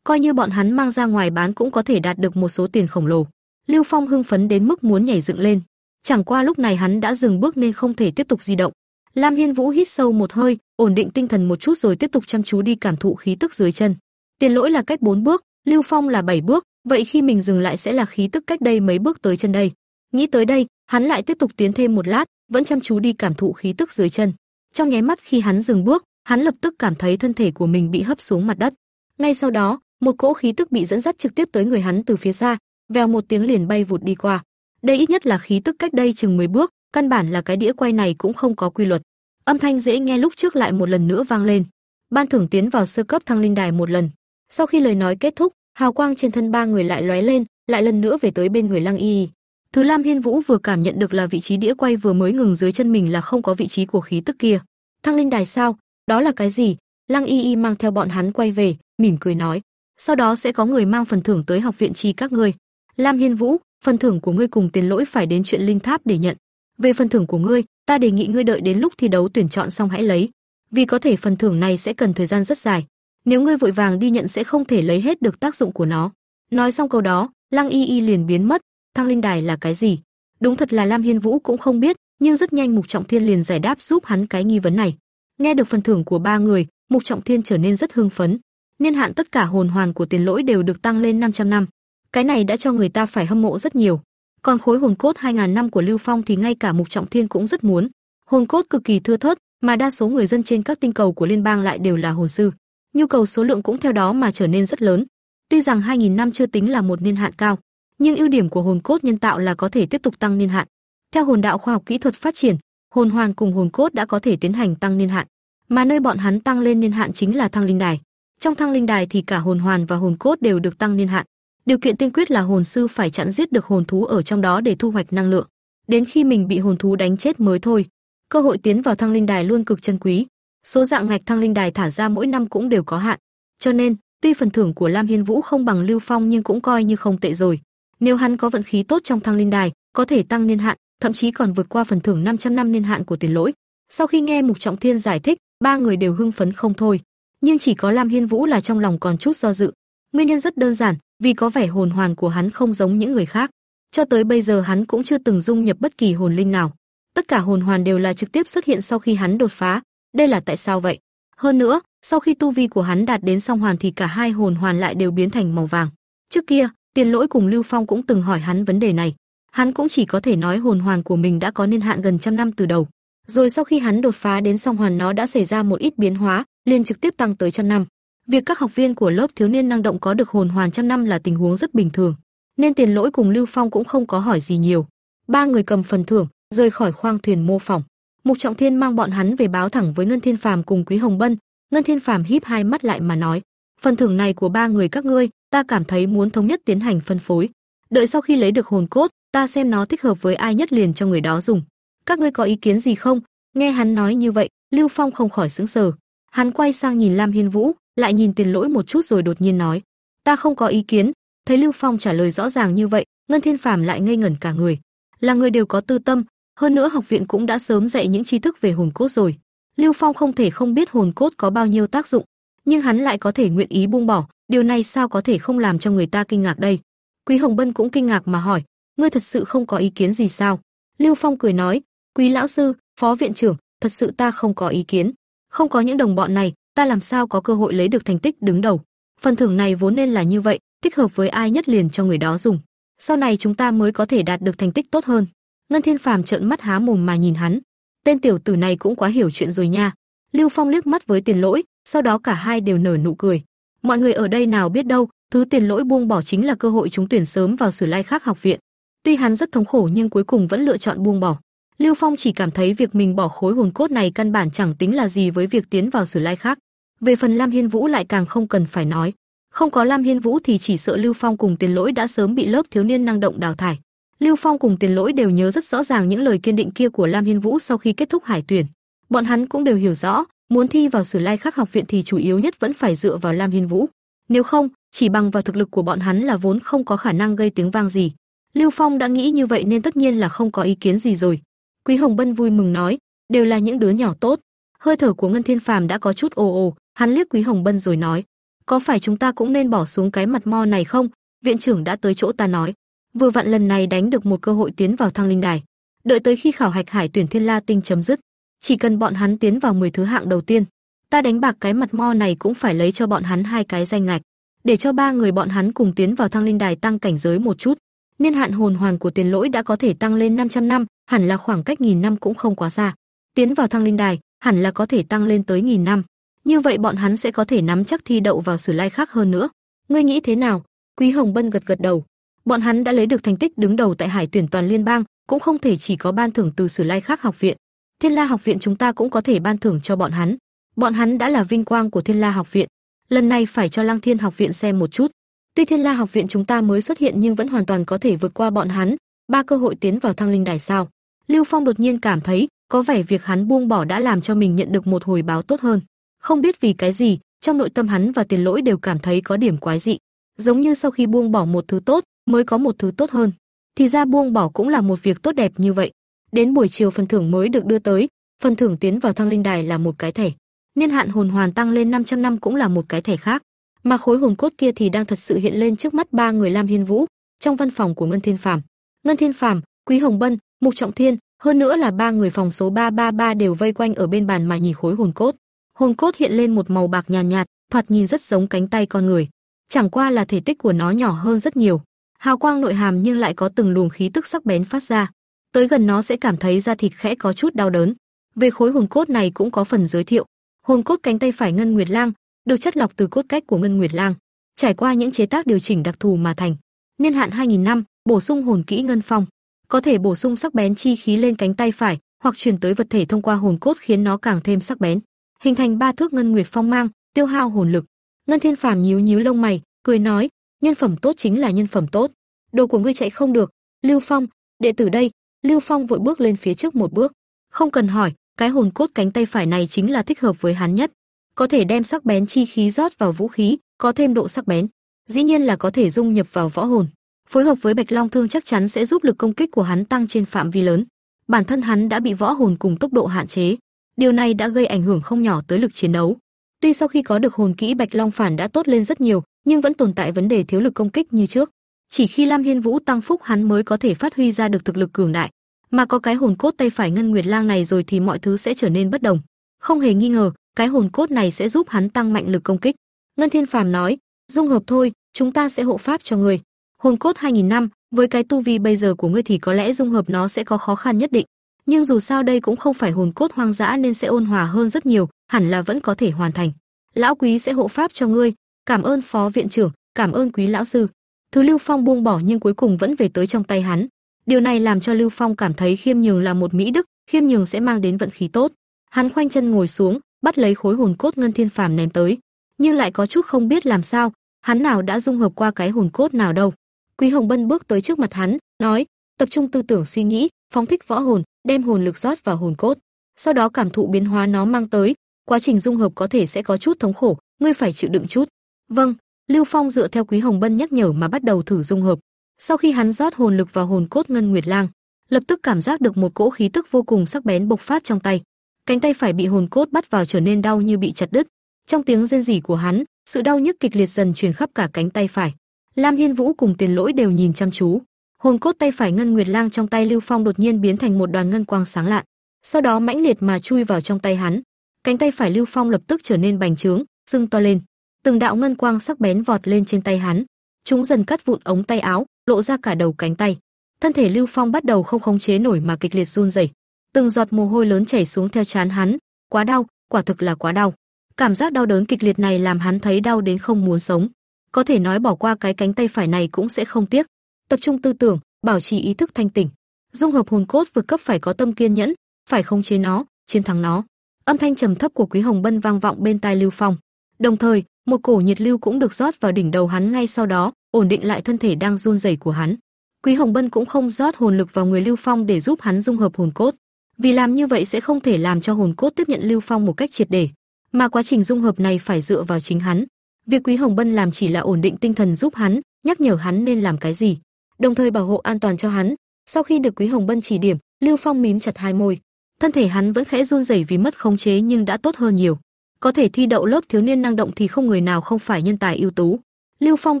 Coi như bọn hắn mang ra ngoài bán cũng có thể đạt được một số tiền khổng lồ. Lưu Phong hưng phấn đến mức muốn nhảy dựng lên. Chẳng qua lúc này hắn đã dừng bước nên không thể tiếp tục di động. Lam Hiên Vũ hít sâu một hơi, ổn định tinh thần một chút rồi tiếp tục chăm chú đi cảm thụ khí tức dưới chân. Tiền lỗi là cách bốn bước, Lưu Phong là bảy bước, vậy khi mình dừng lại sẽ là khí tức cách đây mấy bước tới chân đây. Nghĩ tới đây, hắn lại tiếp tục tiến thêm một lát, vẫn chăm chú đi cảm thụ khí tức dưới chân. Trong nháy mắt khi hắn dừng bước, hắn lập tức cảm thấy thân thể của mình bị hấp xuống mặt đất. Ngay sau đó, một cỗ khí tức bị dẫn dắt trực tiếp tới người hắn từ phía xa, vèo một tiếng liền bay vụt đi qua. Đây ít nhất là khí tức cách đây chừng 10 bước, căn bản là cái đĩa quay này cũng không có quy luật. Âm thanh dễ nghe lúc trước lại một lần nữa vang lên. Ban thưởng tiến vào sơ cấp thăng linh đài một lần. Sau khi lời nói kết thúc, hào quang trên thân ba người lại lóe lên, lại lần nữa về tới bên người Lăng Y. Thứ Lam Hiên Vũ vừa cảm nhận được là vị trí đĩa quay vừa mới ngừng dưới chân mình là không có vị trí của khí tức kia. Thăng linh đài sao? Đó là cái gì? Lăng Y Y mang theo bọn hắn quay về, mỉm cười nói, sau đó sẽ có người mang phần thưởng tới học viện chi các ngươi. Lam Hiên Vũ, phần thưởng của ngươi cùng tiền lỗi phải đến chuyện linh tháp để nhận. Về phần thưởng của ngươi, ta đề nghị ngươi đợi đến lúc thi đấu tuyển chọn xong hãy lấy, vì có thể phần thưởng này sẽ cần thời gian rất dài. Nếu ngươi vội vàng đi nhận sẽ không thể lấy hết được tác dụng của nó. Nói xong câu đó, Lăng Y Y liền biến mất, thăng linh đài là cái gì? Đúng thật là Lam Hiên Vũ cũng không biết, nhưng rất nhanh Mục Trọng Thiên liền giải đáp giúp hắn cái nghi vấn này. Nghe được phần thưởng của ba người, Mục Trọng Thiên trở nên rất hưng phấn. Niên hạn tất cả hồn hoàn của tiền lỗi đều được tăng lên 500 năm. Cái này đã cho người ta phải hâm mộ rất nhiều. Còn khối hồn cốt 2000 năm của Lưu Phong thì ngay cả Mục Trọng Thiên cũng rất muốn. Hồn cốt cực kỳ thưa thớt, mà đa số người dân trên các tinh cầu của liên bang lại đều là hồn sư. Nhu cầu số lượng cũng theo đó mà trở nên rất lớn. Tuy rằng 2000 năm chưa tính là một niên hạn cao, nhưng ưu điểm của hồn cốt nhân tạo là có thể tiếp tục tăng niên hạn. Theo hồn đạo khoa học kỹ thuật phát triển, hồn hoàn cùng hồn cốt đã có thể tiến hành tăng niên hạn, mà nơi bọn hắn tăng lên niên hạn chính là thăng linh đài. Trong thăng linh đài thì cả hồn hoàn và hồn cốt đều được tăng niên hạn. Điều kiện tiên quyết là hồn sư phải chặn giết được hồn thú ở trong đó để thu hoạch năng lượng, đến khi mình bị hồn thú đánh chết mới thôi. Cơ hội tiến vào thăng linh đài luôn cực chân quý. Số dạng ngạch thăng linh đài thả ra mỗi năm cũng đều có hạn, cho nên, tuy phần thưởng của Lam Hiên Vũ không bằng Lưu Phong nhưng cũng coi như không tệ rồi. Nếu hắn có vận khí tốt trong thăng linh đài, có thể tăng niên hạn, thậm chí còn vượt qua phần thưởng 500 năm niên hạn của tiền lỗi. Sau khi nghe Mục Trọng Thiên giải thích, ba người đều hưng phấn không thôi, nhưng chỉ có Lam Hiên Vũ là trong lòng còn chút do dự. Nguyên nhân rất đơn giản, vì có vẻ hồn hoàn của hắn không giống những người khác. Cho tới bây giờ hắn cũng chưa từng dung nhập bất kỳ hồn linh nào. Tất cả hồn hoàn đều là trực tiếp xuất hiện sau khi hắn đột phá, đây là tại sao vậy? Hơn nữa, sau khi tu vi của hắn đạt đến song hoàn thì cả hai hồn hoàn lại đều biến thành màu vàng. Trước kia, Tiền Lỗi cùng Lưu Phong cũng từng hỏi hắn vấn đề này. Hắn cũng chỉ có thể nói hồn hoàn của mình đã có niên hạn gần trăm năm từ đầu. Rồi sau khi hắn đột phá đến song hoàn nó đã xảy ra một ít biến hóa, liền trực tiếp tăng tới trăm năm. Việc các học viên của lớp thiếu niên năng động có được hồn hoàn trăm năm là tình huống rất bình thường, nên Tiền Lỗi cùng Lưu Phong cũng không có hỏi gì nhiều. Ba người cầm phần thưởng, rời khỏi khoang thuyền mô phỏng. Mục Trọng Thiên mang bọn hắn về báo thẳng với Ngân Thiên Phàm cùng Quý Hồng Bân. Ngân Thiên Phàm híp hai mắt lại mà nói: "Phần thưởng này của ba người các ngươi, ta cảm thấy muốn thống nhất tiến hành phân phối. Đợi sau khi lấy được hồn cốt, ta xem nó thích hợp với ai nhất liền cho người đó dùng. Các ngươi có ý kiến gì không?" Nghe hắn nói như vậy, Lưu Phong không khỏi sững sờ. Hắn quay sang nhìn Lam Hiên Vũ, lại nhìn Tiền Lỗi một chút rồi đột nhiên nói: "Ta không có ý kiến." Thấy Lưu Phong trả lời rõ ràng như vậy, Ngân Thiên Phàm lại ngây ngẩn cả người. Là người đều có tư tâm, hơn nữa học viện cũng đã sớm dạy những tri thức về hồn cốt rồi. Lưu Phong không thể không biết hồn cốt có bao nhiêu tác dụng, nhưng hắn lại có thể nguyện ý buông bỏ, điều này sao có thể không làm cho người ta kinh ngạc đây? Quý Hồng Bân cũng kinh ngạc mà hỏi, ngươi thật sự không có ý kiến gì sao? Lưu Phong cười nói, quý lão sư, phó viện trưởng, thật sự ta không có ý kiến. Không có những đồng bọn này, ta làm sao có cơ hội lấy được thành tích đứng đầu. Phần thưởng này vốn nên là như vậy, thích hợp với ai nhất liền cho người đó dùng. Sau này chúng ta mới có thể đạt được thành tích tốt hơn. Ngân Thiên Phàm trợn mắt há mồm mà nhìn hắn. Tên tiểu tử này cũng quá hiểu chuyện rồi nha. Lưu Phong liếc mắt với Tiền Lỗi, sau đó cả hai đều nở nụ cười. Mọi người ở đây nào biết đâu, thứ Tiền Lỗi buông bỏ chính là cơ hội chúng tuyển sớm vào Sử Lai khác học viện. Tuy hắn rất thống khổ nhưng cuối cùng vẫn lựa chọn buông bỏ. Lưu Phong chỉ cảm thấy việc mình bỏ khối hồn cốt này căn bản chẳng tính là gì với việc tiến vào Sử Lai khác. Về phần Lam Hiên Vũ lại càng không cần phải nói. Không có Lam Hiên Vũ thì chỉ sợ Lưu Phong cùng Tiền Lỗi đã sớm bị lớp thiếu niên năng động đào thải. Lưu Phong cùng Tiền Lỗi đều nhớ rất rõ ràng những lời kiên định kia của Lam Hiên Vũ sau khi kết thúc hải tuyển. Bọn hắn cũng đều hiểu rõ, muốn thi vào Sử Lai Khắc học viện thì chủ yếu nhất vẫn phải dựa vào Lam Hiên Vũ. Nếu không, chỉ bằng vào thực lực của bọn hắn là vốn không có khả năng gây tiếng vang gì. Lưu Phong đã nghĩ như vậy nên tất nhiên là không có ý kiến gì rồi. Quý Hồng Bân vui mừng nói, đều là những đứa nhỏ tốt. Hơi thở của Ngân Thiên Phàm đã có chút ồ ồ, hắn liếc Quý Hồng Bân rồi nói, có phải chúng ta cũng nên bỏ xuống cái mặt mo này không? Viện trưởng đã tới chỗ ta nói, vừa vặn lần này đánh được một cơ hội tiến vào thăng linh đài. Đợi tới khi khảo hạch hải tuyển Thiên La Tinh chấm dứt, chỉ cần bọn hắn tiến vào 10 thứ hạng đầu tiên, ta đánh bạc cái mặt mo này cũng phải lấy cho bọn hắn hai cái danh ngạch, để cho ba người bọn hắn cùng tiến vào thăng linh đài tăng cảnh giới một chút. Niên hạn hồn hoàn của tiền lỗi đã có thể tăng lên 500 năm, hẳn là khoảng cách nghìn năm cũng không quá xa. Tiến vào thăng linh đài, hẳn là có thể tăng lên tới nghìn năm. Như vậy bọn hắn sẽ có thể nắm chắc thi đậu vào sử lai khác hơn nữa. Ngươi nghĩ thế nào? Quý Hồng Bân gật gật đầu. Bọn hắn đã lấy được thành tích đứng đầu tại Hải tuyển toàn liên bang, cũng không thể chỉ có ban thưởng từ sử lai khác học viện. Thiên La học viện chúng ta cũng có thể ban thưởng cho bọn hắn. Bọn hắn đã là vinh quang của Thiên La học viện, lần này phải cho Lăng Thiên học viện xem một chút. Tuy Thiên La học viện chúng ta mới xuất hiện nhưng vẫn hoàn toàn có thể vượt qua bọn hắn, ba cơ hội tiến vào thăng linh đài sao? Lưu Phong đột nhiên cảm thấy, có vẻ việc hắn buông bỏ đã làm cho mình nhận được một hồi báo tốt hơn. Không biết vì cái gì, trong nội tâm hắn và Tiền Lỗi đều cảm thấy có điểm quái dị, giống như sau khi buông bỏ một thứ tốt, mới có một thứ tốt hơn. Thì ra buông bỏ cũng là một việc tốt đẹp như vậy. Đến buổi chiều phần thưởng mới được đưa tới, phần thưởng tiến vào thăng linh đài là một cái thẻ. Niên hạn hồn hoàn tăng lên 500 năm cũng là một cái thẻ khác, mà khối hồn cốt kia thì đang thật sự hiện lên trước mắt ba người Lam Hiên Vũ, trong văn phòng của Ngân Thiên Phàm. Ngân Thiên Phàm, Quý Hồng Bân, Mục Trọng Thiên, hơn nữa là ba người phòng số 333 đều vây quanh ở bên bàn mà nhìn khối hồn cốt. Hồn cốt hiện lên một màu bạc nhàn nhạt, nhạt, thoạt nhìn rất giống cánh tay con người. Chẳng qua là thể tích của nó nhỏ hơn rất nhiều, hào quang nội hàm nhưng lại có từng luồng khí tức sắc bén phát ra. Tới gần nó sẽ cảm thấy da thịt khẽ có chút đau đớn. Về khối hồn cốt này cũng có phần giới thiệu. Hồn cốt cánh tay phải Ngân Nguyệt Lang, được chất lọc từ cốt cách của Ngân Nguyệt Lang, trải qua những chế tác điều chỉnh đặc thù mà thành. Niên hạn 2000 năm, bổ sung hồn kỹ Ngân Phong, có thể bổ sung sắc bén chi khí lên cánh tay phải, hoặc truyền tới vật thể thông qua hồn cốt khiến nó càng thêm sắc bén, hình thành ba thước Ngân Nguyệt Phong mang, tiêu hao hồn lực. Ngân Thiên Phàm nhíu nhíu lông mày, cười nói, nhân phẩm tốt chính là nhân phẩm tốt, đồ của ngươi chạy không được. Lưu Phong, đệ tử đây. Lưu Phong vội bước lên phía trước một bước, không cần hỏi, cái hồn cốt cánh tay phải này chính là thích hợp với hắn nhất, có thể đem sắc bén chi khí rót vào vũ khí, có thêm độ sắc bén, dĩ nhiên là có thể dung nhập vào võ hồn. Phối hợp với Bạch Long Thương chắc chắn sẽ giúp lực công kích của hắn tăng trên phạm vi lớn. Bản thân hắn đã bị võ hồn cùng tốc độ hạn chế, điều này đã gây ảnh hưởng không nhỏ tới lực chiến đấu. Tuy sau khi có được hồn kỹ Bạch Long phản đã tốt lên rất nhiều, nhưng vẫn tồn tại vấn đề thiếu lực công kích như trước. Chỉ khi Lam Hiên Vũ tăng phúc hắn mới có thể phát huy ra được thực lực cường đại mà có cái hồn cốt tay phải ngân nguyệt lang này rồi thì mọi thứ sẽ trở nên bất đồng. Không hề nghi ngờ, cái hồn cốt này sẽ giúp hắn tăng mạnh lực công kích. Ngân Thiên Phàm nói, dung hợp thôi, chúng ta sẽ hộ pháp cho ngươi. Hồn cốt 2000 năm, với cái tu vi bây giờ của ngươi thì có lẽ dung hợp nó sẽ có khó khăn nhất định. Nhưng dù sao đây cũng không phải hồn cốt hoang dã nên sẽ ôn hòa hơn rất nhiều, hẳn là vẫn có thể hoàn thành. Lão quý sẽ hộ pháp cho ngươi, cảm ơn phó viện trưởng, cảm ơn quý lão sư. Thứ Lưu Phong buông bỏ nhưng cuối cùng vẫn về tới trong tay hắn. Điều này làm cho Lưu Phong cảm thấy khiêm nhường là một mỹ đức, khiêm nhường sẽ mang đến vận khí tốt. Hắn khoanh chân ngồi xuống, bắt lấy khối hồn cốt ngân thiên phàm ném tới, nhưng lại có chút không biết làm sao, hắn nào đã dung hợp qua cái hồn cốt nào đâu. Quý Hồng Bân bước tới trước mặt hắn, nói: "Tập trung tư tưởng suy nghĩ, phóng thích võ hồn, đem hồn lực rót vào hồn cốt, sau đó cảm thụ biến hóa nó mang tới, quá trình dung hợp có thể sẽ có chút thống khổ, ngươi phải chịu đựng chút." "Vâng." Lưu Phong dựa theo Quý Hồng Bân nhắc nhở mà bắt đầu thử dung hợp. Sau khi hắn rót hồn lực vào hồn cốt Ngân Nguyệt Lang, lập tức cảm giác được một cỗ khí tức vô cùng sắc bén bộc phát trong tay. Cánh tay phải bị hồn cốt bắt vào trở nên đau như bị chặt đứt. Trong tiếng rên rỉ của hắn, sự đau nhức kịch liệt dần truyền khắp cả cánh tay phải. Lam Hiên Vũ cùng Tiền Lỗi đều nhìn chăm chú. Hồn cốt tay phải Ngân Nguyệt Lang trong tay Lưu Phong đột nhiên biến thành một đoàn ngân quang sáng lạn, sau đó mãnh liệt mà chui vào trong tay hắn. Cánh tay phải Lưu Phong lập tức trở nên bành trướng, sưng to lên. Từng đạo ngân quang sắc bén vọt lên trên tay hắn, chúng dần cắt vụn ống tay áo, lộ ra cả đầu cánh tay. Thân thể Lưu Phong bắt đầu không khống chế nổi mà kịch liệt run rẩy. Từng giọt mồ hôi lớn chảy xuống theo trán hắn, quá đau, quả thực là quá đau. Cảm giác đau đớn kịch liệt này làm hắn thấy đau đến không muốn sống. có thể nói bỏ qua cái cánh tay phải này cũng sẽ không tiếc. Tập trung tư tưởng, bảo trì ý thức thanh tỉnh. Dung hợp hồn cốt vượt cấp phải có tâm kiên nhẫn, phải khống chế nó, chiến thắng nó. Âm thanh trầm thấp của Quý Hồng Bân vang vọng bên tai Lưu Phong. Đồng thời, một cổ nhiệt lưu cũng được rót vào đỉnh đầu hắn ngay sau đó, ổn định lại thân thể đang run rẩy của hắn. Quý Hồng Bân cũng không rót hồn lực vào người Lưu Phong để giúp hắn dung hợp hồn cốt, vì làm như vậy sẽ không thể làm cho hồn cốt tiếp nhận Lưu Phong một cách triệt để, mà quá trình dung hợp này phải dựa vào chính hắn. Việc Quý Hồng Bân làm chỉ là ổn định tinh thần giúp hắn, nhắc nhở hắn nên làm cái gì, đồng thời bảo hộ an toàn cho hắn. Sau khi được Quý Hồng Bân chỉ điểm, Lưu Phong mím chặt hai môi. Thân thể hắn vẫn khẽ run rẩy vì mất khống chế nhưng đã tốt hơn nhiều. Có thể thi đậu lớp thiếu niên năng động thì không người nào không phải nhân tài ưu tú. Lưu Phong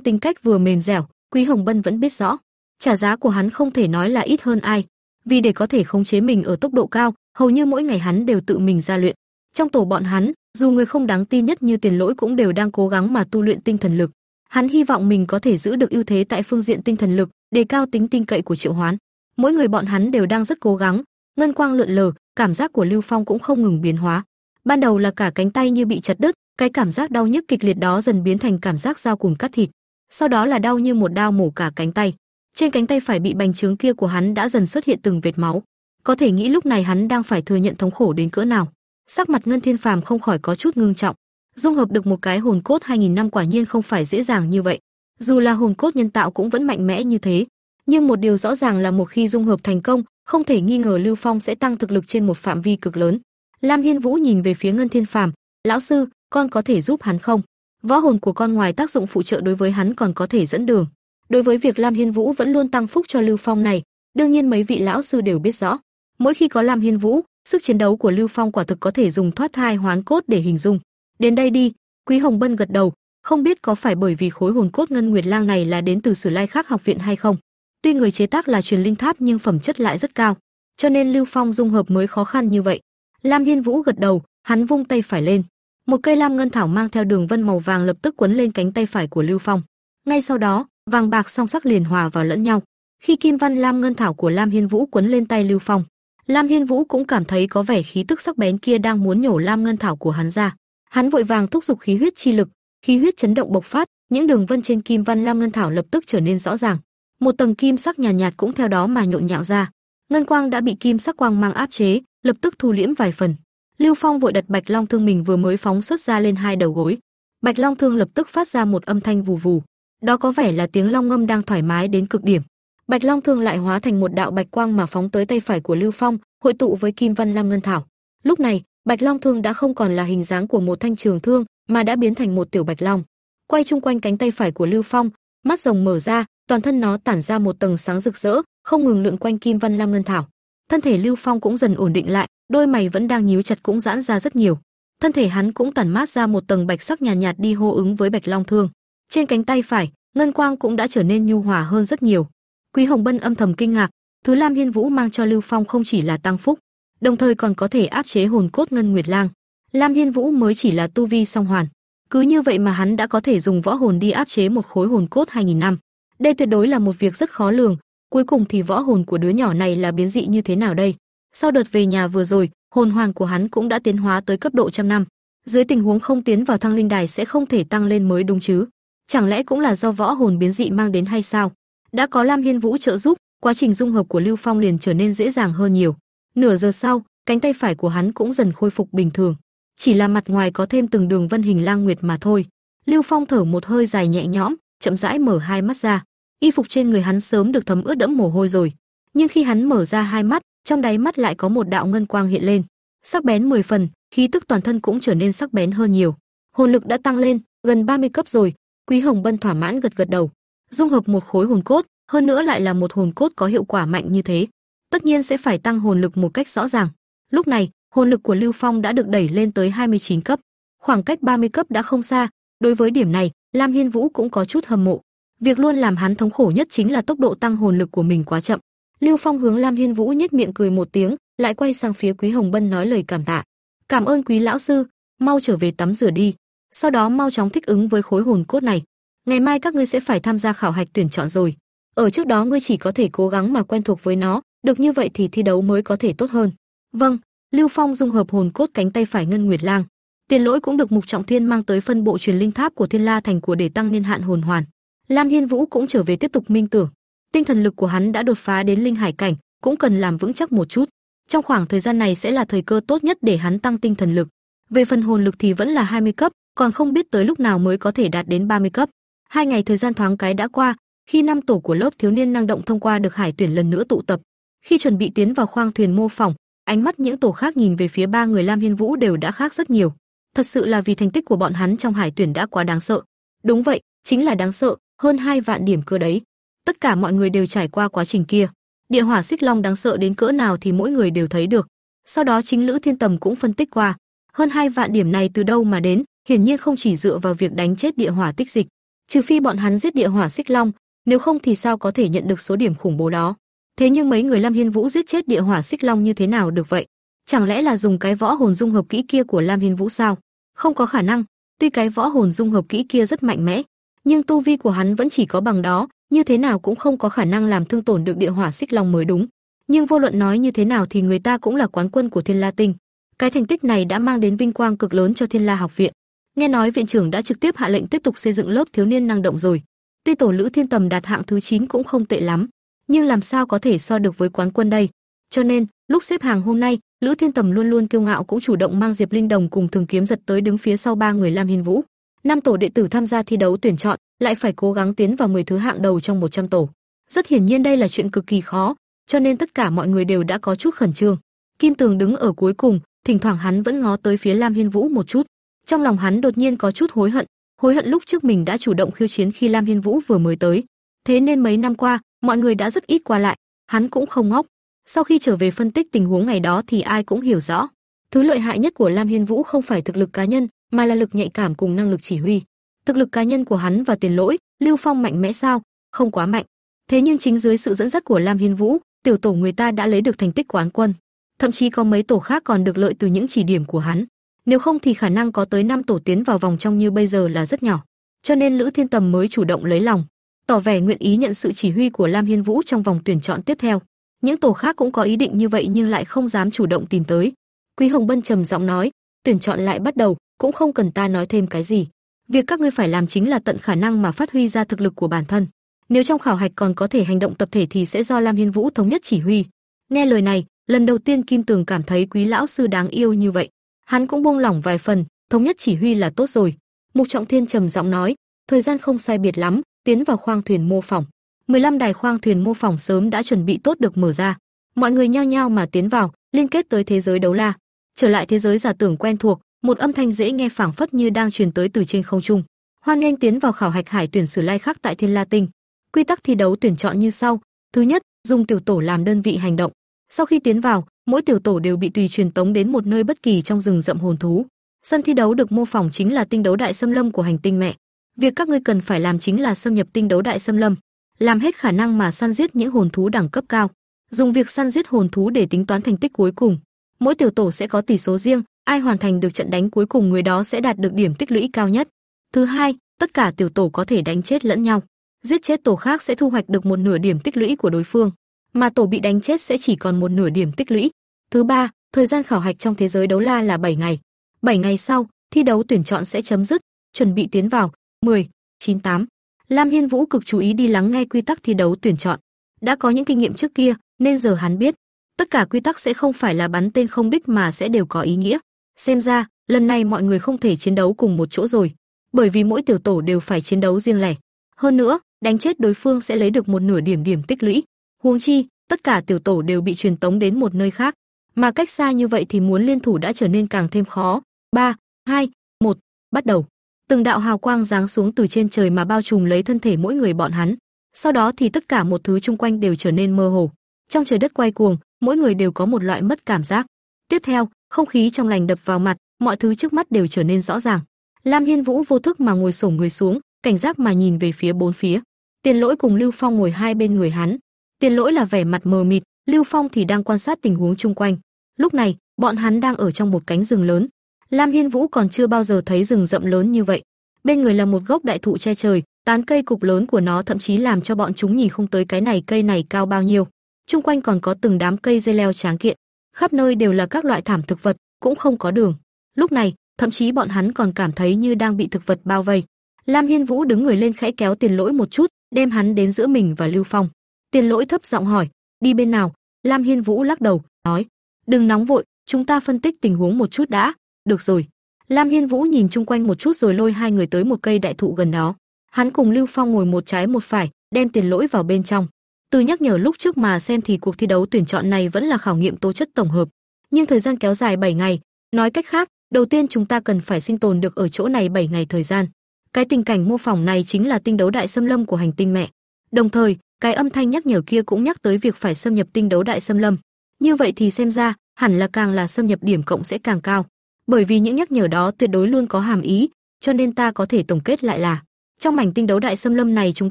tính cách vừa mềm dẻo, Quý Hồng Bân vẫn biết rõ. Trả giá của hắn không thể nói là ít hơn ai, vì để có thể khống chế mình ở tốc độ cao, hầu như mỗi ngày hắn đều tự mình ra luyện. Trong tổ bọn hắn, dù người không đáng tin nhất như Tiền Lỗi cũng đều đang cố gắng mà tu luyện tinh thần lực. Hắn hy vọng mình có thể giữ được ưu thế tại phương diện tinh thần lực, đề cao tính tin cậy của Triệu Hoán. Mỗi người bọn hắn đều đang rất cố gắng, ngân quang lượn lờ, cảm giác của Lưu Phong cũng không ngừng biến hóa. Ban đầu là cả cánh tay như bị chặt đứt, cái cảm giác đau nhức kịch liệt đó dần biến thành cảm giác dao cùng cắt thịt. Sau đó là đau như một đao mổ cả cánh tay. Trên cánh tay phải bị bành trướng kia của hắn đã dần xuất hiện từng vệt máu. Có thể nghĩ lúc này hắn đang phải thừa nhận thống khổ đến cỡ nào. Sắc mặt Ngân Thiên Phàm không khỏi có chút ngưng trọng. Dung hợp được một cái hồn cốt 2000 năm quả nhiên không phải dễ dàng như vậy. Dù là hồn cốt nhân tạo cũng vẫn mạnh mẽ như thế, nhưng một điều rõ ràng là một khi dung hợp thành công, không thể nghi ngờ Lưu Phong sẽ tăng thực lực trên một phạm vi cực lớn. Lam Hiên Vũ nhìn về phía Ngân Thiên Phàm, "Lão sư, con có thể giúp hắn không? Võ hồn của con ngoài tác dụng phụ trợ đối với hắn còn có thể dẫn đường." Đối với việc Lam Hiên Vũ vẫn luôn tăng phúc cho Lưu Phong này, đương nhiên mấy vị lão sư đều biết rõ. Mỗi khi có Lam Hiên Vũ, sức chiến đấu của Lưu Phong quả thực có thể dùng thoát thai hoán cốt để hình dung. Đến đây đi, Quý Hồng Bân gật đầu, không biết có phải bởi vì khối hồn cốt ngân nguyệt lang này là đến từ Sử Lai Khắc học viện hay không. Tuy người chế tác là truyền linh tháp nhưng phẩm chất lại rất cao, cho nên Lưu Phong dung hợp mới khó khăn như vậy. Lam Hiên Vũ gật đầu, hắn vung tay phải lên, một cây lam ngân thảo mang theo đường vân màu vàng lập tức quấn lên cánh tay phải của Lưu Phong. Ngay sau đó, vàng bạc song sắc liền hòa vào lẫn nhau. Khi kim văn lam ngân thảo của Lam Hiên Vũ quấn lên tay Lưu Phong, Lam Hiên Vũ cũng cảm thấy có vẻ khí tức sắc bén kia đang muốn nhổ lam ngân thảo của hắn ra. Hắn vội vàng thúc giục khí huyết chi lực, khí huyết chấn động bộc phát, những đường vân trên kim văn lam ngân thảo lập tức trở nên rõ ràng. Một tầng kim sắc nhàn nhạt, nhạt cũng theo đó mà nhộn nhạo ra. Ngân quang đã bị kim sắc quang mang áp chế, lập tức thu liễm vài phần. Lưu Phong vội đặt Bạch Long thương mình vừa mới phóng xuất ra lên hai đầu gối. Bạch Long thương lập tức phát ra một âm thanh vù vù. Đó có vẻ là tiếng long ngâm đang thoải mái đến cực điểm. Bạch Long thương lại hóa thành một đạo bạch quang mà phóng tới tay phải của Lưu Phong, hội tụ với Kim Văn Lam Ngân Thảo. Lúc này, Bạch Long thương đã không còn là hình dáng của một thanh trường thương, mà đã biến thành một tiểu bạch long. Quay chung quanh cánh tay phải của Lưu Phong, mắt rồng mở ra, toàn thân nó tản ra một tầng sáng rực rỡ, không ngừng lượn quanh Kim Văn Lam Ngân Thảo. Thân thể Lưu Phong cũng dần ổn định lại, đôi mày vẫn đang nhíu chặt cũng giãn ra rất nhiều. Thân thể hắn cũng tản mát ra một tầng bạch sắc nhàn nhạt, nhạt đi hô ứng với Bạch Long thương. Trên cánh tay phải, ngân quang cũng đã trở nên nhu hòa hơn rất nhiều. Quý Hồng Bân âm thầm kinh ngạc, thứ Lam Hiên Vũ mang cho Lưu Phong không chỉ là tăng phúc, đồng thời còn có thể áp chế hồn cốt ngân nguyệt lang. Lam Hiên Vũ mới chỉ là tu vi song hoàn, cứ như vậy mà hắn đã có thể dùng võ hồn đi áp chế một khối hồn cốt 2000 năm. Đây tuyệt đối là một việc rất khó lường, cuối cùng thì võ hồn của đứa nhỏ này là biến dị như thế nào đây? Sau đợt về nhà vừa rồi, hồn hoàng của hắn cũng đã tiến hóa tới cấp độ trăm năm. Dưới tình huống không tiến vào thăng linh đài sẽ không thể tăng lên mới đúng chứ? Chẳng lẽ cũng là do võ hồn biến dị mang đến hay sao? Đã có Lam Hiên Vũ trợ giúp, quá trình dung hợp của Lưu Phong liền trở nên dễ dàng hơn nhiều. Nửa giờ sau, cánh tay phải của hắn cũng dần khôi phục bình thường, chỉ là mặt ngoài có thêm từng đường vân hình lang nguyệt mà thôi. Lưu Phong thở một hơi dài nhẹ nhõm, chậm rãi mở hai mắt ra. Y phục trên người hắn sớm được thấm ướt đẫm mồ hôi rồi, nhưng khi hắn mở ra hai mắt, trong đáy mắt lại có một đạo ngân quang hiện lên, sắc bén 10 phần, khí tức toàn thân cũng trở nên sắc bén hơn nhiều. Hồn lực đã tăng lên, gần 30 cấp rồi, Quý Hồng Bân thỏa mãn gật gật đầu. Dung hợp một khối hồn cốt, hơn nữa lại là một hồn cốt có hiệu quả mạnh như thế, tất nhiên sẽ phải tăng hồn lực một cách rõ ràng. Lúc này, hồn lực của Lưu Phong đã được đẩy lên tới 29 cấp, khoảng cách 30 cấp đã không xa, đối với điểm này, Lam Hiên Vũ cũng có chút hâm mộ. Việc luôn làm hắn thống khổ nhất chính là tốc độ tăng hồn lực của mình quá chậm. Lưu Phong hướng Lam Hiên Vũ nhếch miệng cười một tiếng, lại quay sang phía Quý Hồng Bân nói lời cảm tạ. "Cảm ơn quý lão sư, mau trở về tắm rửa đi, sau đó mau chóng thích ứng với khối hồn cốt này. Ngày mai các ngươi sẽ phải tham gia khảo hạch tuyển chọn rồi. Ở trước đó ngươi chỉ có thể cố gắng mà quen thuộc với nó, được như vậy thì thi đấu mới có thể tốt hơn." "Vâng." Lưu Phong dung hợp hồn cốt cánh tay phải Ngân Nguyệt Lang. Tiền Lỗi cũng được Mục Trọng Thiên mang tới phân bộ truyền linh tháp của Thiên La thành của để tăng niên hạn hồn hoàn. Lam Hiên Vũ cũng trở về tiếp tục minh tưởng. Tinh thần lực của hắn đã đột phá đến linh hải cảnh, cũng cần làm vững chắc một chút. Trong khoảng thời gian này sẽ là thời cơ tốt nhất để hắn tăng tinh thần lực. Về phần hồn lực thì vẫn là 20 cấp, còn không biết tới lúc nào mới có thể đạt đến 30 cấp. Hai ngày thời gian thoáng cái đã qua, khi năm tổ của lớp thiếu niên năng động thông qua được hải tuyển lần nữa tụ tập. Khi chuẩn bị tiến vào khoang thuyền mô phỏng, ánh mắt những tổ khác nhìn về phía ba người Lam Hiên Vũ đều đã khác rất nhiều. Thật sự là vì thành tích của bọn hắn trong hải tuyển đã quá đáng sợ. Đúng vậy, chính là đáng sợ, hơn hai vạn điểm cơ đấy. Tất cả mọi người đều trải qua quá trình kia. Địa hỏa xích long đáng sợ đến cỡ nào thì mỗi người đều thấy được. Sau đó chính Lữ Thiên Tầm cũng phân tích qua, hơn hai vạn điểm này từ đâu mà đến, hiển nhiên không chỉ dựa vào việc đánh chết địa hỏa tích dịch, trừ phi bọn hắn giết địa hỏa xích long, nếu không thì sao có thể nhận được số điểm khủng bố đó. Thế nhưng mấy người Lam Hiên Vũ giết chết địa hỏa xích long như thế nào được vậy? Chẳng lẽ là dùng cái võ hồn dung hợp kỹ kia của Lam Hiên Vũ sao? Không có khả năng, tuy cái võ hồn dung hợp kỹ kia rất mạnh mẽ, nhưng tu vi của hắn vẫn chỉ có bằng đó, như thế nào cũng không có khả năng làm thương tổn được địa hỏa xích long mới đúng. Nhưng vô luận nói như thế nào thì người ta cũng là quán quân của Thiên La Tinh. Cái thành tích này đã mang đến vinh quang cực lớn cho Thiên La học viện. Nghe nói viện trưởng đã trực tiếp hạ lệnh tiếp tục xây dựng lớp thiếu niên năng động rồi. Tuy tổ Lữ Thiên Tầm đạt hạng thứ 9 cũng không tệ lắm, nhưng làm sao có thể so được với quán quân đây? Cho nên, lúc xếp hàng hôm nay, Lữ Thiên Tầm luôn luôn kiêu ngạo cũng chủ động mang Diệp Linh Đồng cùng Thường Kiếm giật tới đứng phía sau ba người Lam Hiên Vũ. Năm tổ đệ tử tham gia thi đấu tuyển chọn, lại phải cố gắng tiến vào 10 thứ hạng đầu trong 100 tổ. Rất hiển nhiên đây là chuyện cực kỳ khó, cho nên tất cả mọi người đều đã có chút khẩn trương. Kim Tường đứng ở cuối cùng, thỉnh thoảng hắn vẫn ngó tới phía Lam Hiên Vũ một chút. Trong lòng hắn đột nhiên có chút hối hận, hối hận lúc trước mình đã chủ động khiêu chiến khi Lam Hiên Vũ vừa mới tới. Thế nên mấy năm qua, mọi người đã rất ít qua lại, hắn cũng không ngốc. Sau khi trở về phân tích tình huống ngày đó thì ai cũng hiểu rõ, thứ lợi hại nhất của Lam Hiên Vũ không phải thực lực cá nhân, mà là lực nhạy cảm cùng năng lực chỉ huy. Thực lực cá nhân của hắn và Tiền Lỗi, Lưu Phong mạnh mẽ sao? Không quá mạnh. Thế nhưng chính dưới sự dẫn dắt của Lam Hiên Vũ, tiểu tổ người ta đã lấy được thành tích quán quân. Thậm chí có mấy tổ khác còn được lợi từ những chỉ điểm của hắn. Nếu không thì khả năng có tới 5 tổ tiến vào vòng trong như bây giờ là rất nhỏ. Cho nên Lữ Thiên Tầm mới chủ động lấy lòng, tỏ vẻ nguyện ý nhận sự chỉ huy của Lam Hiên Vũ trong vòng tuyển chọn tiếp theo. Những tổ khác cũng có ý định như vậy nhưng lại không dám chủ động tìm tới. Quý Hồng Bân trầm giọng nói, tuyển chọn lại bắt đầu, cũng không cần ta nói thêm cái gì. Việc các ngươi phải làm chính là tận khả năng mà phát huy ra thực lực của bản thân. Nếu trong khảo hạch còn có thể hành động tập thể thì sẽ do Lam Hiên Vũ thống nhất chỉ huy. Nghe lời này, lần đầu tiên Kim Tường cảm thấy quý lão sư đáng yêu như vậy. Hắn cũng buông lỏng vài phần, thống nhất chỉ huy là tốt rồi. Mục Trọng Thiên trầm giọng nói, thời gian không sai biệt lắm, tiến vào khoang thuyền mô phỏng. 15 đài khoang thuyền mô phỏng sớm đã chuẩn bị tốt được mở ra. Mọi người nhao nhao mà tiến vào, liên kết tới thế giới đấu la. Trở lại thế giới giả tưởng quen thuộc, một âm thanh dễ nghe phảng phất như đang truyền tới từ trên không trung. Hoan nghênh tiến vào khảo hạch hải tuyển sử lai khắc tại Thiên La Tinh. Quy tắc thi đấu tuyển chọn như sau: Thứ nhất, dùng tiểu tổ làm đơn vị hành động. Sau khi tiến vào, mỗi tiểu tổ đều bị tùy truyền tống đến một nơi bất kỳ trong rừng rậm hồn thú. Sân thi đấu được mô phỏng chính là tinh đấu đại xâm lâm của hành tinh mẹ. Việc các ngươi cần phải làm chính là xâm nhập tinh đấu đại xâm lâm, làm hết khả năng mà săn giết những hồn thú đẳng cấp cao. Dùng việc săn giết hồn thú để tính toán thành tích cuối cùng. Mỗi tiểu tổ sẽ có tỷ số riêng, ai hoàn thành được trận đánh cuối cùng người đó sẽ đạt được điểm tích lũy cao nhất. Thứ hai, tất cả tiểu tổ có thể đánh chết lẫn nhau. Giết chết tổ khác sẽ thu hoạch được một nửa điểm tích lũy của đối phương, mà tổ bị đánh chết sẽ chỉ còn một nửa điểm tích lũy. Thứ ba, thời gian khảo hạch trong thế giới đấu la là 7 ngày. 7 ngày sau, thi đấu tuyển chọn sẽ chấm dứt, chuẩn bị tiến vào 10, 9, 8. Lam Hiên Vũ cực chú ý đi lắng nghe quy tắc thi đấu tuyển chọn. Đã có những kinh nghiệm trước kia, nên giờ hắn biết, tất cả quy tắc sẽ không phải là bắn tên không đích mà sẽ đều có ý nghĩa. Xem ra, lần này mọi người không thể chiến đấu cùng một chỗ rồi, bởi vì mỗi tiểu tổ đều phải chiến đấu riêng lẻ. Hơn nữa, đánh chết đối phương sẽ lấy được một nửa điểm điểm tích lũy. Huống chi, tất cả tiểu tổ đều bị truyền tống đến một nơi khác, mà cách xa như vậy thì muốn liên thủ đã trở nên càng thêm khó. 3, 2, 1, bắt đầu. Từng đạo hào quang giáng xuống từ trên trời mà bao trùm lấy thân thể mỗi người bọn hắn. Sau đó thì tất cả một thứ chung quanh đều trở nên mơ hồ. Trong trời đất quay cuồng, mỗi người đều có một loại mất cảm giác. Tiếp theo, không khí trong lành đập vào mặt, mọi thứ trước mắt đều trở nên rõ ràng. Lam Hiên Vũ vô thức mà ngồi xổm người xuống, cảnh giác mà nhìn về phía bốn phía. Tiền Lỗi cùng Lưu Phong ngồi hai bên người hắn. Tiền Lỗi là vẻ mặt mờ mịt, Lưu Phong thì đang quan sát tình huống chung quanh. Lúc này, bọn hắn đang ở trong một cánh rừng lớn. Lam Hiên Vũ còn chưa bao giờ thấy rừng rậm lớn như vậy. Bên người là một gốc đại thụ che trời, tán cây cục lớn của nó thậm chí làm cho bọn chúng nhìn không tới cái này cây này cao bao nhiêu. Trung quanh còn có từng đám cây dây leo tráng kiện, khắp nơi đều là các loại thảm thực vật, cũng không có đường. Lúc này, thậm chí bọn hắn còn cảm thấy như đang bị thực vật bao vây. Lam Hiên Vũ đứng người lên khẽ kéo Tiền Lỗi một chút, đem hắn đến giữa mình và Lưu Phong. Tiền Lỗi thấp giọng hỏi, đi bên nào? Lam Hiên Vũ lắc đầu, nói, đừng nóng vội, chúng ta phân tích tình huống một chút đã. Được rồi. Lam Hiên Vũ nhìn chung quanh một chút rồi lôi hai người tới một cây đại thụ gần đó. Hắn cùng Lưu Phong ngồi một trái một phải, đem Tiền Lỗi vào bên trong. Từ nhắc nhở lúc trước mà xem thì cuộc thi đấu tuyển chọn này vẫn là khảo nghiệm tố chất tổng hợp, nhưng thời gian kéo dài 7 ngày, nói cách khác, đầu tiên chúng ta cần phải sinh tồn được ở chỗ này 7 ngày thời gian. Cái tình cảnh mô phỏng này chính là tinh đấu đại xâm lâm của hành tinh mẹ. Đồng thời, cái âm thanh nhắc nhở kia cũng nhắc tới việc phải xâm nhập tinh đấu đại xâm lâm. Như vậy thì xem ra, hẳn là càng là xâm nhập điểm cộng sẽ càng cao. Bởi vì những nhắc nhở đó tuyệt đối luôn có hàm ý, cho nên ta có thể tổng kết lại là trong mảnh tinh đấu đại xâm lâm này chúng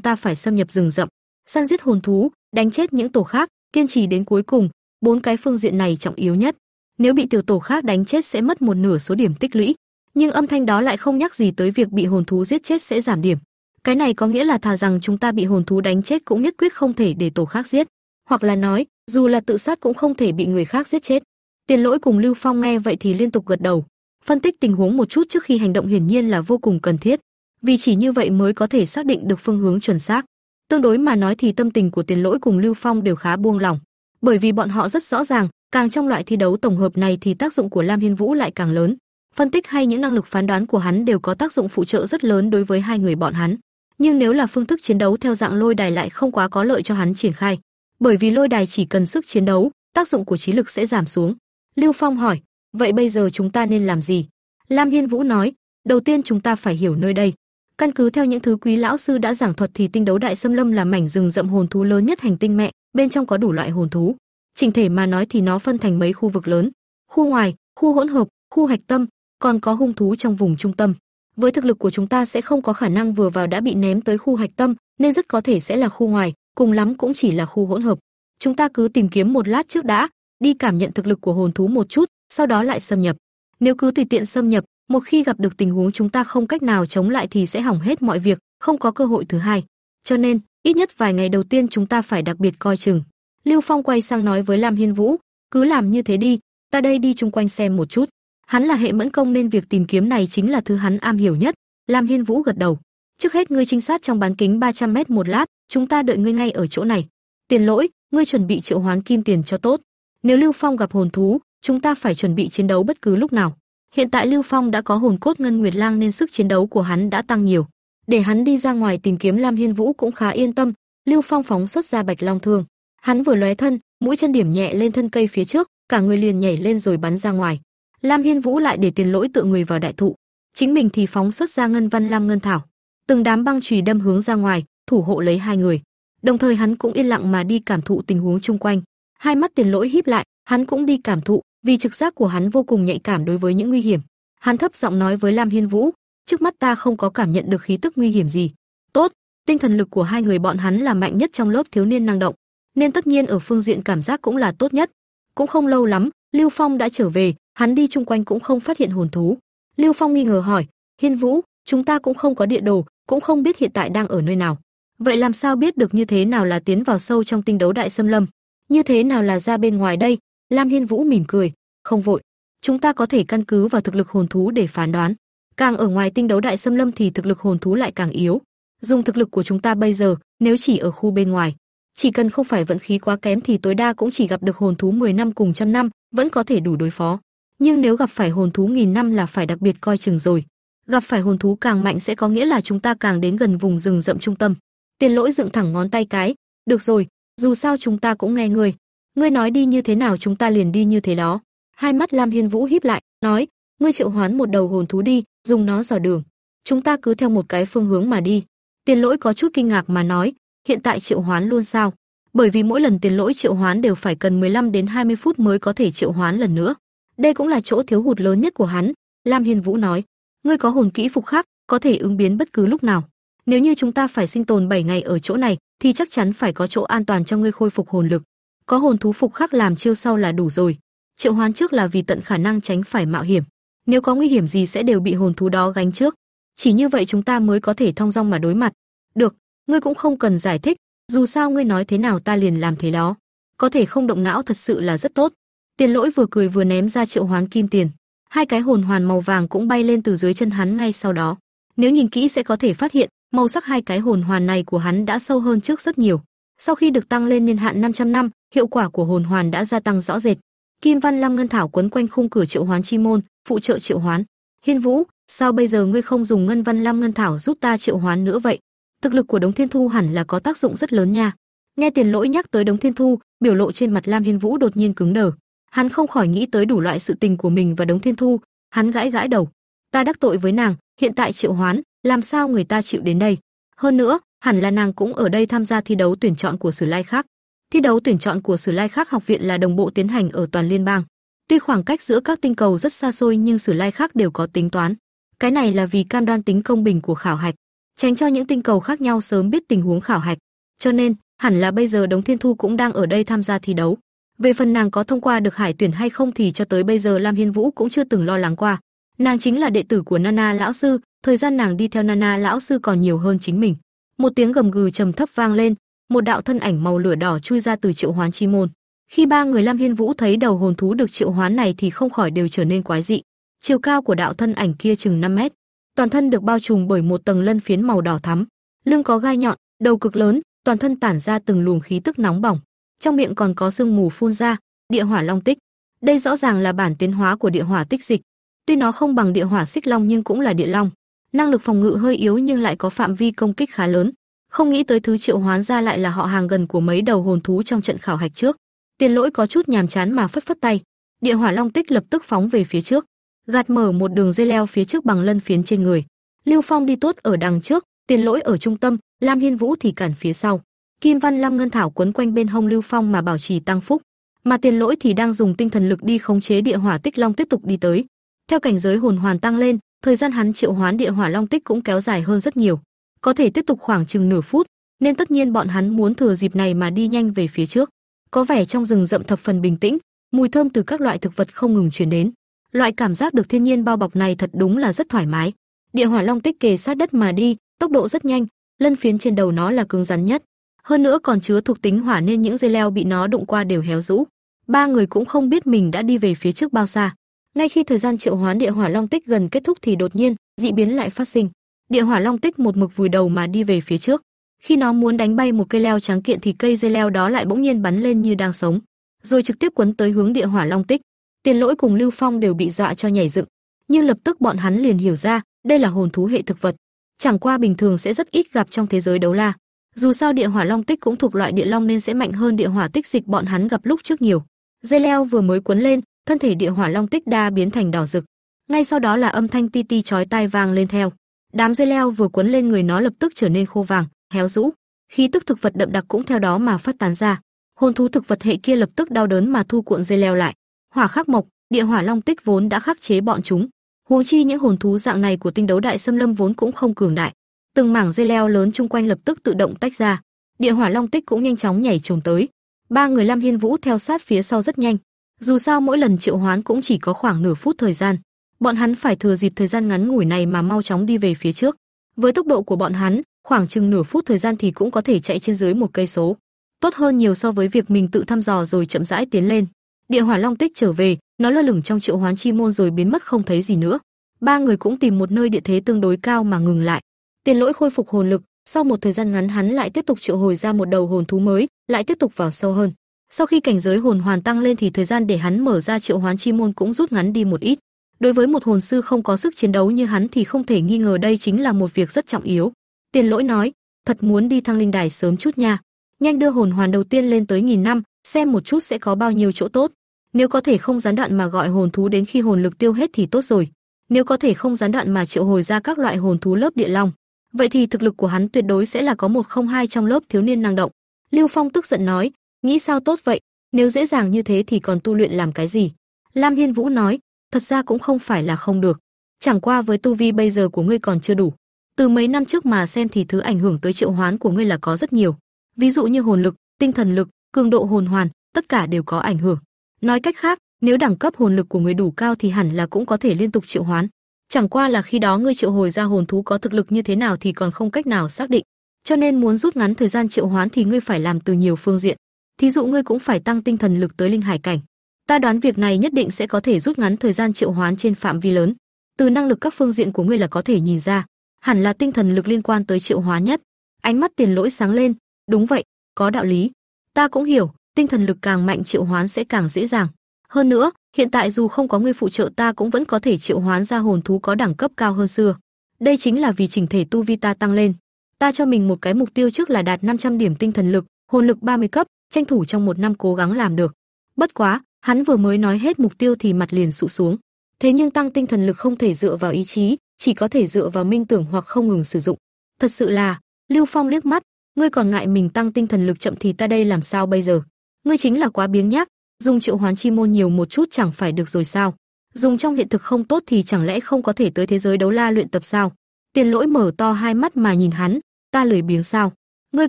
ta phải xâm nhập rừng rậm, săn giết hồn thú, đánh chết những tổ khác, kiên trì đến cuối cùng, bốn cái phương diện này trọng yếu nhất. Nếu bị tiểu tổ khác đánh chết sẽ mất một nửa số điểm tích lũy, nhưng âm thanh đó lại không nhắc gì tới việc bị hồn thú giết chết sẽ giảm điểm. Cái này có nghĩa là thà rằng chúng ta bị hồn thú đánh chết cũng nhất quyết không thể để tổ khác giết, hoặc là nói, dù là tự sát cũng không thể bị người khác giết chết. Tiền Lỗi cùng Lưu Phong nghe vậy thì liên tục gật đầu, phân tích tình huống một chút trước khi hành động hiển nhiên là vô cùng cần thiết, vì chỉ như vậy mới có thể xác định được phương hướng chuẩn xác. Tương đối mà nói thì tâm tình của Tiền Lỗi cùng Lưu Phong đều khá buông lỏng, bởi vì bọn họ rất rõ ràng, càng trong loại thi đấu tổng hợp này thì tác dụng của Lam Hiên Vũ lại càng lớn. Phân tích hay những năng lực phán đoán của hắn đều có tác dụng phụ trợ rất lớn đối với hai người bọn hắn. Nhưng nếu là phương thức chiến đấu theo dạng lôi đài lại không quá có lợi cho hắn triển khai, bởi vì lôi đài chỉ cần sức chiến đấu, tác dụng của trí lực sẽ giảm xuống. Lưu Phong hỏi, vậy bây giờ chúng ta nên làm gì? Lam Hiên Vũ nói, đầu tiên chúng ta phải hiểu nơi đây. Căn cứ theo những thứ quý lão sư đã giảng thuật thì tinh đấu đại xâm lâm là mảnh rừng rậm hồn thú lớn nhất hành tinh mẹ, bên trong có đủ loại hồn thú. Trình thể mà nói thì nó phân thành mấy khu vực lớn, khu ngoài, khu hỗn hợp, khu hạch tâm, còn có hung thú trong vùng trung tâm. Với thực lực của chúng ta sẽ không có khả năng vừa vào đã bị ném tới khu hạch tâm, nên rất có thể sẽ là khu ngoài, cùng lắm cũng chỉ là khu hỗn hợp. Chúng ta cứ tìm kiếm một lát trước đã, đi cảm nhận thực lực của hồn thú một chút, sau đó lại xâm nhập. Nếu cứ tùy tiện xâm nhập, một khi gặp được tình huống chúng ta không cách nào chống lại thì sẽ hỏng hết mọi việc, không có cơ hội thứ hai. Cho nên, ít nhất vài ngày đầu tiên chúng ta phải đặc biệt coi chừng. Lưu Phong quay sang nói với Lam Hiên Vũ, cứ làm như thế đi, ta đây đi chung quanh xem một chút. Hắn là hệ mẫn công nên việc tìm kiếm này chính là thứ hắn am hiểu nhất. Lam Hiên Vũ gật đầu. Trước hết ngươi trinh sát trong bán kính 300 mét một lát, chúng ta đợi ngươi ngay ở chỗ này. Tiền lỗi, ngươi chuẩn bị triệu hoán kim tiền cho tốt. Nếu Lưu Phong gặp hồn thú, chúng ta phải chuẩn bị chiến đấu bất cứ lúc nào. Hiện tại Lưu Phong đã có hồn cốt ngân nguyệt lang nên sức chiến đấu của hắn đã tăng nhiều. Để hắn đi ra ngoài tìm kiếm Lam Hiên Vũ cũng khá yên tâm, Lưu Phong phóng xuất ra Bạch Long thương. Hắn vừa lóe thân, mũi chân điểm nhẹ lên thân cây phía trước, cả người liền nhảy lên rồi bắn ra ngoài. Lam Hiên Vũ lại để tiền lỗi tự người vào đại thụ, chính mình thì phóng xuất ra ngân văn lam ngân thảo, từng đám băng chùy đâm hướng ra ngoài, thủ hộ lấy hai người. Đồng thời hắn cũng yên lặng mà đi cảm thụ tình huống chung quanh. Hai mắt tiền lỗi híp lại, hắn cũng đi cảm thụ, vì trực giác của hắn vô cùng nhạy cảm đối với những nguy hiểm. Hắn thấp giọng nói với Lam Hiên Vũ, trước mắt ta không có cảm nhận được khí tức nguy hiểm gì. Tốt, tinh thần lực của hai người bọn hắn là mạnh nhất trong lớp thiếu niên năng động, nên tất nhiên ở phương diện cảm giác cũng là tốt nhất. Cũng không lâu lắm, Lưu Phong đã trở về, hắn đi chung quanh cũng không phát hiện hồn thú. Lưu Phong nghi ngờ hỏi, Hiên Vũ, chúng ta cũng không có địa đồ, cũng không biết hiện tại đang ở nơi nào. Vậy làm sao biết được như thế nào là tiến vào sâu trong tinh đấu đại xâm lâm? Như thế nào là ra bên ngoài đây? Lam Hiên Vũ mỉm cười, không vội. Chúng ta có thể căn cứ vào thực lực hồn thú để phán đoán. Càng ở ngoài tinh đấu đại xâm lâm thì thực lực hồn thú lại càng yếu. Dùng thực lực của chúng ta bây giờ, nếu chỉ ở khu bên ngoài, chỉ cần không phải vận khí quá kém thì tối đa cũng chỉ gặp được hồn thú 10 năm cùng trăm năm, vẫn có thể đủ đối phó. Nhưng nếu gặp phải hồn thú nghìn năm là phải đặc biệt coi chừng rồi. Gặp phải hồn thú càng mạnh sẽ có nghĩa là chúng ta càng đến gần vùng rừng rậm trung tâm. Tiền Lỗi dựng thẳng ngón tay cái, "Được rồi, dù sao chúng ta cũng nghe ngươi. Ngươi nói đi như thế nào chúng ta liền đi như thế đó." Hai mắt Lam Hiên Vũ híp lại, nói, "Ngươi triệu hoán một đầu hồn thú đi, dùng nó dò đường. Chúng ta cứ theo một cái phương hướng mà đi." Tiền Lỗi có chút kinh ngạc mà nói, "Hiện tại triệu hoán luôn sao?" Bởi vì mỗi lần tiền lỗi triệu hoán đều phải cần 15 đến 20 phút mới có thể triệu hoán lần nữa. Đây cũng là chỗ thiếu hụt lớn nhất của hắn, Lam Hiên Vũ nói. Ngươi có hồn kỹ phục khắc, có thể ứng biến bất cứ lúc nào. Nếu như chúng ta phải sinh tồn 7 ngày ở chỗ này, thì chắc chắn phải có chỗ an toàn cho ngươi khôi phục hồn lực. Có hồn thú phục khắc làm chiêu sau là đủ rồi. Triệu hoán trước là vì tận khả năng tránh phải mạo hiểm. Nếu có nguy hiểm gì sẽ đều bị hồn thú đó gánh trước. Chỉ như vậy chúng ta mới có thể thông dong mà đối mặt. Được, ngươi cũng không cần giải thích, dù sao ngươi nói thế nào ta liền làm thế đó. Có thể không động não thật sự là rất tốt. Tiền lỗi vừa cười vừa ném ra triệu hoán kim tiền. hai cái hồn hoàn màu vàng cũng bay lên từ dưới chân hắn ngay sau đó. Nếu nhìn kỹ sẽ có thể phát hiện, màu sắc hai cái hồn hoàn này của hắn đã sâu hơn trước rất nhiều. Sau khi được tăng lên niên hạn 500 năm, hiệu quả của hồn hoàn đã gia tăng rõ rệt. Kim Văn Lam Ngân Thảo quấn quanh khung cửa triệu hoán chi môn, phụ trợ triệu hoán. Hiên Vũ, sao bây giờ ngươi không dùng Ngân Văn Lam Ngân Thảo giúp ta triệu hoán nữa vậy? Thực lực của Đống Thiên Thu hẳn là có tác dụng rất lớn nha. Nghe Tiền Lỗi nhắc tới Đống Thiên Thu, biểu lộ trên mặt Lam Hiên Vũ đột nhiên cứng đờ. Hắn không khỏi nghĩ tới đủ loại sự tình của mình và Đống Thiên Thu, hắn gãi gãi đầu. Ta đắc tội với nàng, hiện tại triệu hoán, làm sao người ta chịu đến đây? Hơn nữa, hẳn là nàng cũng ở đây tham gia thi đấu tuyển chọn của Sử Lai khác. Thi đấu tuyển chọn của Sử Lai khác học viện là đồng bộ tiến hành ở toàn liên bang. Tuy khoảng cách giữa các tinh cầu rất xa xôi nhưng Sử Lai khác đều có tính toán. Cái này là vì cam đoan tính công bình của khảo hạch, tránh cho những tinh cầu khác nhau sớm biết tình huống khảo hạch. Cho nên, hẳn là bây giờ Đống Thiên Thu cũng đang ở đây tham gia thi đấu. Về phần nàng có thông qua được hải tuyển hay không thì cho tới bây giờ Lam Hiên Vũ cũng chưa từng lo lắng qua. Nàng chính là đệ tử của Nana lão sư, thời gian nàng đi theo Nana lão sư còn nhiều hơn chính mình. Một tiếng gầm gừ trầm thấp vang lên, một đạo thân ảnh màu lửa đỏ chui ra từ triệu hoán chi môn. Khi ba người Lam Hiên Vũ thấy đầu hồn thú được triệu hoán này thì không khỏi đều trở nên quái dị. Chiều cao của đạo thân ảnh kia chừng 5 mét, toàn thân được bao trùm bởi một tầng lân phiến màu đỏ thắm, lưng có gai nhọn, đầu cực lớn, toàn thân tản ra từng luồng khí tức nóng bỏng, trong miệng còn có sương mù phun ra, địa hỏa long tích. Đây rõ ràng là bản tiến hóa của địa hỏa tích dịch. Tuy nó không bằng địa hỏa xích long nhưng cũng là địa long, năng lực phòng ngự hơi yếu nhưng lại có phạm vi công kích khá lớn. Không nghĩ tới thứ triệu hoán ra lại là họ hàng gần của mấy đầu hồn thú trong trận khảo hạch trước. Tiền Lỗi có chút nhàm chán mà phất phất tay, địa hỏa long tích lập tức phóng về phía trước, gạt mở một đường dây leo phía trước bằng lân phiến trên người. Lưu Phong đi tốt ở đằng trước, Tiền Lỗi ở trung tâm, Lam Hiên Vũ thì cản phía sau. Kim Văn Lam Ngân Thảo quấn quanh bên hông Lưu Phong mà bảo trì tăng phúc, mà Tiền Lỗi thì đang dùng tinh thần lực đi khống chế địa hỏa tích long tiếp tục đi tới. Theo cảnh giới hồn hoàn tăng lên, thời gian hắn triệu hoán địa hỏa long tích cũng kéo dài hơn rất nhiều, có thể tiếp tục khoảng chừng nửa phút, nên tất nhiên bọn hắn muốn thừa dịp này mà đi nhanh về phía trước. Có vẻ trong rừng rậm thập phần bình tĩnh, mùi thơm từ các loại thực vật không ngừng truyền đến. Loại cảm giác được thiên nhiên bao bọc này thật đúng là rất thoải mái. Địa hỏa long tích kề sát đất mà đi, tốc độ rất nhanh, lân phiến trên đầu nó là cứng rắn nhất, hơn nữa còn chứa thuộc tính hỏa nên những dây leo bị nó đụng qua đều héo rũ. Ba người cũng không biết mình đã đi về phía trước bao xa. Ngay khi thời gian triệu hoán địa hỏa long tích gần kết thúc thì đột nhiên, dị biến lại phát sinh. Địa hỏa long tích một mực vùi đầu mà đi về phía trước. Khi nó muốn đánh bay một cây leo trắng kiện thì cây dây leo đó lại bỗng nhiên bắn lên như đang sống, rồi trực tiếp quấn tới hướng địa hỏa long tích. Tiền Lỗi cùng Lưu Phong đều bị dọa cho nhảy dựng, nhưng lập tức bọn hắn liền hiểu ra, đây là hồn thú hệ thực vật, chẳng qua bình thường sẽ rất ít gặp trong thế giới đấu la. Dù sao địa hỏa long tích cũng thuộc loại địa long nên sẽ mạnh hơn địa hỏa tích dịch bọn hắn gặp lúc trước nhiều. Dây leo vừa mới cuốn lên, thân thể địa hỏa long tích đa biến thành đỏ rực. Ngay sau đó là âm thanh ti ti chói tai vang lên theo. Đám dây leo vừa cuốn lên người nó lập tức trở nên khô vàng, héo rũ. Khí tức thực vật đậm đặc cũng theo đó mà phát tán ra. Hồn thú thực vật hệ kia lập tức đau đớn mà thu cuộn dây leo lại. Hỏa khắc mộc, địa hỏa long tích vốn đã khắc chế bọn chúng. Huống chi những hồn thú dạng này của tinh đấu đại xâm lâm vốn cũng không cường đại, từng mảng dây leo lớn chung quanh lập tức tự động tách ra. Địa hỏa long tích cũng nhanh chóng nhảy trồm tới. Ba người Lam Hiên Vũ theo sát phía sau rất nhanh. Dù sao mỗi lần triệu hoán cũng chỉ có khoảng nửa phút thời gian, bọn hắn phải thừa dịp thời gian ngắn ngủi này mà mau chóng đi về phía trước. Với tốc độ của bọn hắn, khoảng chừng nửa phút thời gian thì cũng có thể chạy trên dưới một cây số, tốt hơn nhiều so với việc mình tự thăm dò rồi chậm rãi tiến lên. Địa hỏa long tích trở về, nó lơ lửng trong triệu hoán chi môn rồi biến mất không thấy gì nữa. Ba người cũng tìm một nơi địa thế tương đối cao mà ngừng lại. Tiền Lỗi khôi phục hồn lực, sau một thời gian ngắn hắn lại tiếp tục triệu hồi ra một đầu hồn thú mới, lại tiếp tục vào sâu hơn. Sau khi cảnh giới hồn hoàn tăng lên thì thời gian để hắn mở ra triệu hoán chi môn cũng rút ngắn đi một ít. Đối với một hồn sư không có sức chiến đấu như hắn thì không thể nghi ngờ đây chính là một việc rất trọng yếu. Tiền Lỗi nói, thật muốn đi thăng linh đài sớm chút nha. Nhanh đưa hồn hoàn đầu tiên lên tới nghìn năm, xem một chút sẽ có bao nhiêu chỗ tốt. Nếu có thể không gián đoạn mà gọi hồn thú đến khi hồn lực tiêu hết thì tốt rồi. Nếu có thể không gián đoạn mà triệu hồi ra các loại hồn thú lớp địa long, vậy thì thực lực của hắn tuyệt đối sẽ là có một không hai trong lớp thiếu niên năng động. Lưu Phong tức giận nói, nghĩ sao tốt vậy, nếu dễ dàng như thế thì còn tu luyện làm cái gì? Lam Hiên Vũ nói, thật ra cũng không phải là không được, chẳng qua với tu vi bây giờ của ngươi còn chưa đủ. Từ mấy năm trước mà xem thì thứ ảnh hưởng tới triệu hoán của ngươi là có rất nhiều, ví dụ như hồn lực, tinh thần lực, cường độ hồn hoàn, tất cả đều có ảnh hưởng. Nói cách khác, nếu đẳng cấp hồn lực của người đủ cao thì hẳn là cũng có thể liên tục triệu hoán. Chẳng qua là khi đó ngươi triệu hồi ra hồn thú có thực lực như thế nào thì còn không cách nào xác định. Cho nên muốn rút ngắn thời gian triệu hoán thì ngươi phải làm từ nhiều phương diện. Thí dụ ngươi cũng phải tăng tinh thần lực tới linh hải cảnh. Ta đoán việc này nhất định sẽ có thể rút ngắn thời gian triệu hoán trên phạm vi lớn. Từ năng lực các phương diện của ngươi là có thể nhìn ra, hẳn là tinh thần lực liên quan tới triệu hóa nhất. Ánh mắt Tiền Lỗi sáng lên, đúng vậy, có đạo lý. Ta cũng hiểu, tinh thần lực càng mạnh triệu hoán sẽ càng dễ dàng. Hơn nữa, hiện tại dù không có ngươi phụ trợ ta cũng vẫn có thể triệu hoán ra hồn thú có đẳng cấp cao hơn xưa. Đây chính là vì chỉnh thể tu vi ta tăng lên. Ta cho mình một cái mục tiêu trước là đạt 500 điểm tinh thần lực, hồn lực 30 cấp, tranh thủ trong một năm cố gắng làm được. Bất quá, hắn vừa mới nói hết mục tiêu thì mặt liền sụ xuống. Thế nhưng tăng tinh thần lực không thể dựa vào ý chí, chỉ có thể dựa vào minh tưởng hoặc không ngừng sử dụng. Thật sự là, Lưu Phong liếc mắt, ngươi còn ngại mình tăng tinh thần lực chậm thì ta đây làm sao bây giờ? Ngươi chính là quá biếng nhác, dùng triệu hoán chi môn nhiều một chút chẳng phải được rồi sao? Dùng trong hiện thực không tốt thì chẳng lẽ không có thể tới thế giới đấu la luyện tập sao? Tiền Lỗi mở to hai mắt mà nhìn hắn, ta lười biếng sao? Ngươi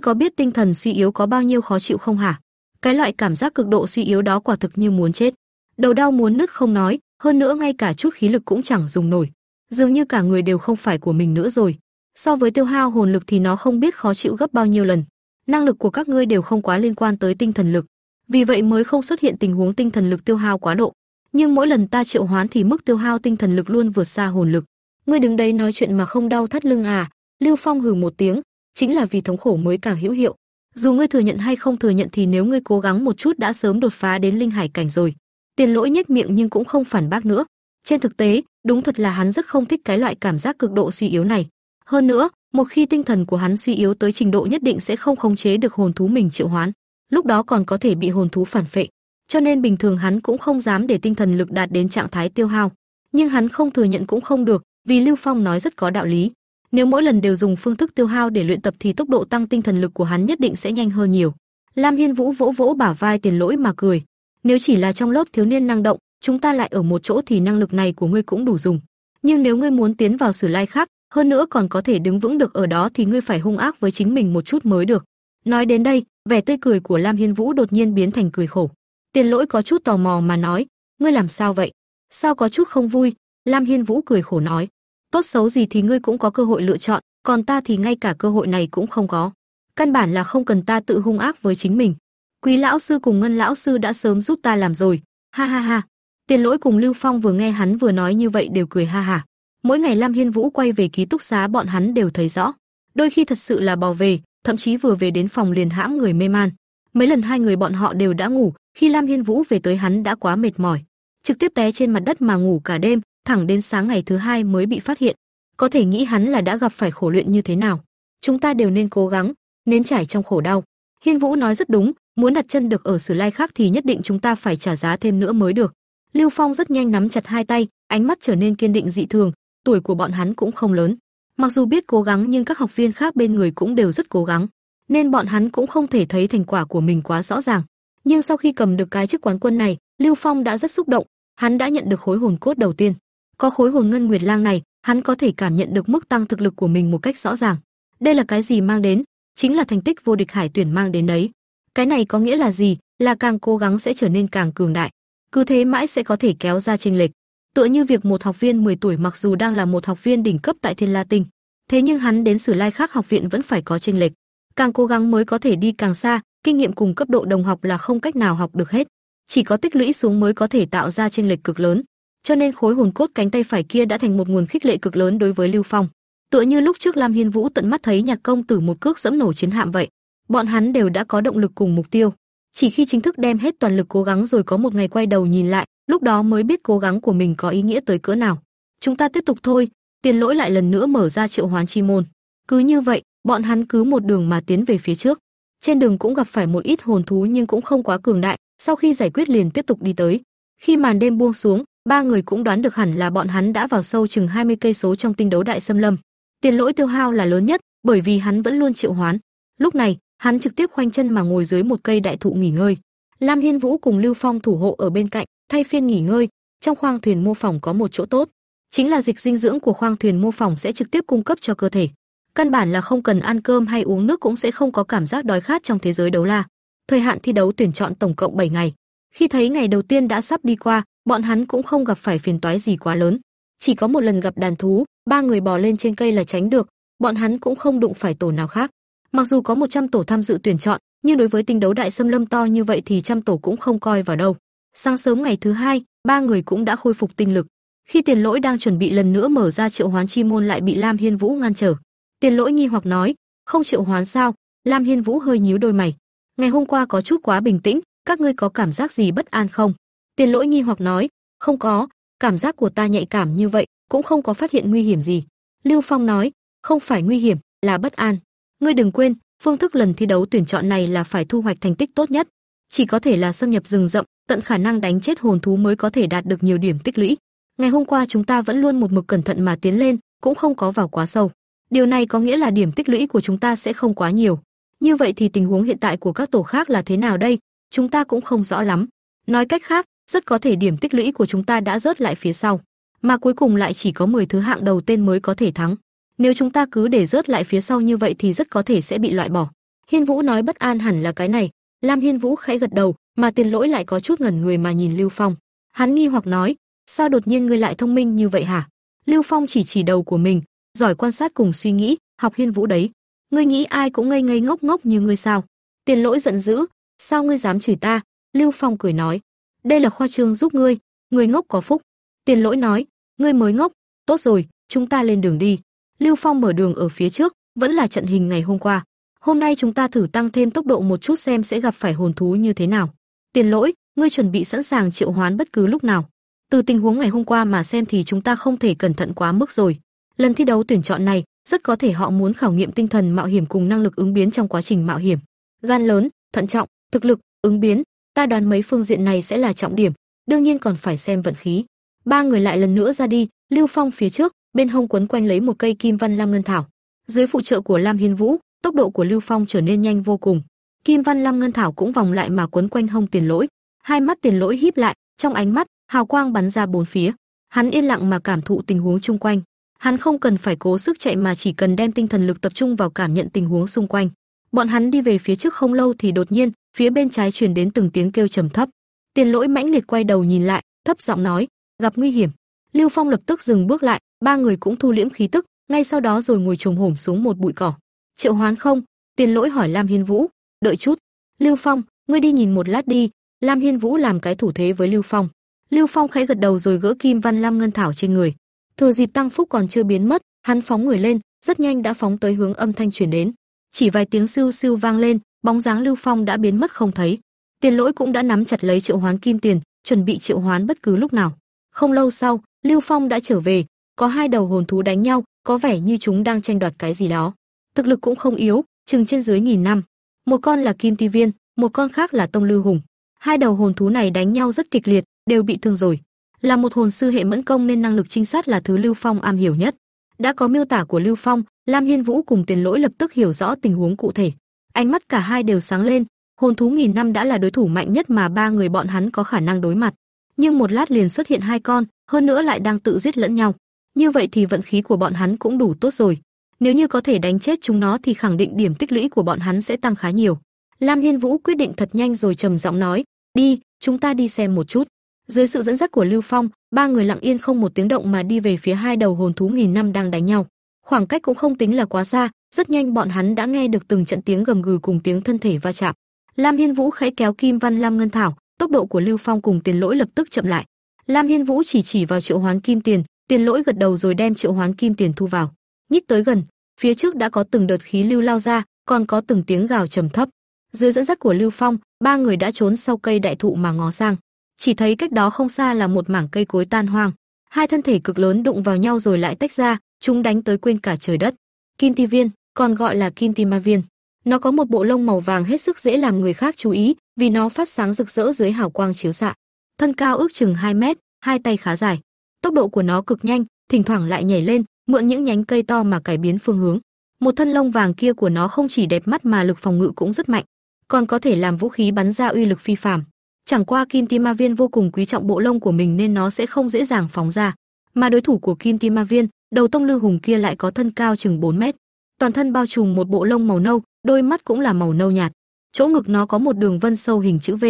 có biết tinh thần suy yếu có bao nhiêu khó chịu không hả? Cái loại cảm giác cực độ suy yếu đó quả thực như muốn chết. Đầu đau muốn nứt không nói, hơn nữa ngay cả chút khí lực cũng chẳng dùng nổi. Dường như cả người đều không phải của mình nữa rồi. So với tiêu hao hồn lực thì nó không biết khó chịu gấp bao nhiêu lần. Năng lực của các ngươi đều không quá liên quan tới tinh thần lực, vì vậy mới không xuất hiện tình huống tinh thần lực tiêu hao quá độ. Nhưng mỗi lần ta triệu hoán thì mức tiêu hao tinh thần lực luôn vượt xa hồn lực. Ngươi đứng đây nói chuyện mà không đau thắt lưng à? Lưu Phong hừ một tiếng, chính là vì thống khổ mới càng hữu hiệu. Dù ngươi thừa nhận hay không thừa nhận thì nếu ngươi cố gắng một chút đã sớm đột phá đến linh hải cảnh rồi. Tiền Lỗi nhếch miệng nhưng cũng không phản bác nữa. Trên thực tế, đúng thật là hắn rất không thích cái loại cảm giác cực độ suy yếu này. Hơn nữa, một khi tinh thần của hắn suy yếu tới trình độ nhất định sẽ không khống chế được hồn thú mình triệu hoán, lúc đó còn có thể bị hồn thú phản phệ. Cho nên bình thường hắn cũng không dám để tinh thần lực đạt đến trạng thái tiêu hao. Nhưng hắn không thừa nhận cũng không được, vì Lưu Phong nói rất có đạo lý. Nếu mỗi lần đều dùng phương thức tiêu hao để luyện tập thì tốc độ tăng tinh thần lực của hắn nhất định sẽ nhanh hơn nhiều. Lam Hiên Vũ vỗ vỗ bả vai Tiền Lỗi mà cười. Nếu chỉ là trong lớp thiếu niên năng động, chúng ta lại ở một chỗ thì năng lực này của ngươi cũng đủ dùng. Nhưng nếu ngươi muốn tiến vào sử lai khác, hơn nữa còn có thể đứng vững được ở đó thì ngươi phải hung ác với chính mình một chút mới được. Nói đến đây, vẻ tươi cười của Lam Hiên Vũ đột nhiên biến thành cười khổ. Tiền Lỗi có chút tò mò mà nói, ngươi làm sao vậy? Sao có chút không vui? Lam Hiên Vũ cười khổ nói, tốt xấu gì thì ngươi cũng có cơ hội lựa chọn, còn ta thì ngay cả cơ hội này cũng không có. Căn bản là không cần ta tự hung ác với chính mình. Quý lão sư cùng Ngân lão sư đã sớm giúp ta làm rồi. Ha ha ha. Tiền Lỗi cùng Lưu Phong vừa nghe hắn vừa nói như vậy đều cười ha ha. Mỗi ngày Lam Hiên Vũ quay về ký túc xá bọn hắn đều thấy rõ, đôi khi thật sự là bò về, thậm chí vừa về đến phòng liền hãm người mê man. Mấy lần hai người bọn họ đều đã ngủ, khi Lam Hiên Vũ về tới hắn đã quá mệt mỏi, trực tiếp té trên mặt đất mà ngủ cả đêm, thẳng đến sáng ngày thứ hai mới bị phát hiện. Có thể nghĩ hắn là đã gặp phải khổ luyện như thế nào. Chúng ta đều nên cố gắng, nếm trải trong khổ đau. Hiên Vũ nói rất đúng, muốn đặt chân được ở Sử Lai khác thì nhất định chúng ta phải trả giá thêm nữa mới được. Lưu Phong rất nhanh nắm chặt hai tay, ánh mắt trở nên kiên định dị thường, tuổi của bọn hắn cũng không lớn. Mặc dù biết cố gắng nhưng các học viên khác bên người cũng đều rất cố gắng, nên bọn hắn cũng không thể thấy thành quả của mình quá rõ ràng. Nhưng sau khi cầm được cái chức quán quân này, Lưu Phong đã rất xúc động, hắn đã nhận được khối hồn cốt đầu tiên. Có khối hồn ngân nguyệt lang này, hắn có thể cảm nhận được mức tăng thực lực của mình một cách rõ ràng. Đây là cái gì mang đến? Chính là thành tích vô địch hải tuyển mang đến đấy. Cái này có nghĩa là gì? Là càng cố gắng sẽ trở nên càng cường đại. Cứ thế mãi sẽ có thể kéo ra chênh lệch. Tựa như việc một học viên 10 tuổi mặc dù đang là một học viên đỉnh cấp tại Thiên La Tinh, thế nhưng hắn đến Sử Lai khác học viện vẫn phải có chênh lệch. Càng cố gắng mới có thể đi càng xa, kinh nghiệm cùng cấp độ đồng học là không cách nào học được hết, chỉ có tích lũy xuống mới có thể tạo ra chênh lệch cực lớn. Cho nên khối hồn cốt cánh tay phải kia đã thành một nguồn khích lệ cực lớn đối với Lưu Phong. Tựa như lúc trước Lam Hiên Vũ tận mắt thấy Nhạc công tử một cước dẫm nổ chiến hạm vậy, bọn hắn đều đã có động lực cùng mục tiêu. Chỉ khi chính thức đem hết toàn lực cố gắng rồi có một ngày quay đầu nhìn lại, lúc đó mới biết cố gắng của mình có ý nghĩa tới cỡ nào. Chúng ta tiếp tục thôi, Tiền Lỗi lại lần nữa mở ra triệu hoán chi môn. Cứ như vậy, bọn hắn cứ một đường mà tiến về phía trước. Trên đường cũng gặp phải một ít hồn thú nhưng cũng không quá cường đại, sau khi giải quyết liền tiếp tục đi tới. Khi màn đêm buông xuống, ba người cũng đoán được hẳn là bọn hắn đã vào sâu chừng 20 cây số trong tinh đấu đại xâm lâm. Tiền lỗi tiêu hao là lớn nhất, bởi vì hắn vẫn luôn triệu hoán. Lúc này, hắn trực tiếp khoanh chân mà ngồi dưới một cây đại thụ nghỉ ngơi. Lam Hiên Vũ cùng Lưu Phong thủ hộ ở bên cạnh, thay phiên nghỉ ngơi. Trong khoang thuyền mô phỏng có một chỗ tốt, chính là dịch dinh dưỡng của khoang thuyền mô phỏng sẽ trực tiếp cung cấp cho cơ thể. Căn bản là không cần ăn cơm hay uống nước cũng sẽ không có cảm giác đói khát trong thế giới đấu la. Thời hạn thi đấu tuyển chọn tổng cộng 7 ngày. Khi thấy ngày đầu tiên đã sắp đi qua, bọn hắn cũng không gặp phải phiền toái gì quá lớn. Chỉ có một lần gặp đàn thú, ba người bò lên trên cây là tránh được, bọn hắn cũng không đụng phải tổ nào khác. Mặc dù có 100 tổ tham dự tuyển chọn, nhưng đối với tinh đấu đại xâm lâm to như vậy thì trăm tổ cũng không coi vào đâu. Sáng sớm ngày thứ hai, ba người cũng đã khôi phục tinh lực. Khi Tiền Lỗi đang chuẩn bị lần nữa mở ra triệu hoán chi môn lại bị Lam Hiên Vũ ngăn trở. Tiền Lỗi nghi hoặc nói, "Không triệu hoán sao?" Lam Hiên Vũ hơi nhíu đôi mày. "Ngày hôm qua có chút quá bình tĩnh, các ngươi có cảm giác gì bất an không?" Tiền Lỗi nghi hoặc nói, "Không có, cảm giác của ta nhạy cảm như vậy, cũng không có phát hiện nguy hiểm gì." Lưu Phong nói, "Không phải nguy hiểm, là bất an. Ngươi đừng quên, phương thức lần thi đấu tuyển chọn này là phải thu hoạch thành tích tốt nhất, chỉ có thể là xâm nhập rừng rậm, tận khả năng đánh chết hồn thú mới có thể đạt được nhiều điểm tích lũy. Ngày hôm qua chúng ta vẫn luôn một mực cẩn thận mà tiến lên, cũng không có vào quá sâu. Điều này có nghĩa là điểm tích lũy của chúng ta sẽ không quá nhiều. Như vậy thì tình huống hiện tại của các tổ khác là thế nào đây? Chúng ta cũng không rõ lắm. Nói cách khác, rất có thể điểm tích lũy của chúng ta đã rớt lại phía sau, mà cuối cùng lại chỉ có 10 thứ hạng đầu tên mới có thể thắng. Nếu chúng ta cứ để rớt lại phía sau như vậy thì rất có thể sẽ bị loại bỏ. Hiên Vũ nói bất an hẳn là cái này, Lam Hiên Vũ khẽ gật đầu, mà Tiền Lỗi lại có chút ngẩn người mà nhìn Lưu Phong. Hắn nghi hoặc nói, sao đột nhiên ngươi lại thông minh như vậy hả? Lưu Phong chỉ chỉ đầu của mình, giỏi quan sát cùng suy nghĩ, học Hiên Vũ đấy. Ngươi nghĩ ai cũng ngây ngây ngốc ngốc như ngươi sao? Tiền Lỗi giận dữ, sao ngươi dám chửi ta? Lưu Phong cười nói, đây là khoa trương giúp ngươi, người ngốc có phúc. Tiền Lỗi nói, ngươi mới ngốc, tốt rồi, chúng ta lên đường đi. Lưu Phong mở đường ở phía trước, vẫn là trận hình ngày hôm qua. Hôm nay chúng ta thử tăng thêm tốc độ một chút xem sẽ gặp phải hồn thú như thế nào. Tiền lỗi, ngươi chuẩn bị sẵn sàng triệu hoán bất cứ lúc nào. Từ tình huống ngày hôm qua mà xem thì chúng ta không thể cẩn thận quá mức rồi. Lần thi đấu tuyển chọn này, rất có thể họ muốn khảo nghiệm tinh thần mạo hiểm cùng năng lực ứng biến trong quá trình mạo hiểm. Gan lớn, thận trọng, thực lực, ứng biến, ta đoán mấy phương diện này sẽ là trọng điểm, đương nhiên còn phải xem vận khí. Ba người lại lần nữa ra đi, Lưu Phong phía trước, bên hông quấn quanh lấy một cây kim văn lam ngân thảo. Dưới phụ trợ của Lam Hiên Vũ, tốc độ của Lưu Phong trở nên nhanh vô cùng. Kim văn lam ngân thảo cũng vòng lại mà quấn quanh hông Tiền Lỗi, hai mắt Tiền Lỗi híp lại, trong ánh mắt, hào quang bắn ra bốn phía. Hắn yên lặng mà cảm thụ tình huống xung quanh. Hắn không cần phải cố sức chạy mà chỉ cần đem tinh thần lực tập trung vào cảm nhận tình huống xung quanh. Bọn hắn đi về phía trước không lâu thì đột nhiên, phía bên trái truyền đến từng tiếng kêu trầm thấp. Tiền Lỗi mãnh liệt quay đầu nhìn lại, thấp giọng nói, gặp nguy hiểm. Lưu Phong lập tức dừng bước lại, ba người cũng thu liễm khí tức, ngay sau đó rồi ngồi trồm hổm xuống một bụi cỏ. Triệu Hoán không? Tiền Lỗi hỏi Lam Hiên Vũ. Đợi chút. Lưu Phong, ngươi đi nhìn một lát đi. Lam Hiên Vũ làm cái thủ thế với Lưu Phong. Lưu Phong khẽ gật đầu rồi gỡ kim văn lam ngân thảo trên người. Thừa dịp tăng phúc còn chưa biến mất, hắn phóng người lên, rất nhanh đã phóng tới hướng âm thanh truyền đến. Chỉ vài tiếng siêu siêu vang lên, bóng dáng Lưu Phong đã biến mất không thấy. Tiền Lỗi cũng đã nắm chặt lấy triệu hoán kim tiền, chuẩn bị triệu hoán bất cứ lúc nào. Không lâu sau, Lưu Phong đã trở về, có hai đầu hồn thú đánh nhau, có vẻ như chúng đang tranh đoạt cái gì đó. Thực lực cũng không yếu, chừng trên dưới nghìn năm. Một con là Kim Ti Viên, một con khác là Tông lưu Hùng. Hai đầu hồn thú này đánh nhau rất kịch liệt, đều bị thương rồi. Là một hồn sư hệ mẫn công nên năng lực trinh sát là thứ Lưu Phong am hiểu nhất. Đã có miêu tả của Lưu Phong, Lam Hiên Vũ cùng Tiền Lỗi lập tức hiểu rõ tình huống cụ thể. Ánh mắt cả hai đều sáng lên, hồn thú nghìn năm đã là đối thủ mạnh nhất mà ba người bọn hắn có khả năng đối mặt. Nhưng một lát liền xuất hiện hai con, hơn nữa lại đang tự giết lẫn nhau. Như vậy thì vận khí của bọn hắn cũng đủ tốt rồi. Nếu như có thể đánh chết chúng nó thì khẳng định điểm tích lũy của bọn hắn sẽ tăng khá nhiều. Lam Hiên Vũ quyết định thật nhanh rồi trầm giọng nói, "Đi, chúng ta đi xem một chút." Dưới sự dẫn dắt của Lưu Phong, ba người lặng yên không một tiếng động mà đi về phía hai đầu hồn thú nghìn năm đang đánh nhau. Khoảng cách cũng không tính là quá xa, rất nhanh bọn hắn đã nghe được từng trận tiếng gầm gừ cùng tiếng thân thể va chạm. Lam Hiên Vũ khẽ kéo Kim Văn Lam Ngân Thảo, tốc độ của Lưu Phong cùng Tiền Lỗi lập tức chậm lại. Lam Hiên Vũ chỉ chỉ vào triệu hoán kim tiền, Tiền Lỗi gật đầu rồi đem triệu hoán kim tiền thu vào. Nhích tới gần, phía trước đã có từng đợt khí lưu lao ra, còn có từng tiếng gào trầm thấp. Dưới dẫn dắt của Lưu Phong, ba người đã trốn sau cây đại thụ mà ngó sang. Chỉ thấy cách đó không xa là một mảng cây cối tan hoang. Hai thân thể cực lớn đụng vào nhau rồi lại tách ra, chúng đánh tới quên cả trời đất. Kim Ti Viên, còn gọi là Kim Ti Ma Viên. Nó có một bộ lông màu vàng hết sức dễ làm người khác chú ý, vì nó phát sáng rực rỡ dưới hào quang chiếu xạ. Thân cao ước chừng 2 mét, hai tay khá dài. Tốc độ của nó cực nhanh, thỉnh thoảng lại nhảy lên, mượn những nhánh cây to mà cải biến phương hướng. Một thân lông vàng kia của nó không chỉ đẹp mắt mà lực phòng ngự cũng rất mạnh, còn có thể làm vũ khí bắn ra uy lực phi phàm. Chẳng qua Kim Ti Ma Viên vô cùng quý trọng bộ lông của mình nên nó sẽ không dễ dàng phóng ra. Mà đối thủ của Kim Ti Ma Viên, đầu tông lư hùng kia lại có thân cao chừng 4 mét, toàn thân bao trùm một bộ lông màu nâu, đôi mắt cũng là màu nâu nhạt. Chỗ ngực nó có một đường vân sâu hình chữ V.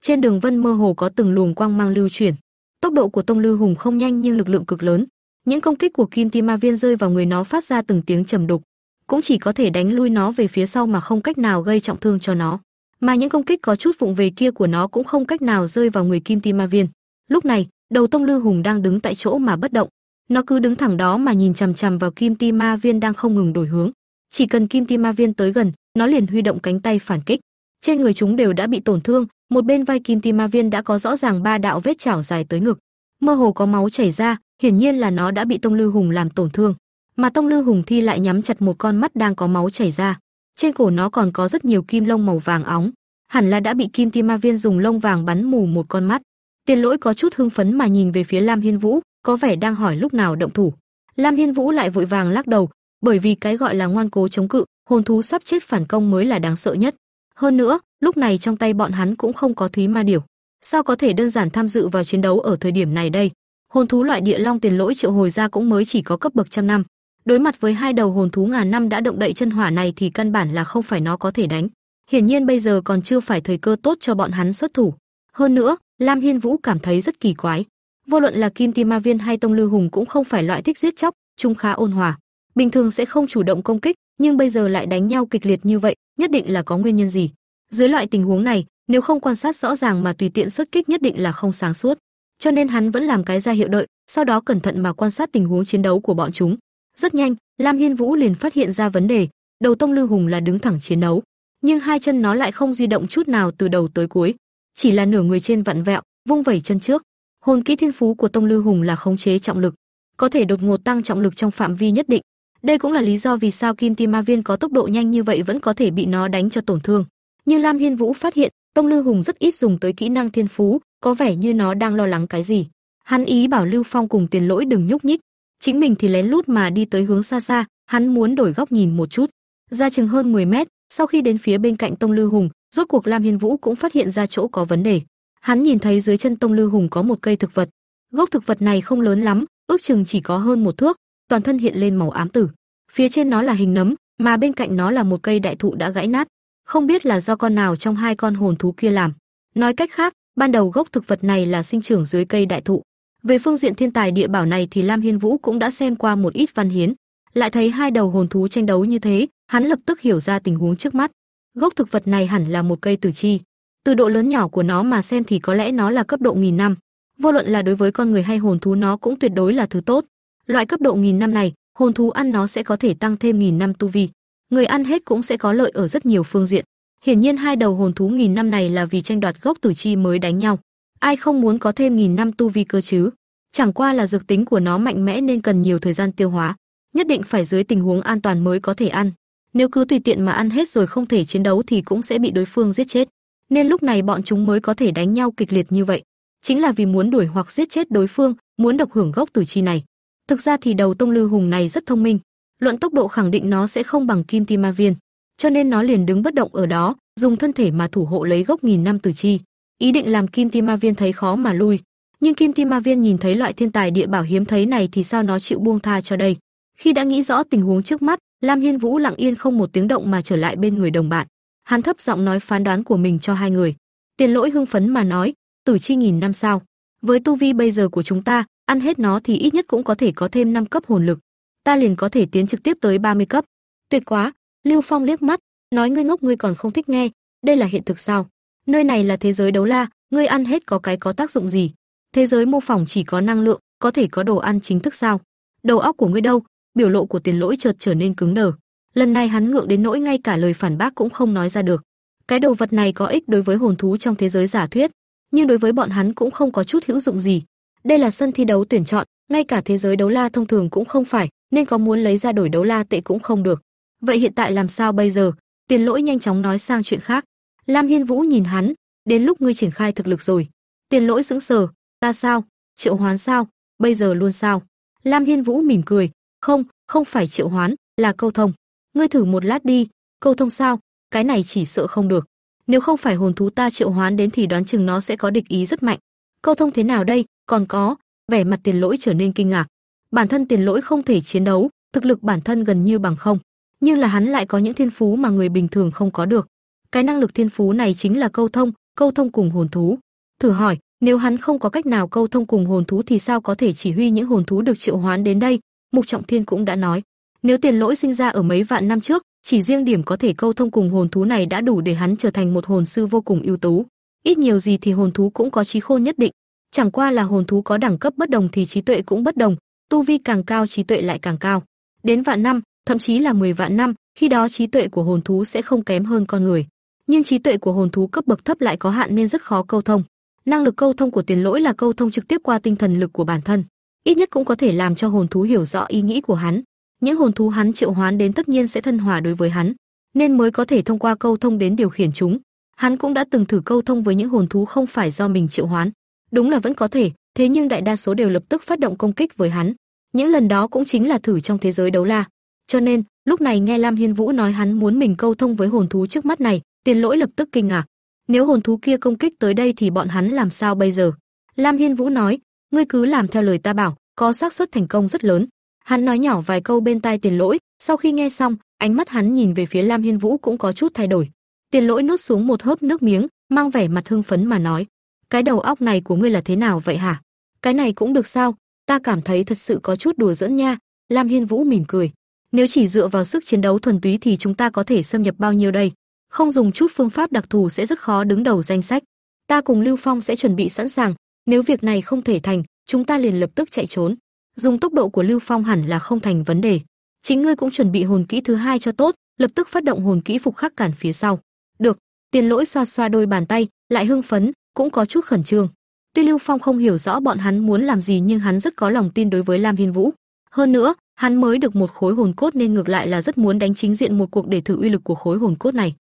Trên đường vân mơ hồ có từng luồng quang mang lưu chuyển. Tốc độ của tông lư hùng không nhanh nhưng lực lượng cực lớn. Những công kích của Kim Ti Ma Viên rơi vào người nó phát ra từng tiếng trầm đục, cũng chỉ có thể đánh lui nó về phía sau mà không cách nào gây trọng thương cho nó. mà những công kích có chút vụng về kia của nó cũng không cách nào rơi vào người Kim Ti Ma Viên. Lúc này, đầu Tông Lư Hùng đang đứng tại chỗ mà bất động, nó cứ đứng thẳng đó mà nhìn chằm chằm vào Kim Ti Ma Viên đang không ngừng đổi hướng. Chỉ cần Kim Ti Ma Viên tới gần, nó liền huy động cánh tay phản kích. Trên người chúng đều đã bị tổn thương, một bên vai Kim Ti Ma Viên đã có rõ ràng ba đạo vết chảo dài tới ngực, mơ hồ có máu chảy ra, hiển nhiên là nó đã bị Tông Lư Hùng làm tổn thương. Mà Tông Lư Hùng thi lại nhắm chặt một con mắt đang có máu chảy ra. Trên cổ nó còn có rất nhiều kim lông màu vàng óng, hẳn là đã bị Kim Ti Ma Viên dùng lông vàng bắn mù một con mắt. Tiền Lỗi có chút hưng phấn mà nhìn về phía Lam Hiên Vũ, có vẻ đang hỏi lúc nào động thủ. Lam Hiên Vũ lại vội vàng lắc đầu, bởi vì cái gọi là ngoan cố chống cự, hồn thú sắp chết phản công mới là đáng sợ nhất. Hơn nữa, lúc này trong tay bọn hắn cũng không có Thúy Ma Điểu, sao có thể đơn giản tham dự vào chiến đấu ở thời điểm này đây? Hồn thú loại địa long tiền lỗi triệu hồi ra cũng mới chỉ có cấp bậc trăm năm. Đối mặt với hai đầu hồn thú ngàn năm đã động đậy chân hỏa này thì căn bản là không phải nó có thể đánh. Hiển nhiên bây giờ còn chưa phải thời cơ tốt cho bọn hắn xuất thủ. Hơn nữa, Lam Hiên Vũ cảm thấy rất kỳ quái. Vô luận là Kim Ti Ma Viên hay Tông Lư Hùng cũng không phải loại thích giết chóc, chúng khá ôn hòa. Bình thường sẽ không chủ động công kích, nhưng bây giờ lại đánh nhau kịch liệt như vậy, nhất định là có nguyên nhân gì. Dưới loại tình huống này, nếu không quan sát rõ ràng mà tùy tiện xuất kích nhất định là không sáng suốt. Cho nên hắn vẫn làm cái ra hiệu đợi, sau đó cẩn thận mà quan sát tình huống chiến đấu của bọn chúng. Rất nhanh, Lam Hiên Vũ liền phát hiện ra vấn đề, đầu Tông Lưu Hùng là đứng thẳng chiến đấu, nhưng hai chân nó lại không di động chút nào từ đầu tới cuối, chỉ là nửa người trên vặn vẹo, vung vẩy chân trước. Hồn kỹ thiên phú của Tông Lưu Hùng là khống chế trọng lực, có thể đột ngột tăng trọng lực trong phạm vi nhất định. Đây cũng là lý do vì sao Kim Ti Ma Viên có tốc độ nhanh như vậy vẫn có thể bị nó đánh cho tổn thương. Như Lam Hiên Vũ phát hiện, Tông Lư Hùng rất ít dùng tới kỹ năng thiên phú, có vẻ như nó đang lo lắng cái gì. Hắn ý bảo Lưu Phong cùng Tiền Lỗi đừng nhúc nhích, chính mình thì lén lút mà đi tới hướng xa xa, hắn muốn đổi góc nhìn một chút. Ra chừng hơn 10 mét, sau khi đến phía bên cạnh Tông Lư Hùng, rốt cuộc Lam Hiên Vũ cũng phát hiện ra chỗ có vấn đề. Hắn nhìn thấy dưới chân Tông Lư Hùng có một cây thực vật. Gốc thực vật này không lớn lắm, ước chừng chỉ có hơn một thước, toàn thân hiện lên màu ám tử. Phía trên nó là hình nấm, mà bên cạnh nó là một cây đại thụ đã gãy nát, không biết là do con nào trong hai con hồn thú kia làm. Nói cách khác, ban đầu gốc thực vật này là sinh trưởng dưới cây đại thụ. Về phương diện thiên tài địa bảo này thì Lam Hiên Vũ cũng đã xem qua một ít văn hiến, lại thấy hai đầu hồn thú tranh đấu như thế, hắn lập tức hiểu ra tình huống trước mắt. Gốc thực vật này hẳn là một cây tử chi. Từ độ lớn nhỏ của nó mà xem thì có lẽ nó là cấp độ nghìn năm. Vô luận là đối với con người hay hồn thú nó cũng tuyệt đối là thứ tốt. Loại cấp độ nghìn năm này, hồn thú ăn nó sẽ có thể tăng thêm nghìn năm tu vi. Người ăn hết cũng sẽ có lợi ở rất nhiều phương diện. Hiển nhiên hai đầu hồn thú nghìn năm này là vì tranh đoạt gốc tử chi mới đánh nhau. Ai không muốn có thêm nghìn năm tu vi cơ chứ? Chẳng qua là dược tính của nó mạnh mẽ nên cần nhiều thời gian tiêu hóa, nhất định phải dưới tình huống an toàn mới có thể ăn. Nếu cứ tùy tiện mà ăn hết rồi không thể chiến đấu thì cũng sẽ bị đối phương giết chết. Nên lúc này bọn chúng mới có thể đánh nhau kịch liệt như vậy, chính là vì muốn đuổi hoặc giết chết đối phương, muốn độc hưởng gốc tử chi này. Thực ra thì đầu tông lư hùng này rất thông minh, luận tốc độ khẳng định nó sẽ không bằng kim ti ma viên, cho nên nó liền đứng bất động ở đó, dùng thân thể mà thủ hộ lấy gốc nghìn năm tử chi, ý định làm kim ti ma viên thấy khó mà lui. Nhưng kim ti ma viên nhìn thấy loại thiên tài địa bảo hiếm thấy này thì sao nó chịu buông tha cho đây? Khi đã nghĩ rõ tình huống trước mắt, Lam Hiên Vũ lặng yên không một tiếng động mà trở lại bên người đồng bạn. Hắn thấp giọng nói phán đoán của mình cho hai người. Tiền Lỗi hưng phấn mà nói, "Tử chi nghìn năm sao? Với tu vi bây giờ của chúng ta, ăn hết nó thì ít nhất cũng có thể có thêm 5 cấp hồn lực, ta liền có thể tiến trực tiếp tới 30 cấp. Tuyệt quá." Lưu Phong liếc mắt, nói ngươi ngốc ngươi còn không thích nghe, đây là hiện thực sao? Nơi này là thế giới đấu la, ngươi ăn hết có cái có tác dụng gì? Thế giới mô phỏng chỉ có năng lượng, có thể có đồ ăn chính thức sao? Đầu óc của ngươi đâu, biểu lộ của Tiền Lỗi chợt trở nên cứng đờ. Lần này hắn ngượng đến nỗi ngay cả lời phản bác cũng không nói ra được. Cái đồ vật này có ích đối với hồn thú trong thế giới giả thuyết, nhưng đối với bọn hắn cũng không có chút hữu dụng gì. Đây là sân thi đấu tuyển chọn, ngay cả thế giới đấu la thông thường cũng không phải, nên có muốn lấy ra đổi đấu la tệ cũng không được. Vậy hiện tại làm sao bây giờ? Tiền Lỗi nhanh chóng nói sang chuyện khác. Lam Hiên Vũ nhìn hắn, đến lúc ngươi triển khai thực lực rồi. Tiền Lỗi sững sờ, ta sao? Triệu Hoán sao? Bây giờ luôn sao? Lam Hiên Vũ mỉm cười, không, không phải triệu hoán, là câu thông. Ngươi thử một lát đi, câu thông sao? Cái này chỉ sợ không được. Nếu không phải hồn thú ta triệu hoán đến thì đoán chừng nó sẽ có địch ý rất mạnh. Câu thông thế nào đây? Còn có, vẻ mặt tiền lỗi trở nên kinh ngạc. Bản thân tiền lỗi không thể chiến đấu, thực lực bản thân gần như bằng không, nhưng là hắn lại có những thiên phú mà người bình thường không có được. Cái năng lực thiên phú này chính là câu thông, câu thông cùng hồn thú. Thử hỏi, nếu hắn không có cách nào câu thông cùng hồn thú thì sao có thể chỉ huy những hồn thú được triệu hoán đến đây, Mục Trọng Thiên cũng đã nói, nếu tiền lỗi sinh ra ở mấy vạn năm trước, chỉ riêng điểm có thể câu thông cùng hồn thú này đã đủ để hắn trở thành một hồn sư vô cùng ưu tú. Ít nhiều gì thì hồn thú cũng có trí khôn nhất định, chẳng qua là hồn thú có đẳng cấp bất đồng thì trí tuệ cũng bất đồng, tu vi càng cao trí tuệ lại càng cao. Đến vạn năm, thậm chí là 10 vạn năm, khi đó trí tuệ của hồn thú sẽ không kém hơn con người. Nhưng trí tuệ của hồn thú cấp bậc thấp lại có hạn nên rất khó câu thông. Năng lực câu thông của tiền lỗi là câu thông trực tiếp qua tinh thần lực của bản thân, ít nhất cũng có thể làm cho hồn thú hiểu rõ ý nghĩ của hắn. Những hồn thú hắn triệu hoán đến tất nhiên sẽ thân hòa đối với hắn, nên mới có thể thông qua câu thông đến điều khiển chúng. Hắn cũng đã từng thử câu thông với những hồn thú không phải do mình triệu hoán, đúng là vẫn có thể, thế nhưng đại đa số đều lập tức phát động công kích với hắn. Những lần đó cũng chính là thử trong thế giới đấu la. Cho nên, lúc này nghe Lam Hiên Vũ nói hắn muốn mình câu thông với hồn thú trước mắt này, Tiền Lỗi lập tức kinh ngạc. Nếu hồn thú kia công kích tới đây thì bọn hắn làm sao bây giờ? Lam Hiên Vũ nói, ngươi cứ làm theo lời ta bảo, có xác suất thành công rất lớn. Hắn nói nhỏ vài câu bên tai Tiền Lỗi, sau khi nghe xong, ánh mắt hắn nhìn về phía Lam Hiên Vũ cũng có chút thay đổi. Tiền Lỗi nuốt xuống một hớp nước miếng, mang vẻ mặt hưng phấn mà nói, cái đầu óc này của ngươi là thế nào vậy hả? Cái này cũng được sao? Ta cảm thấy thật sự có chút đùa giỡn nha. Lam Hiên Vũ mỉm cười. Nếu chỉ dựa vào sức chiến đấu thuần túy thì chúng ta có thể xâm nhập bao nhiêu đây? Không dùng chút phương pháp đặc thù sẽ rất khó đứng đầu danh sách. Ta cùng Lưu Phong sẽ chuẩn bị sẵn sàng, nếu việc này không thể thành, chúng ta liền lập tức chạy trốn. Dùng tốc độ của Lưu Phong hẳn là không thành vấn đề. Chính ngươi cũng chuẩn bị hồn kỹ thứ hai cho tốt, lập tức phát động hồn kỹ phục khắc cản phía sau. Được, Tiền Lỗi xoa xoa đôi bàn tay, lại hưng phấn, cũng có chút khẩn trương. Tuy Lưu Phong không hiểu rõ bọn hắn muốn làm gì nhưng hắn rất có lòng tin đối với Lam Hiên Vũ. Hơn nữa, hắn mới được một khối hồn cốt nên ngược lại là rất muốn đánh chính diện một cuộc để thử uy lực của khối hồn cốt này.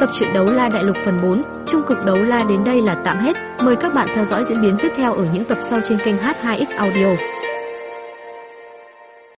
Tập truyện đấu la đại lục phần 4, trung cực đấu la đến đây là tạm hết. Mời các bạn theo dõi diễn biến tiếp theo ở những tập sau trên kênh H2X Audio.